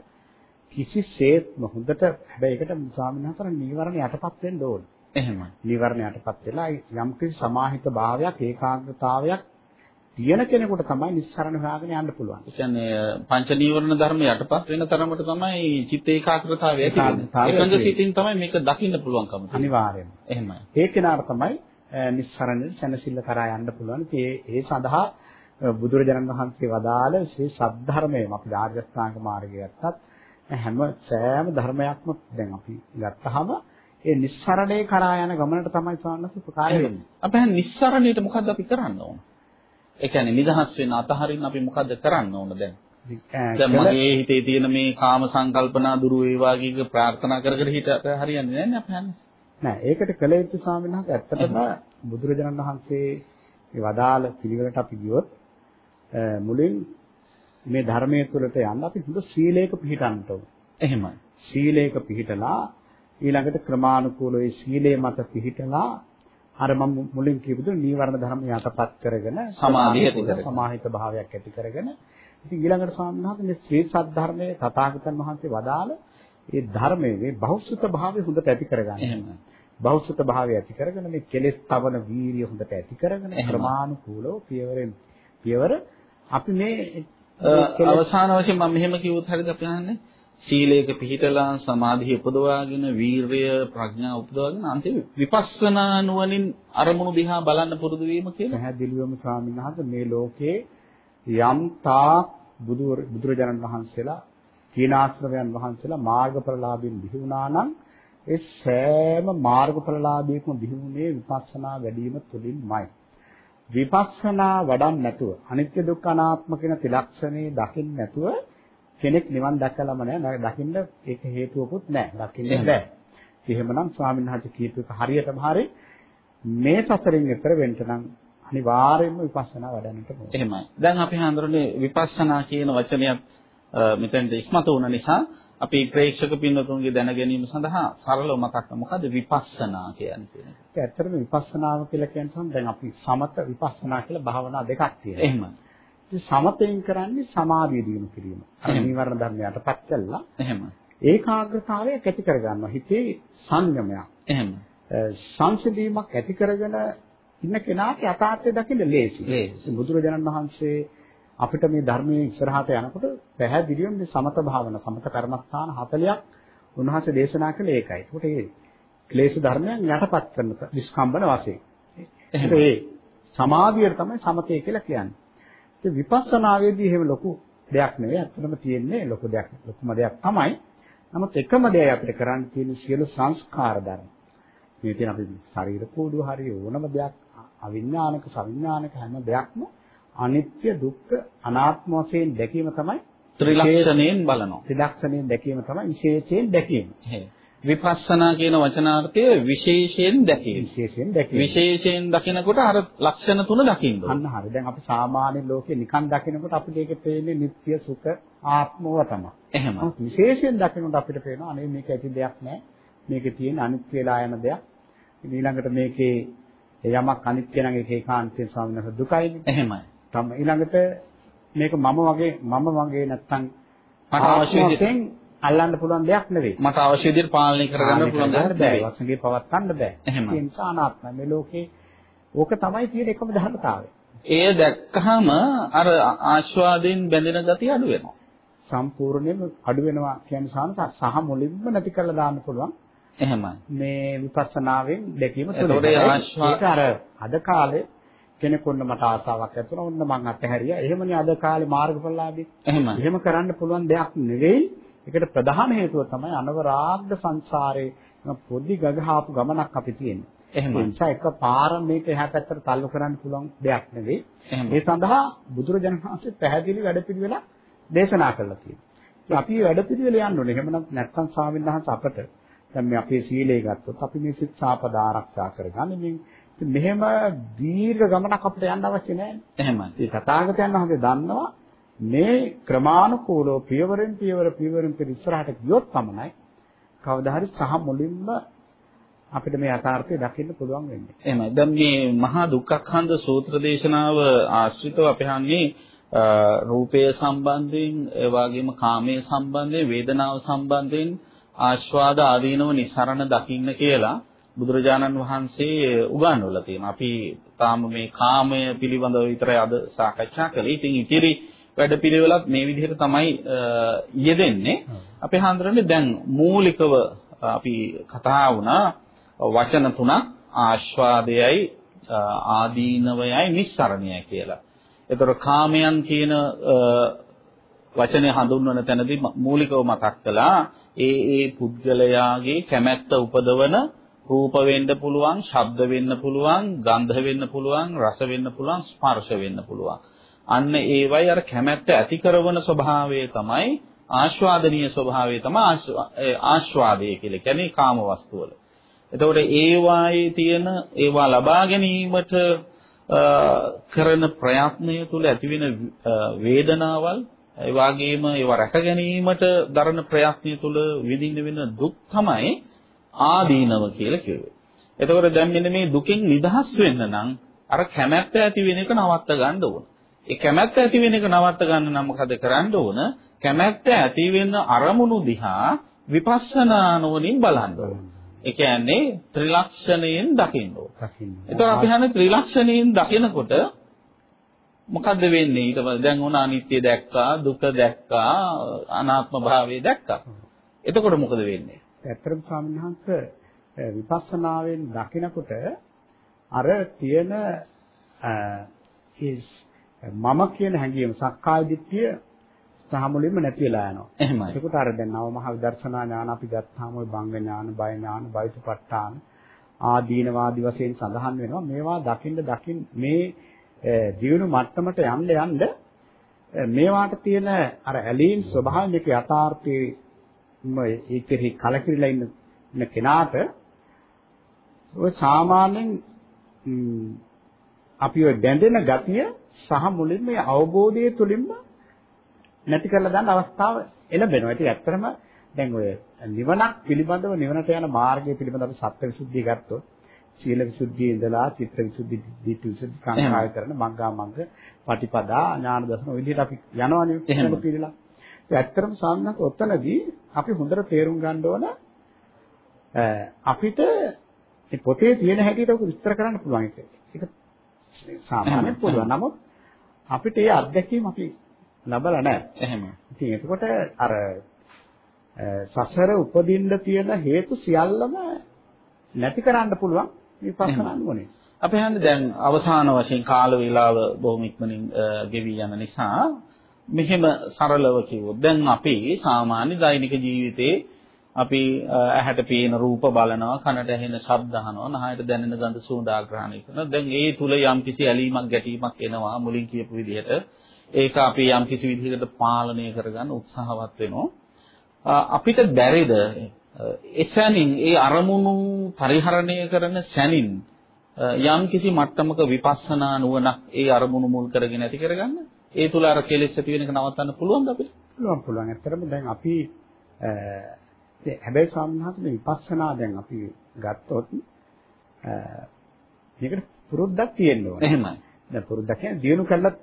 කිසිසේත්ම හොඳට හැබැයි ඒකට ස්වාමීන් වහන්සේ නීවරණ යටපත් වෙන්න ඕනේ. එහෙමයි. නීවරණ යටපත් වෙලා යම්කිසි සමාහිත භාවයක් ඒකාග්‍රතාවයක් තියෙන කෙනෙකුට තමයි නිස්සරණ හොයාගෙන යන්න පුළුවන්. ඒ කියන්නේ පංච නීවරණ ධර්ම යටපත් වෙන තරමට තමයි චිත්ත ඒකාග්‍රතාවය ඇති වෙන්නේ. සිතින් තමයි මේක දකින්න පුළුවන්කම තියෙන්නේ. අනිවාර්යයෙන්ම. එහෙමයි. ඒ කෙනාට තමයි අ, නිස්සරණය සැනසෙල්ල කරා යන්න පුළුවන්. ඒ ඒ සඳහා බුදුරජාණන් වහන්සේ වදාළ ශ්‍රී සද්ධර්මයම අපි ආර්ය අෂ්ටාංග මාර්ගය ගත්තත් හැම සෑම ධර්මයක්ම දැන් අපි ගත්තාම ඒ නිස්සරණේ කරා යන ගමනට තමයි ස්වාමීන් උපකාර වෙන්නේ. අපි හන් නිස්සරණයට මොකද්ද අපි කරන්න ඕන? ඒ කියන්නේ නිදහස් වෙන අතහරින්න අපි මොකද්ද කරන්න ඕන දැන්? දැන් මගේ හිතේ තියෙන මේ කාම සංකල්පනා දුරු වේවා කීක ප්‍රාර්ථනා කර කර හිත හරියන්නේ නැහැ අපි හන්නේ. නෑ ඒකට කළ යුතු ස්වාමීන් වහන්සේ ඇත්තටම බුදුරජාණන් වහන්සේ මේ වදාළ පිළිවෙලට අපි ගියොත් මුලින් මේ ධර්මයේ තුළට යන්න අපි හොඳ සීලයක පිළිටන්න ඕන. එහෙමයි. සීලයක පිළිටලා ඊළඟට ක්‍රමානුකූලව ඒ සීලයේ මත පිළිටලා අර මම මුලින් කියපු දේ නීවරණ ධර්ම යටපත් කරගෙන සමාධිය. සමාහිත භාවයක් ඇති කරගෙන ඉතින් ඊළඟට වහන්සේ මේ ශ්‍රී සද්ධර්මයේ තථාගතයන් වහන්සේ වදාළ ඒ ධර්මයේ මේ බහුසුත භාවය හොඳට ඇති කරගන්න. එහෙමයි. බහුසුත භාවය ඇති කරගෙන මේ කෙලෙස් තවන වීරිය හොඳට ඇති කරගෙන එහෙම. ක්‍රමානුකූලව පියවරෙන් පියවර අපි මේ අවසාන වශයෙන් මම මෙහෙම කිව්වොත් හරියද අපි අහන්නේ? සීලයක පිහිටලා සමාධිය උපදවාගෙන වීරය ප්‍රඥා උපදවාගෙන අන්තිම විපස්සනා නුවණින් අරමුණු දිහා බලන්න පුරුදු වීම කියලා. පැහැදිලිවම ස්වාමීන් වහන්සේ මේ ලෝකේ යම් බුදු බුදුරජාණන් වහන්සේලා තීනාශ්‍රවයන් වහන්සේලා මාර්ගඵලලාභීන් බිහි වුණා නම් ඒ සෑම මාර්ගඵලලාභීකම බිහි වුණේ විපස්සනා වැඩිම තුලින්මයි. විපස්සනා වඩන්න නැතුව අනිත්‍ය දුක්ඛ අනාත්ම කියන ත්‍රිලක්ෂණේ දකින්න නැතුව කෙනෙක් නිවන් දැකලම නැහැ. දකින්න ඒක හේතුවකුත් නැහැ. දකින්න බෑ. එහෙමනම් ස්වාමීන් වහන්සේ කියපු එක හරියටම හරි මේ සසරින් එතර වෙන්න නම් අනිවාර්යයෙන්ම විපස්සනා වඩන්නට ඕනේ. එහෙමයි. දැන් අපි හඳුරන්නේ විපස්සනා කියන වචනයත් මෙතෙන්ට ඉස්මතු වුණ නිසා අපි ප්‍රේක්ෂක පින්වතුන්ගේ දැන ගැනීම සඳහා සරලව මතක්. මොකද විපස්සනා කියන්නේ කියන එක. ඒක ඇත්තටම විපස්සනාව කියලා කියන්නේ දැන් අපි සමත විපස්සනා කියලා භාවනා දෙකක් තියෙනවා. ඉතින් සමතෙන් කරන්නේ සමාධිය දිනු කිරීම. අර නිවර්ණ ධර්මයටපත් කළා. එහෙමයි. ඒකාග්‍රතාවයක් ඇති කරගන්නවා. හිතේ සංයමයක්. එහෙමයි. සංසිඳීමක් ඇති කරගෙන ඉන්න කෙනාට යථාර්ථය දකින්න. ලේසි. බුදුරජාණන් වහන්සේ අපිට මේ ධර්මයේ ඉස්සරහට යනකොට පැහැදිලිවම මේ සමත භාවන සමත කර්මස්ථාන 40ක් උන්වහන්සේ දේශනා කළේ ඒකයි. ඒකට මේ ක්ලේශ ධර්මයන් යටපත් කරන විස්කම්බන වශයෙන්. ඒ සමාධියට තමයි සමතය කියලා කියන්නේ. ඒ විපස්සනාවේදී එහෙම ලොකු දෙයක් නෙවෙයි. අත්‍තරම තියෙන්නේ ලොකු දෙයක්. ලොකුම දෙයක් තමයි. නමුත් එකම දෙයයි අපිට කරන්න තියෙන සියලු සංස්කාර ධර්ම. මේ තියෙන අපි ශරීර කෝඩුව හරි ඕනම දෙයක් අවිඥානික සවිඥානික හැම දෙයක්ම අනිත්‍ය දුක්ඛ අනාත්ම වශයෙන් දැකීම තමයි ත්‍රිලක්ෂණයෙන් බලනවා. ත්‍රිලක්ෂණයෙන් දැකීම තමයි විශේෂයෙන් දැකීම. විපස්සනා කියන වචනාර්ථය විශේෂයෙන් දැකීම. විශේෂයෙන් දැකීම. විශේෂයෙන් දකිනකොට අර ලක්ෂණ තුන දකින්න අන්න හරි. දැන් අපි සාමාන්‍ය ලෝකේ නිකන් දකිනකොට අපිට ඒකේ පේන්නේ නিত্য සුඛ ආත්මව තමයි. එහෙම. විශේෂයෙන් දකිනකොට අපිට පේනවා අනේ මේක ඇති දෙයක් නෑ. මේකේ තියෙන අනිත්‍ය වෙලා යන දෙයක්. ඊළඟට මේකේ යමක් අනිත්‍ය නම් ඒක ඒකාන්තයෙන් ස්වාමීන් වහන්සේ දුකයිනේ. එහෙමයි. තම ඊළඟට මේක මම වගේ මම වගේ නැත්තම් මට අවශ්‍ය විදිහට අල්ලන්න පුළුවන් දෙයක් නෙවෙයි. මට අවශ්‍ය විදිහට පාලනය කරගන්න පුළුවන් දෙයක් බෑ. වසඟේ පවත්වන්න බෑ. එහෙම. ඒ නිසා අනාත්මයි. මේ ලෝකේ ඕක තමයි තියෙන එකම ධර්මතාවය. එය දැක්කහම අර ආස්වාදයෙන් බැඳෙන ගතිය අඩු වෙනවා. සම්පූර්ණයෙන්ම අඩු වෙනවා කියන සානස සහ මුලින්ම නැති කරලා දාන්න පුළුවන්. එහෙමයි. මේ විපස්සනාවෙන් දැකීම තුළ. ඒක අර අද කාලේ කෙනෙකුන්න මට ආසාවක් ඇති වුණා. ඔන්න මං අතහැරියා. එහෙමනේ අද කාලේ මාර්ගඵලලාභී. එහෙමයි. එහෙම කරන්න පුළුවන් දෙයක් නෙවෙයි. ඒකට ප්‍රධාන හේතුව තමයි අනවරාග්ද සංසාරේ පොඩි ගගහාපු ගමනක් අපි තියෙන්නේ. එහෙමයි. ඒ නිසා එකපාර මේක එහා පැත්තට තල්ලු කරන්න පුළුවන් දෙයක් නෙවෙයි. ඒ සඳහා බුදුරජාණන් වහන්සේ පැහැදිලි වැඩපිළිවෙලක් දේශනා කළා තියෙනවා. අපි වැඩපිළිවෙල යන්න ඕනේ. එහෙම නැත්නම් ස්වාමීන් වහන්සේ අපට දැන් මේ අපේ සීලය ගත්තොත් අපි මේ සිත් සාපද ආරක්ෂා කරගන්න මේ මෙහෙම දීර්ඝ ගමනක් අපිට යන්න අවශ්‍ය නැහැ. එහෙමයි. ඒ තථාගතයන් වහන්සේ දන්නවා මේ ක්‍රමානුකූලව පියවරෙන් පියවර පියවරෙන් පියවර ඉස්සරහට ගියොත් පමණයි කවදා හරි සහ මුලින්ම අපිට මේ යථාර්ථය දකින්න පුළුවන් වෙන්නේ. එහෙමයි. දැන් මේ මහා දුක්ඛඛන්ද සූත්‍ර දේශනාව ආශ්‍රිතව අපි හන්නේ රූපය සම්බන්ධයෙන් ඒ වගේම කාමයේ සම්බන්ධයෙන් වේදනාව සම්බන්ධයෙන් ආස්වාද ආදීනව නිසරණ දකින්න කියලා බුදුරජාණන් වහන්සේ උගන්වලා තියෙනවා. අපි තාම මේ කාමය පිළිබඳව විතරයි අද සාකච්ඡා කළේ. ඉතින් ඉතිරි වැඩපිළිවෙලත් මේ විදිහට තමයි යෙදෙන්නේ. අපි හඳුරන්නේ දැන් මූලිකව අපි කතා වුණා වචන තුනක් ආස්වාදයයි ආදීනවයයි නිස්සරණයයි කියලා. ඒතර කාමයන් කියන වචනය හඳුන්වන තැනදී මූලිකව මතක් කළා ඒ ඒ පුද්ගලයාගේ කැමැත්ත උපදවන රූප වෙන්න පුළුවන්, ශබ්ද වෙන්න පුළුවන්, ගන්ධ වෙන්න පුළුවන්, රස වෙන්න පුළුවන්, ස්පර්ශ වෙන්න පුළුවන්. අන්න ඒවයි අර කැමැත්ත ඇති කරන ස්වභාවය තමයි ආස්වාදනීය ස්වභාවය තමයි ආස්වාදය කියලා කියන්නේ කාම වස්තු වල. එතකොට ඒවායේ තියෙන ඒවා ලබා ගැනීමට කරන ප්‍රයත්නය තුළ ඇතිවෙන වේදනාවල් ඒ වගේම ඒවා රැක ගැනීමට දරන ප්‍රයත්නය තුළ විඳින්න වෙන දුක් තමයි ආදීනව කියලා කිව්වේ. එතකොට දැන් මෙන්න මේ දුකෙන් නිදහස් වෙන්න නම් අර කැමැත්ත ඇති වෙන එක නවත්ත ගන්න ඕන. ඒ කැමැත්ත ඇති වෙන එක නවත්ත ගන්න නම් මොකද කරන්න ඕන? කැමැත්ත ඇති වෙන අරමුණු දිහා විපස්සනා නොවනින් බලන්න ඕන. ඒ කියන්නේ ත්‍රිලක්ෂණයෙන් දකින්න ඕන. එතකොට අපි හන්නේ ත්‍රිලක්ෂණයෙන් දකිනකොට මොකද්ද වෙන්නේ ඊට පස්සේ දැන් උන අනිත්‍ය දැක්කා දුක දැක්කා අනාත්ම භාවය දැක්කා එතකොට මොකද වෙන්නේ ඇත්තටම ස්වාමීන් වහන්සේ විපස්සනාවෙන් දකිනකොට අර තියෙන මම කියන හැඟීම සක්කාය දිට්ඨිය සහ මුලින්ම නැති වෙලා යනවා. එහෙමයි. ඒකට අර දැන් නව මහ විදර්ශනා ඥාන අපි ගත්තාම ওই බංග ඥාන, බය ඥාන, බයිතුපත්ඨාන ආදීනවාදී වශයෙන් සඳහන් වෙනවා. මේවා දකින්න දකින් මේ ජීවණු මට්ටමට යන්න යන්න මේවාට තියෙන අර ඇලීම් ස්වභාවය මේක යථාර්ථයේ ඒකෙහි කලකිරිලා ඉන්න කෙනාට ඔය සාමාන්‍යයෙන් අපි ඔය බැඳෙන ගතිය සහ මුලින්ම මේ අවබෝධය තුලින්ම නැති කරලා දාන්න අවස්ථාව එළඹෙනවා. ඒක ඇත්තටම දැන් ඔය නිවනක් පිළිබඳව නිවනට යන මාර්ගය පිළිබඳව අපි සත්‍ය විසුද්ධිය ගත්තොත් සීල විසුද්ධිය ඉඳලා චිත්ත විසුද්ධි, ධිට්ඨි විසුද්ධි, කාංකාය කරන මග්ගා මග්ග, පටිපදා, ඥාන දර්ශන ඔය විදිහට අපි යනවනේ එහෙම පිළිලා. ඇත්තටම සාන්නක ඔතනදී අපි හොඳට තේරුම් ගන්න ඕන අපිට මේ පොතේ තියෙන හැටියට ඔක විස්තර කරන්න පුළුවන් එක. ඒක සාමාන්‍යයෙන් පුළුවන්. නමුත් අපිට ඒ අත්දැකීම අපි ලබලා නැහැ. එහෙම. ඉතින් එතකොට අර සසර උපදින්න තියෙන හේතු සියල්ලම නැති කරන්න පුළුවන් විපස්සනා නුවණින්. අපි හන්නේ දැන් අවසාන වශයෙන් කාල වේලාව බොහොම ඉක්මනින් ගෙවි යන නිසා මෙහෙම සරලව කිව්වොත් දැන් අපි සාමාන්‍ය දෛනික ජීවිතේ අපි ඇහැට පේන රූප බලනවා කනට ඇහෙන ශබ්ද අහනවා නහයට දැනෙන ගඳ සුවඳ ආග්‍රහණය කරනවා. දැන් ඒ තුල යම්කිසි ඇලීමක් ගැටීමක් එනවා මුලින් කියපු විදිහට. ඒක අපි යම්කිසි විදිහකට පාලනය කරගන්න උත්සාහවත් වෙනවා. අපිට බැරිද එසැනින් ඒ අරමුණු පරිහරණය කරන සැනින් යම්කිසි මට්ටමක විපස්සනා නුවණක් ඒ අරමුණු මුල් කරගෙන ඇති කරගන්න? ඒ තුල අර කෙලෙස් ඇති වෙන එක නවත්තන්න පුළුවන්ද අපිට පුළුවන් පුළුවන් ඇත්තටම දැන් අපි හැබැයි සාමාන්‍යයෙන් මේ විපස්සනා දැන් අපි ගත්තොත් මේකට පුරුද්දක් තියෙන්න ඕනේ. එහෙමයි. දැන් පුරුද්දක් කියන්නේ දිනු කළත්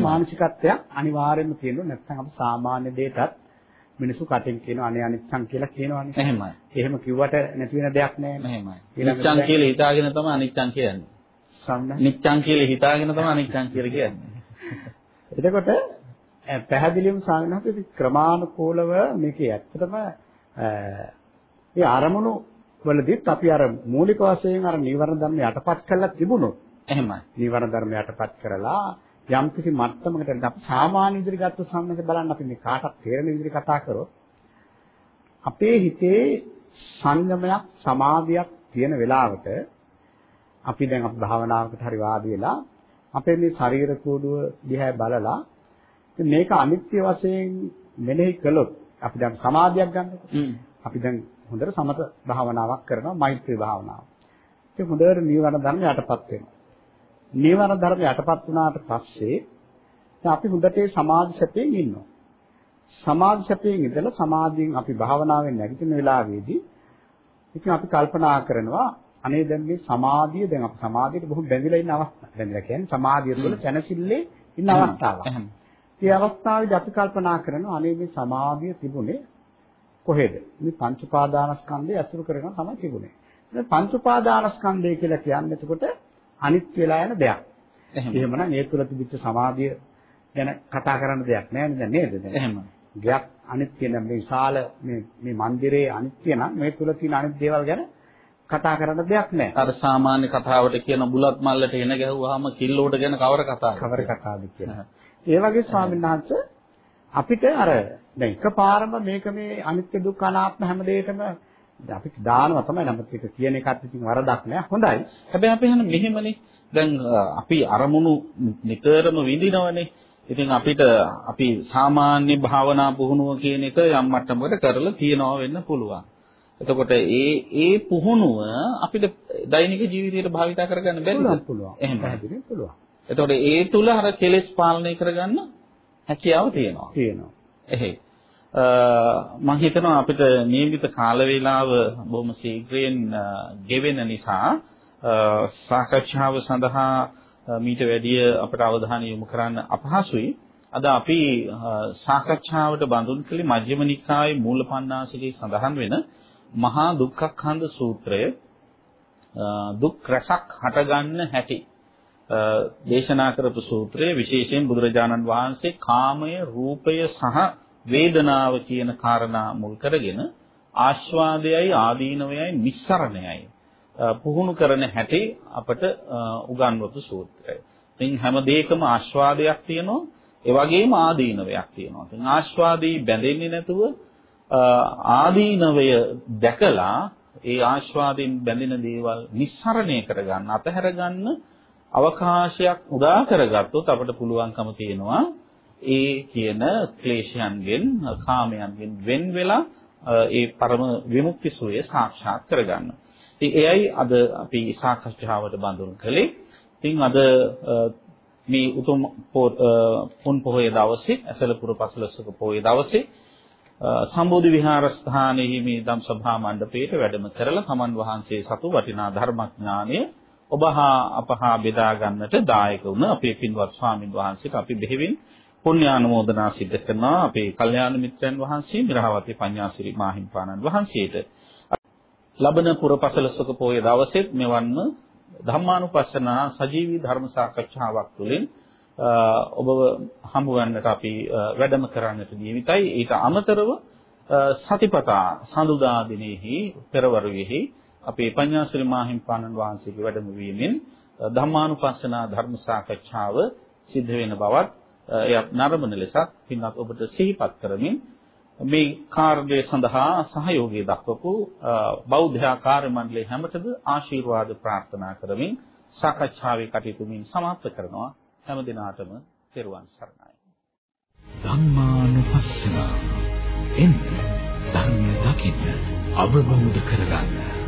මානසිකත්වයක් අනිවාර්යයෙන්ම තියෙනවා. නැත්නම් අපි සාමාන්‍ය දෙයටත් මිනිසු කටින් කියනවා අනේ අනිච්චං කියලා කියනවනේ. එහෙමයි. එහෙම කිව්වට නැති වෙන දෙයක් නෑ. එහෙමයි. නිච්චං කියලා හිතාගෙන තමයි අනිච්චං කියන්නේ. සම්මත. නිච්චං කියලා හිතාගෙන තමයි අනිච්චං කියලා කියන්නේ. එතකොට පැහැදිලිවම සාමාන්‍යයෙන් ක්‍රමානුකූලව මේකේ ඇත්තටම ඒ අරමුණු වලදීත් අපි අර මූලික වශයෙන් අර නීවරණ ධර්ම යටපත් කරලා තිබුණොත් එහෙමයි. නීවරණ ධර්ම යටපත් කරලා යම් කිසි මට්ටමකට අපි සාමාන්‍ය විදිහට ගත්ත සම්මත බලන්න අපි මේ කාටත් තේරෙන විදිහට කතා කරොත් අපේ හිතේ සංයමයක් සමාධියක් තියෙන වෙලාවට අපි දැන් අපි භාවනාවකට හරි වාඩි වෙලා අපේ මේ ශරීර කෝඩුව දිහා බලලා මේක අනිත්‍ය වශයෙන් මෙනෙහි කළොත් අපි දැන් සමාධියක් ගන්නකො. අපි දැන් හොඳට සමත භාවනාවක් කරනවා මෛත්‍රී භාවනාව. ඒක හොඳට නීවරණ ධර්ම යටපත් වෙනවා. නීවරණ ධර්ම යටපත් වුණාට පස්සේ අපි හොඳට සමාධි සැපයෙන් ඉන්නවා. සමාධි සැපයෙන් ඉඳලා සමාධියෙන් අපි භාවනාවෙන් නැගිටින වෙලාවේදී ඉතින් අපි කල්පනා කරනවා අනේ දැන් මේ සමාධිය දැන් අපි සමාධියට බොහොම බැඳිලා ඉන්න අවස්ථාවක්. බැඳිලා කියන්නේ සමාධිය තුළ දැනසිල්ලේ ඉන්න අවස්ථාවක්. ඒ අවස්ථාවේදී අපි කල්පනා කරනවා අනේ මේ සමාධිය තිබුණේ කොහෙද? මේ පංච උපාදානස්කන්ධය අසුරු කරගෙන තමයි තිබුණේ. දැන් පංච උපාදානස්කන්ධය කියලා කියන්නේ එතකොට අනිත් වෙලා යන දෙයක්. එහෙමනම් ඒ තුල තිබිච්ච සමාධිය ගැන කතා කරන්න දෙයක් නෑ නේද නේද දැන්? එහෙම. ගයක් අනිත්‍ය නම් මේ විශාල මේ මේ મંદિરේ අනිත්‍ය නම් මේ තුල තියෙන අනිත් දේවල් ගැන කතා කරන්න දෙයක් නෑ. අර සාමාන්‍ය කතාවට කියන බුලත් මල්ලට එන ගැහුවාම කිල්ලෝට ගැන කවර කතාවද? කවර කතාවද කියලා. ඒ වගේ ස්වාමීන් වහන්සේ අපිට අර දැන් එකපාරම මේක මේ අනිත්‍ය දුක්ඛ අනාත්ම හැම දෙයකම අපි දානවා තමයි නමුත් ඒක කියන එකත් ඉතින් වරදක් නෑ හොඳයි. හැබැයි අපි හන මෙහෙමනේ දැන් අපි අරමුණු නිතරම විඳිනවනේ. ඉතින් අපිට අපි සාමාන්‍ය භාවනා පුහුණුව කියන එක යම් මට්ටමකට කරලා තියනවා වෙන්න පුළුවන්. එතකොට ඒ ඒ පුහුණුව අපිට දෛනික ජීවිතයට භාවිත කරගන්න බැරිද? පුළුවන්. එහෙම. පැහැදිලිව පුළුවන්. එතකොට ඒ තුල අර කෙලෙස් පාලනය කරගන්න හැකියාව තියෙනවා. තියෙනවා. එහෙයි. මම හිතනවා අපිට නියමිත කාල වේලාව බොහොම ශීඝ්‍රයෙන් ගෙවෙන නිසා සාකච්ඡාව සඳහා මීට වැඩිය අපට අවධානය යොමු කරන්න අපහසුයි. අද අපි සාකච්ඡාවට බඳුන් කළේ මජ්ක්‍ධිම නිකායේ මූලපණ්ණාසකේ සඳහන් වෙන මහා දුක්ඛඛන්ධ සූත්‍රය දුක් රසක් හටගන්න හැටි දේශනා කරපු සූත්‍රයේ විශේෂයෙන් බුදුරජාණන් වහන්සේ කාමය, රූපය සහ වේදනාව කියන කාරණා මුල් කරගෙන ආස්වාදයයි ආදීනවයයි නිස්සරණයයි පුහුණු කරන හැටි අපට උගන්වපු සූත්‍රය. ඉතින් හැම දෙයකම ආස්වාදයක් තියෙනවා, ඒ වගේම ආදීනවයක් තියෙනවා. ඉතින් ආස්වාදී බැඳෙන්නේ නැතුව ආදීනවය දැකලා ඒ ආස්වාදයෙන් බැඳෙන දේවල් නිස්සරණය කරගන්න, අතහැර ගන්න අවකාශයක් උදා කරගත්තොත් අපිට පුළුවන්කම තියෙනවා ඒ කියන ක්ලේශයන්ගෙන්, කාමයන්ගෙන් වෙන් වෙලා ඒ පරම විමුක්ති සෝය සාක්ෂාත් කරගන්න. ඉතින් එයයි අද අපි සාකච්ඡාවට බඳුන් කළේ. ඉතින් අද මේ උතුම් පුන් පොහොය දවසේ ඇසලපුර පසළොස්වක පොහොය දවසේ සම්බෝධි විහාරස්ථානයේ මේ ධම් සභා මණ්ඩපයේට වැඩම කරලා තමන් වහන්සේ සතු වටිනා ධර්මඥානය ඔබ හා අප හා බෙදා ගන්නට දායක වුණ අපේ පින්වත් ස්වාමින් වහන්සේට අපි බෙහෙවින් පුණ්‍යානුමෝදනා සිදු කරනවා. අපේ කල්යාණ මිත්‍රයන් වහන්සේ මිරහවතී පඤ්ඤාසිරි මාහිම්පාණන් වහන්සේට. ලබන පුරපසලසක පොයේ දවසෙත් මෙවන්ම ධම්මානුපස්සනා සජීවී ධර්ම සාකච්ඡාවක් තුළින් ඔබව හමු ගන්නට අපි වැඩම කරන්නට නියමිතයි. ඊට අමතරව සතිපතා සඳුදා දිනෙහි පෙරවරුවේහි අපේ පඤ්ඤාසිරි මාහිම්පාණන් වහන්සේගේ වැඩම වීමෙන් ධම්මානුපස්සනා ධර්ම සාකච්ඡාව සිද්ධ වෙන බවත් එයත් නරඹන ලෙසත් පින්වත් ඔබට සිහිපත් කරමින් මේ කාර්යය සඳහා සහයෝගය දක්වපු බෞද්ධ ආකාර මණ්ඩලයේ හැමතෙද ආශිර්වාද ප්‍රාර්ථනා කරමින් සාකච්ඡාවේ කටයුතු මින් සමාප්ත කරනවා හැම දිනාටම පෙරවන් සරණයි. ධම්මානුපස්සන එන්න ධර්මය දකින්න අවබෝධ කරගන්න.